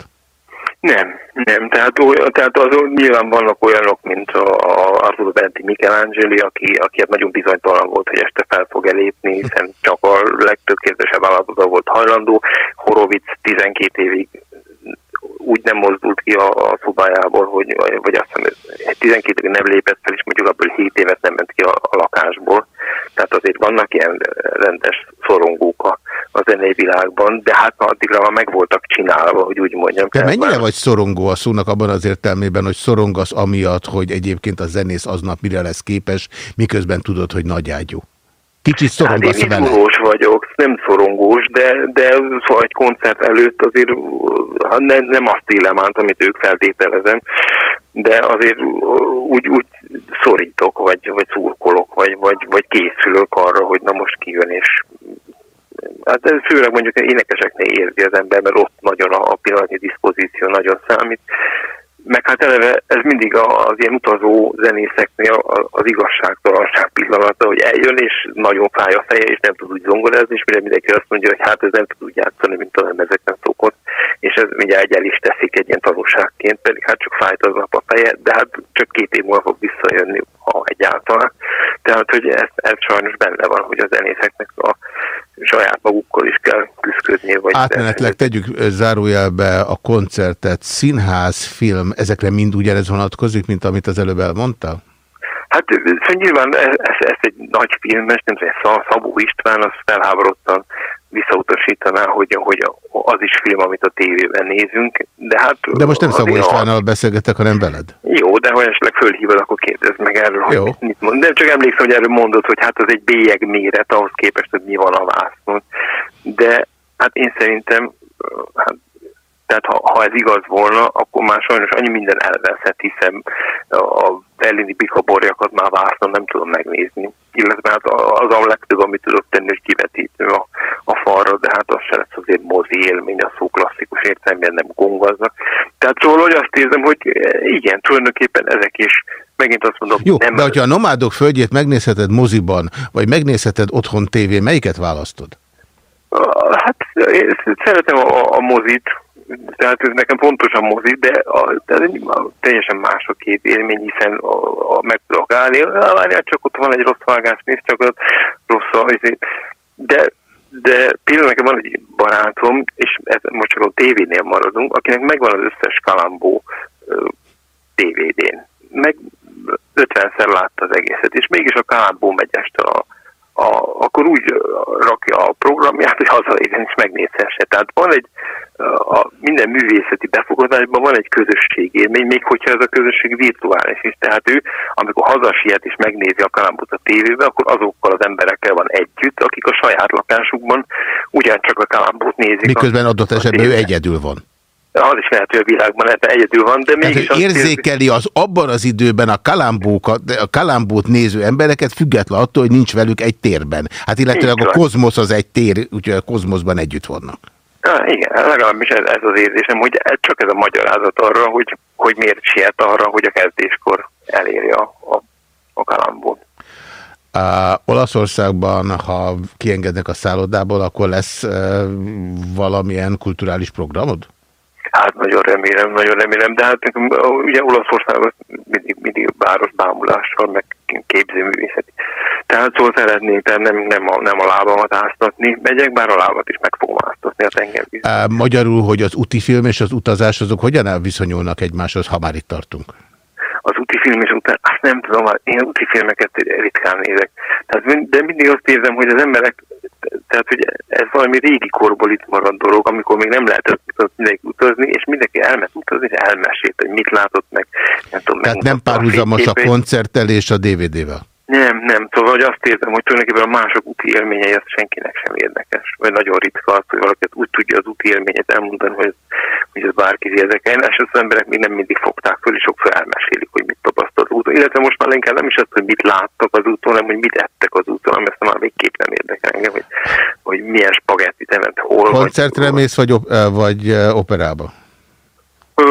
Nem, nem. Tehát, tehát azon nyilván vannak olyanok, mint a, a Arturo Benti Michelangeli, aki, aki hát nagyon bizonytalan volt, hogy este fel fog elépni, hiszen csak a legtökéletesebb állapotban volt hajlandó. Horovic 12 évig úgy nem mozdult ki a, a szobájából, hogy, vagy azt hiszem, 12 évig nem lépett fel, és mondjuk abból 7 évet nem ment ki a, a lakásból. Tehát azért vannak ilyen rendes szorongók a, a zenei világban, de hát addigra már meg voltak csinálva, hogy úgy mondjam. Tehát mennyire vagy szorongó a szónak abban az értelmében, hogy szorongasz amiatt, hogy egyébként a zenész aznap mire lesz képes, miközben tudod, hogy nagyágyú? Kicsit Hát szorongasz én vele? izgulós vagyok, nem szorongós, de, de szóval egy koncert előtt azért hát ne, nem azt élem át, amit ők feltételezem, de azért úgy, úgy szorítok, vagy, vagy szurkolok, vagy, vagy, vagy készülök arra, hogy na most kijön, és hát főleg mondjuk énekeseknél érzi az ember, mert ott nagyon a, a pillanatnyi diszpozíció nagyon számít. Meg hát eleve ez mindig az ilyen utazó zenészeknél az igazságtalanság pillanata, hogy eljön, és nagyon fáj a feje, és nem tud úgy zongorázni, és mire mindenki azt mondja, hogy hát ez nem tud úgy játszani, mint a ezeken szokott, és ez mindjárt el is teszik egy ilyen tanulságként, pedig hát csak fájt az nap a feje, de hát csak két év múlva fog visszajönni, ha egyáltalán. Tehát, hogy ez, ez sajnos benne van, hogy a zenészeknek a saját magukkal is kell küzdködni. Vagy Átmenetleg tegyük ö, zárójelbe a koncertet, színház, film, ezekre mind ugyanez vonatkozik, mint amit az előbb elmondtál? Hát szóval nyilván ez, ez, ez egy nagy filmes, nem tudom, Szabó István, az felháborodtan visszautasítaná, hogy, hogy az is film, amit a tévében nézünk, de hát... De most nem Szabó Istvánnal beszélgetek, hanem veled. Jó, de ha esetleg fölhívod, akkor kérdezd meg erről, Jó. hogy mit mond. De csak emlékszem, hogy erről mondod, hogy hát az egy bélyeg méret ahhoz képest, hogy mi van a vásznon. De hát én szerintem, hát, tehát ha, ha ez igaz volna, akkor már sajnos annyi minden elveszett, hiszen a berlini bikaborjakat már vásznon nem tudom megnézni. Illetve hát az a legtöbb, amit tudok tenni, hogy kivetítő a, a falra, de hát az se lesz azért mozi élmény, a szó klasszikus értelemben nem gongaznak. Tehát szóval, hogy azt érzem, hogy igen, tulajdonképpen ezek is, megint azt mondom, Jó, nem de hogyha a nomádok földjét megnézheted moziban, vagy megnézheted otthon tévén, melyiket választod? Hát én szeretem a, a mozit, tehát ez nekem fontos a mozi, de, a, de ez teljesen más a két élmény, hiszen a, a meg tudok állni, "Á, várjál, csak ott van egy rossz vágás, nézd csak ott rossz a, izé." de, de például nekem van egy barátom, és ez most csak a tévénél maradunk, akinek megvan az összes kalambó DVD-n. Meg 50-szer látta az egészet, és mégis a kalambó megy este a, a, akkor úgy rakja a programját, hogy hazaérjen és megnézhesse. Tehát van egy, a, minden művészeti befogadásban van egy közösségélmény, még hogyha ez a közösség virtuális is. Tehát ő, amikor hazasiet és megnézi a kalambot a tévébe, akkor azokkal az emberekkel van együtt, akik a saját lakásukban ugyancsak a kalambot nézik. Miközben adott esetben ő egyedül van. Hogy a világban ebben egyedül van, de mégis érzi- érzékeli az abban az időben a kalambókat, a kalambót néző embereket, független attól, hogy nincs velük egy térben. Hát illetőleg a kozmosz az egy tér, úgyhogy a kozmoszban együtt vannak. Ah, igen, legalábbis ez, ez az érzésem, hogy ez csak ez a magyarázat arra, hogy, hogy miért siet arra, hogy a kezdéskor elérje a, a, a kalambot. Uh, Olaszországban, ha kiengednek a szállodából, akkor lesz uh, valamilyen kulturális programod? Hát nagyon remélem, nagyon remélem, de hát ugye Olaszországban mindig, mindig város bámulással, meg képzőművészeti. Tehát szóval szeretnék, tehát nem, nem, a, nem a lábamat áztatni, megyek, bár a lábat is meg fogom áztatni a tengervíz. Uh, magyarul, hogy az úti film és az utazás azok hogyan viszonyulnak egymáshoz, ha már itt tartunk? az úti film és után, azt nem tudom, hát én úti filmeket ritkán nézek. Tehát, de mindig azt érzem, hogy az emberek, tehát hogy ez valami régi korból itt maradt dolog, amikor még nem lehetett mindenki utazni, és mindenki elment utazni, és elmesélt, hogy mit látott meg. Nem tudom, Tehát nem párhuzamos a fényképeit. koncertelés a DVD-vel? Nem, nem. Szóval hogy azt érzem, hogy tulajdonképpen a mások úti élményei az senkinek sem érdekes. Vagy nagyon ritka az, hogy valaki úgy tudja az úti élményét elmondani, hogy, hogy ez bárki érdekel. És az emberek még nem mindig fogták föl, és sokszor elmesélik, hogy mit tapasztalt úton. Illetve most már inkább nem is az, hogy mit láttak az úton, hanem hogy mit ettek az úton, ami ezt már végképp nem érdekel engem, hogy, hogy milyen spagettit evett hol. Koncertre mész, vagy, op- vagy operába? Ö,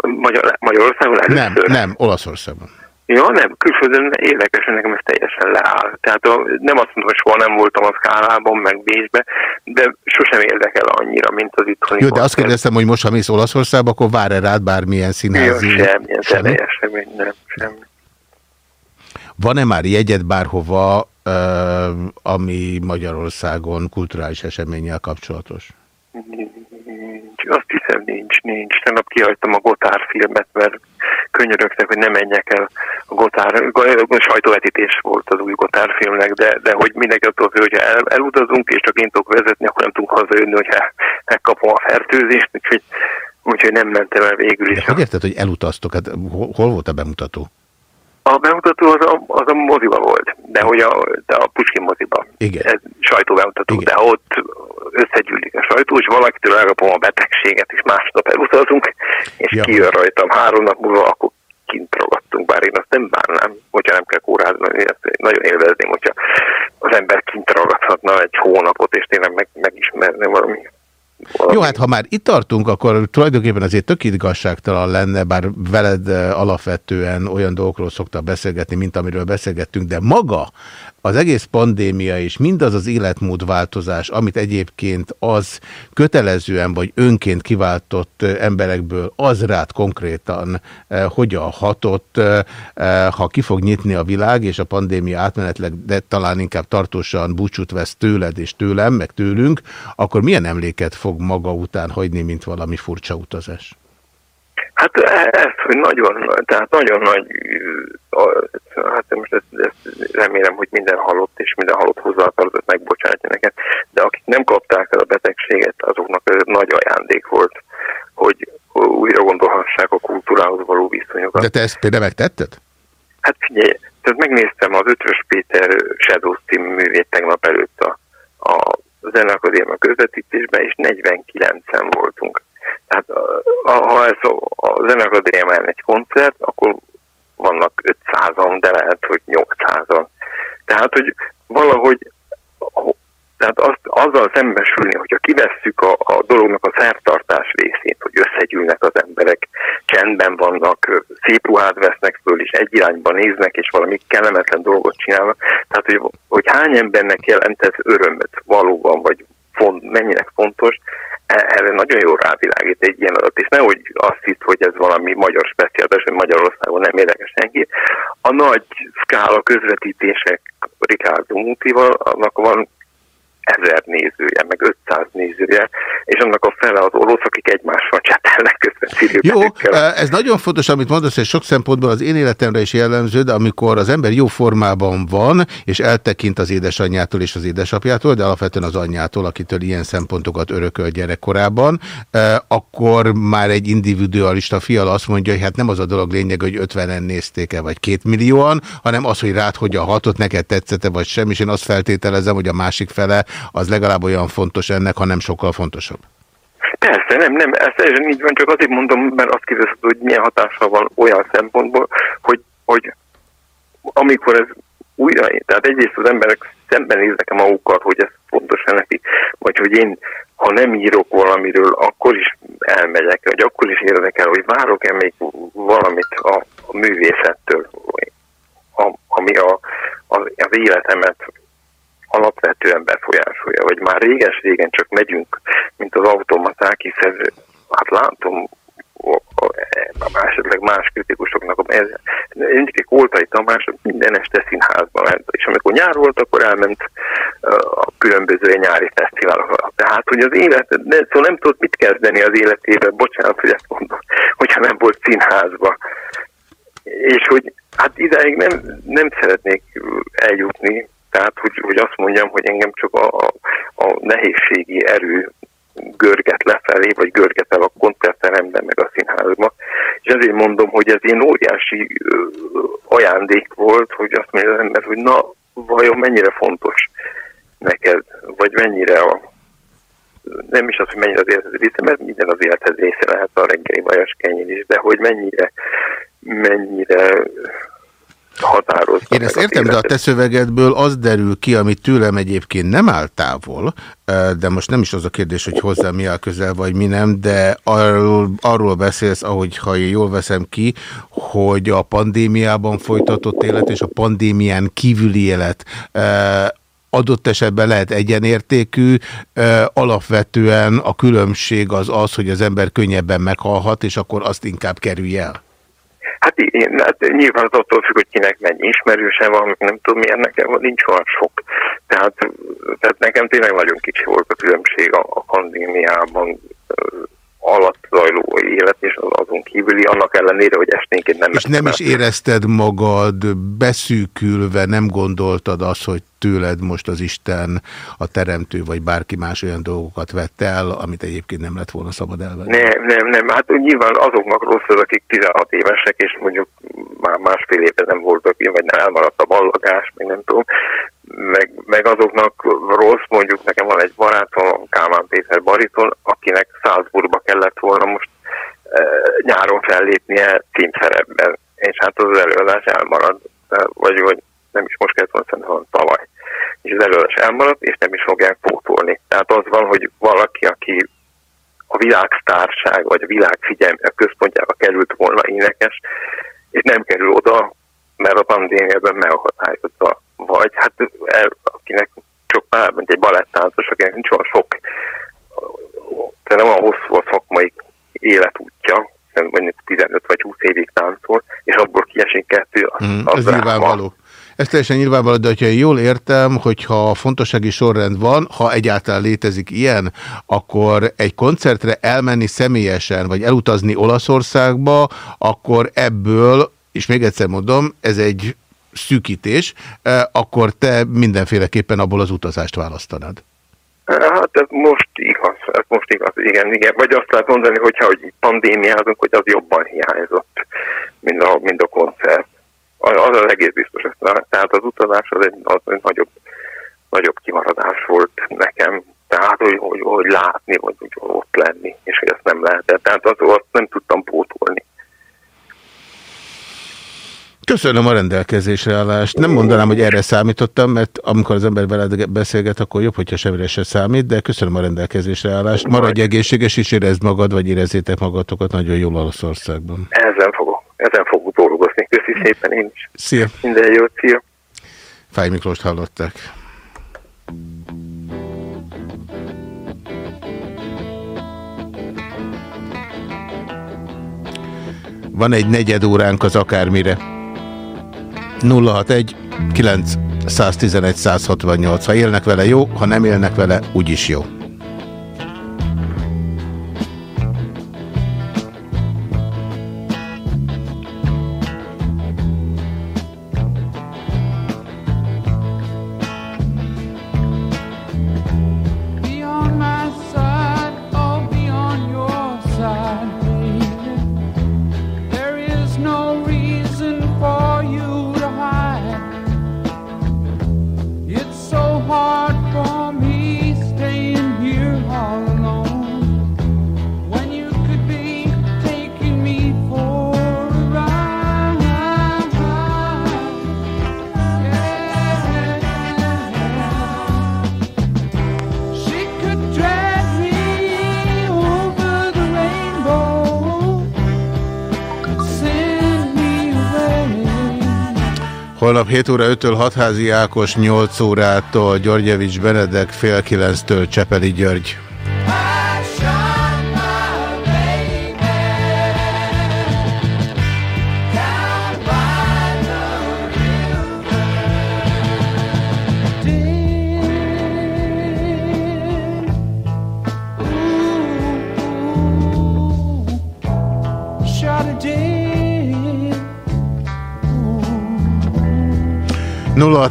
Magyar, Magyarországon Nem, először. nem, Olaszországban. Ja, nem, külföldön érdekes, hogy nekem ez teljesen leáll. Tehát a, nem azt mondom, hogy soha nem voltam a Skálában, meg Bécsbe, de sosem érdekel annyira, mint az itthoni. Jó, de azt kérdeztem, hogy most, ha mész Olaszországba, akkor vár-e rád bármilyen Jó, színházi? semmilyen zenéje, semmi, nem, semmi. Van-e már jegyed bárhova, ami Magyarországon kulturális eseménnyel kapcsolatos? Nincs, azt hiszem nincs, nincs. Tegnap kihagytam a Gotár filmet, mert könyörögtek, hogy ne menjek el a Gotár, a sajtóvetítés volt az új Gotár filmnek, de, de hogy mindenki attól fél, hogyha el, elutazunk, és csak én tudok vezetni, akkor nem tudunk hazajönni, hogyha megkapom a fertőzést, úgyhogy, úgyhogy nem mentem el végül is. De hogy érted, hogy elutaztok? Hát hol, hol volt a bemutató? A bemutató az a, az a moziba volt, de hogy a, de a Puskin moziba. Igen. Ez sajtóbemutató, Igen. de ott összegyűlik a sajtó, és valakitől elkapom a betegséget, és másnap elutazunk, és Ja. kijön rajtam. Három nap múlva akkor kint ragadtunk, bár én azt nem bánnám, hogyha nem kell kórázni, én ezt nagyon élvezném, hogyha az ember kint ragadhatna egy hónapot, és tényleg meg, megismerne valami. Jó, hát ha már itt tartunk, akkor tulajdonképpen azért tök igazságtalan lenne, bár veled eh, alapvetően olyan dolgokról szoktak beszélgetni, mint amiről beszélgettünk, de maga az egész pandémia és mindaz az életmódváltozás, amit egyébként az kötelezően vagy önként kiváltott emberekből az rád konkrétan eh, hogyan hatott, eh, ha ki fog nyitni a világ, és a pandémia átmenetleg, de talán inkább tartósan búcsút vesz tőled és tőlem, meg tőlünk, akkor milyen emléket fog maga után hagyni, mint valami furcsa utazás? Hát e- ez, hogy nagyon, nagy- tehát nagyon nagy, hát most ezt, ezt remélem, hogy minden halott és minden halott hozzátartozott megbocsátja neked, de akik nem kapták el a betegséget, azoknak ez nagy ajándék volt, hogy újra gondolhassák a kultúrához való viszonyokat. De te ezt például megtetted? Hát figyelj, tehát megnéztem az Ötvös Péter Shadows című művét tegnap előtt a, a Zenakadémia közvetítésben, és 49-en voltunk. A- ha ez a, Zenakadémián egy koncert, akkor vannak 500-an, de lehet, hogy 800-an. Tehát, hogy valahogy tehát azt, azzal szembesülni, hogyha kivesszük a, a dolognak a szertartás részét, hogy összegyűlnek az emberek, csendben vannak, szép ruhát vesznek föl, és egy irányba néznek, és valami kellemetlen dolgot csinálnak. Tehát, hogy, hogy hány embernek jelent ez örömet valóban, vagy font, mennyinek fontos, erre nagyon jól rávilágít egy ilyen adat, és nehogy azt hitt, hogy ez valami magyar speciális, hogy Magyarországon nem érdekes senki. A nagy szkála közvetítések Ricardo Mutival, annak van ezer nézője, meg 500 nézője, és annak a fele az orosz, akik egymással csetelnek közben. Jó, ez nagyon fontos, amit mondasz, és sok szempontból az én életemre is jellemző, de amikor az ember jó formában van, és eltekint az édesanyjától és az édesapjától, de alapvetően az anyjától, akitől ilyen szempontokat örököl gyerekkorában, akkor már egy individualista fial azt mondja, hogy hát nem az a dolog lényeg, hogy 50-en nézték-e, vagy két millióan, hanem az, hogy rád hogyan hatott, neked tetszete, vagy sem, és én azt feltételezem, hogy a másik fele az legalább olyan fontos ennek, ha nem sokkal fontosabb. Persze, nem, nem, ez teljesen így van, csak azért mondom, mert azt kérdezted, hogy milyen hatással van olyan szempontból, hogy, hogy amikor ez újra, tehát egyrészt az emberek szemben néznek a magukat, hogy ez fontos neki, vagy hogy én, ha nem írok valamiről, akkor is elmegyek, vagy akkor is érdekel, hogy várok-e még valamit a, a művészettől, ami a, a, az életemet alapvetően befolyásolja, vagy már réges-régen csak megyünk, mint az automaták, hiszen hát látom a esetleg más kritikusoknak, ez, egyik Koltai Tamás minden este színházba ment, és amikor nyár volt, akkor elment a különböző nyári fesztiválokra. Tehát, hogy az élet, de, szóval nem tudott mit kezdeni az életében, bocsánat, hogy ezt mondom, hogyha nem volt színházba. És hogy hát idáig nem, nem szeretnék eljutni, tehát, hogy, hogy azt mondjam, hogy engem csak a, a, a nehézségi erő görget lefelé, vagy görget el a koncertteremben, meg a színházban. És ezért mondom, hogy ez ilyen óriási ajándék volt, hogy azt mondja az ember, hogy na, vajon mennyire fontos neked, vagy mennyire a nem is az, hogy mennyire az élethez része, mert minden az élethez része lehet a reggeli vajas kenyér is, de hogy mennyire, mennyire határozza. Én ezt értem, de a te szövegedből az derül ki, amit tőlem egyébként nem áll távol, de most nem is az a kérdés, hogy hozzá mi áll közel, vagy mi nem, de arról, arról beszélsz, ahogy ha én jól veszem ki, hogy a pandémiában folytatott élet és a pandémián kívüli élet adott esetben lehet egyenértékű, alapvetően a különbség az az, hogy az ember könnyebben meghalhat, és akkor azt inkább kerülj el. Hát, én, hát nyilván az attól függ, hogy kinek mennyi ismerőse van, nem tudom milyen, nekem nincs olyan sok. Tehát, tehát nekem tényleg nagyon kicsi volt a különbség a, a pandémiában alatt zajló élet és az azon kívüli, annak ellenére, hogy esténként nem... És nem is érezted magad beszűkülve, nem gondoltad azt, hogy tőled most az Isten, a teremtő, vagy bárki más olyan dolgokat vett el, amit egyébként nem lett volna szabad elvenni? Nem, nem, nem. Hát nyilván azoknak rossz az, akik 16 évesek, és mondjuk már másfél évben nem voltak, vagy nem elmaradt a ballagás, meg nem tudom. Meg, meg azoknak rossz, mondjuk nekem van egy barátom, Kálmán Péter Bariton, akinek Salzburgba kellett volna most e, nyáron fellépnie címszerepben, és hát az előadás elmarad, vagy, vagy nem is most kellett volna, szerintem tavaly és az előadás elmaradt, és nem is fogják pótolni. Tehát az van, hogy valaki, aki a világsztárság, vagy a világ figyelme központjába került volna énekes, és nem kerül oda, mert a pandémiában megakadályozza. Vagy hát akinek csak már, mint egy balettáncos, akinek nincs olyan sok, de nem olyan hosszú a szakmai életútja, mondjuk 15 vagy 20 évig táncol, és abból kiesik kettő, az, mm, az, az nyilvánvaló. Ez teljesen nyilvánvaló, de hogyha jól értem, hogyha fontossági sorrend van, ha egyáltalán létezik ilyen, akkor egy koncertre elmenni személyesen, vagy elutazni Olaszországba, akkor ebből, és még egyszer mondom, ez egy szűkítés, eh, akkor te mindenféleképpen abból az utazást választanád. Hát ez most igaz, ez most igaz, igen, igen. Vagy azt lehet mondani, hogyha hogy pandémiázunk, hogy az jobban hiányzott, mint a, mint a koncert az az egész biztos. Tehát az utazás az egy, az egy nagyobb, nagyobb kimaradás volt nekem. Tehát, hogy, hogy, hogy látni, vagy hogy ott lenni, és hogy ezt nem lehetett. Tehát az, azt nem tudtam pótolni. Köszönöm a rendelkezésre állást. Nem mondanám, hogy erre számítottam, mert amikor az ember veled beszélget, akkor jobb, hogyha semmire se számít, de köszönöm a rendelkezésre állást. Maradj egészséges, és érezd magad, vagy érezzétek magatokat nagyon jól Olaszországban. Ezen fogok, ezen fogok dolgozni. Szépen én is. Szia. Minden jót, szia. Fáj Miklóst hallották. Van egy negyed óránk az akármire. 061 9 111 168. Ha élnek vele, jó, ha nem élnek vele, úgyis jó. Holnap 7 óra 5-től Hatházi Ákos, 8 órától Györgyevics Benedek, fél 9-től Csepeli György.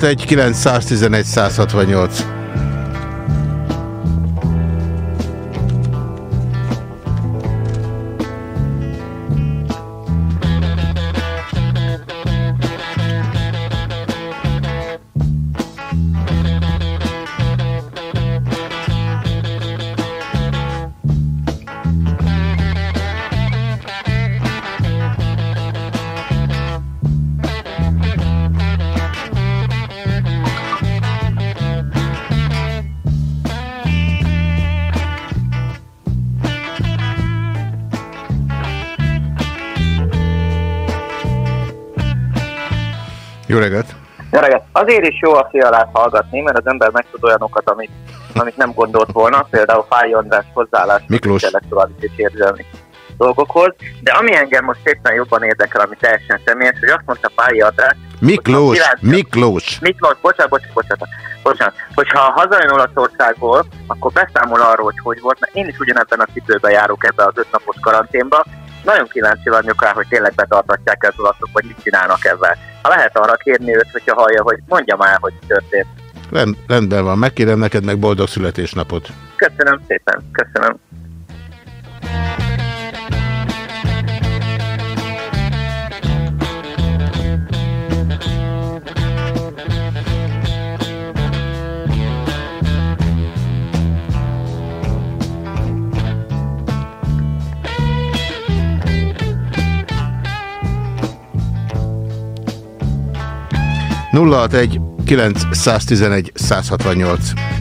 061 911 168. Azért is jó a fialát hallgatni, mert az ember megtud olyanokat, amit, amit nem gondolt volna, például Fáj András hozzáállás Miklós. intellektuális és érzelmi dolgokhoz. De ami engem most éppen jobban érdekel, ami teljesen személyes, hogy azt mondta Fáj András, Miklós! Miklós! Miklós, bocsánat, bocsánat, bocsánat, bocsánat, hogyha hazajön Olaszországból, akkor beszámol arról, hogy hogy volt, mert én is ugyanebben a cipőben járok ebbe az ötnapos karanténba. Nagyon kíváncsi vagyok rá, hogy tényleg betartatják az olaszok, vagy mit csinálnak ezzel. Ha lehet arra kérni őt, hogyha hallja, hogy mondja már, hogy történt. Rend, rendben van, megkérem neked meg boldog születésnapot. Köszönöm szépen, köszönöm. Nulla egy 911 168.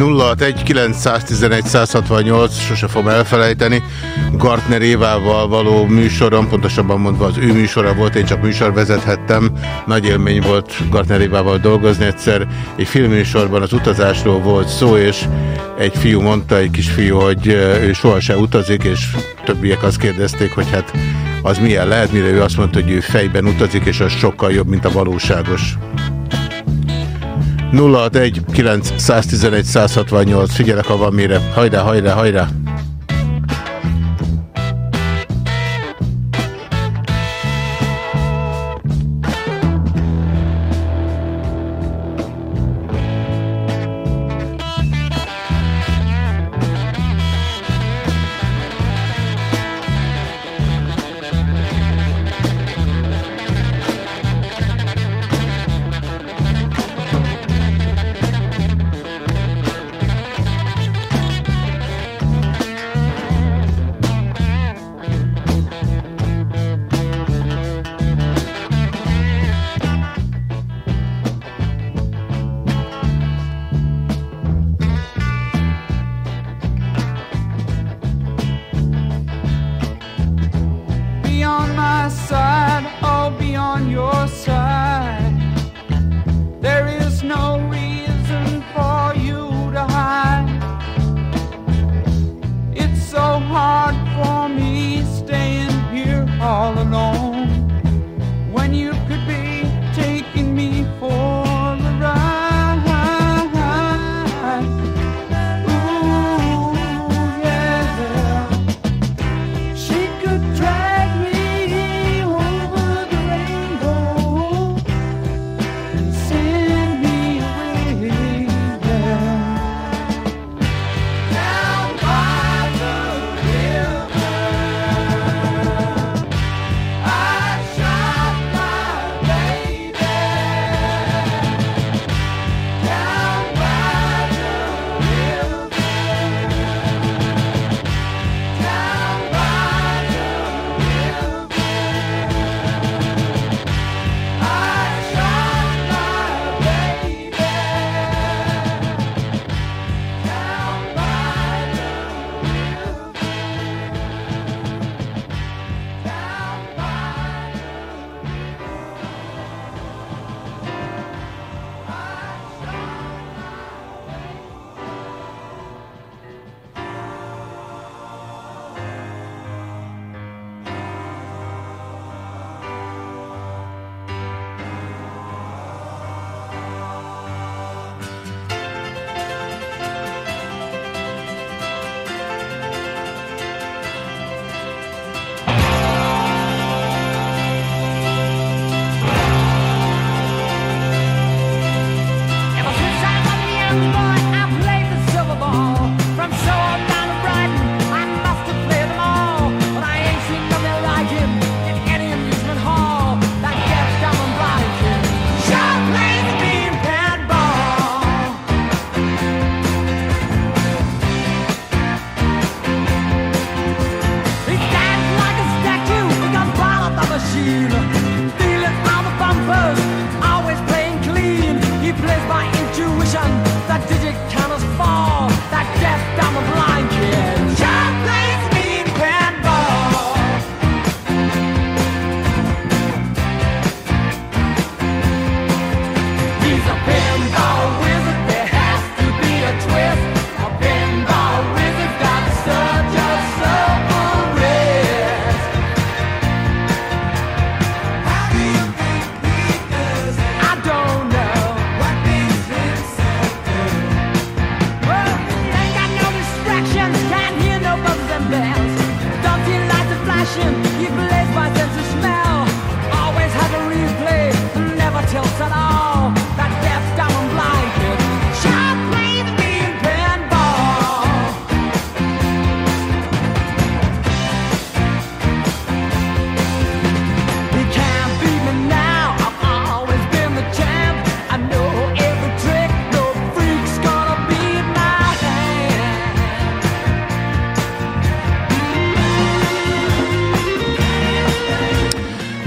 061 911 168, sose fogom elfelejteni, Gartner Évával való műsorom, pontosabban mondva az ő műsora volt, én csak műsor vezethettem, nagy élmény volt Gartner Évával dolgozni egyszer, egy filmműsorban az utazásról volt szó, és egy fiú mondta, egy kis fiú, hogy ő sohasem utazik, és többiek azt kérdezték, hogy hát az milyen lehet, mire ő azt mondta, hogy ő fejben utazik, és az sokkal jobb, mint a valóságos. 061 911 168. Figyelek, ha van mire. Hajrá, hajrá, hajrá!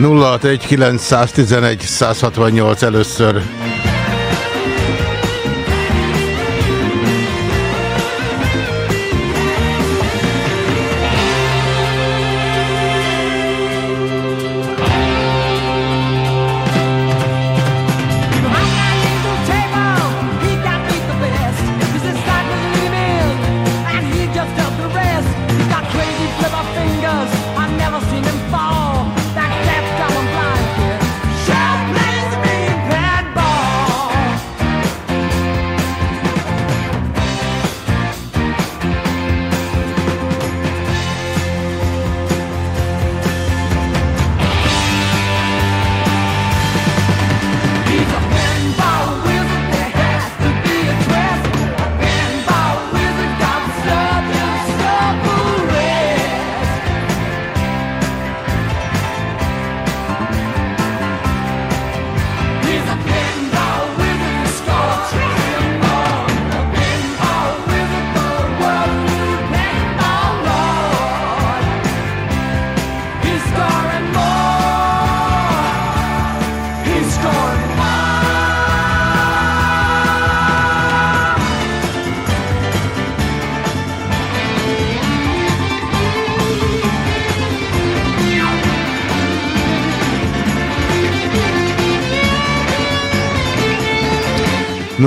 061 911 168 először.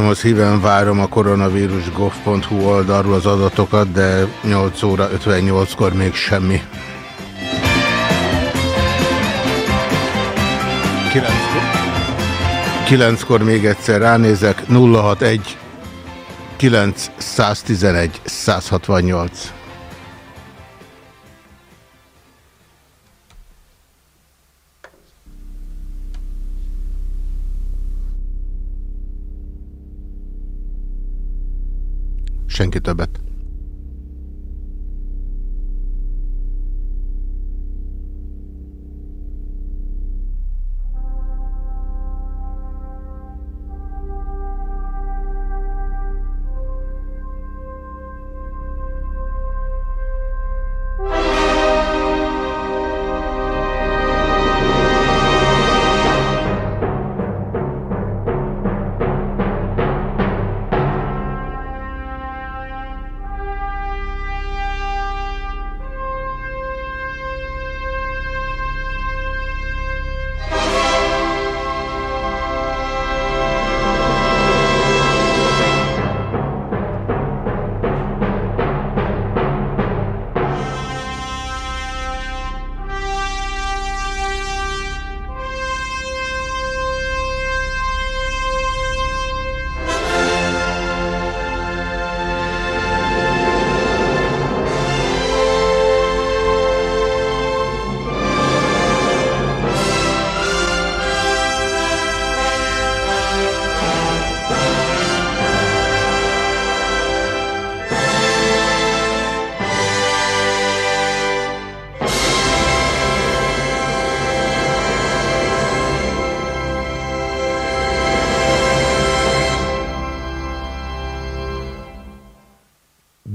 Szokásomhoz híven várom a koronavírus.gov.hu oldalról az adatokat, de 8 óra 58-kor még semmi. 9-kor még egyszer ránézek, 061 911 168.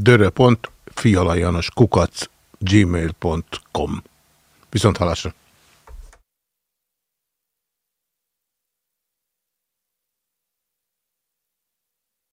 dörö.fialajanos kukac gmail.com Viszont halásra!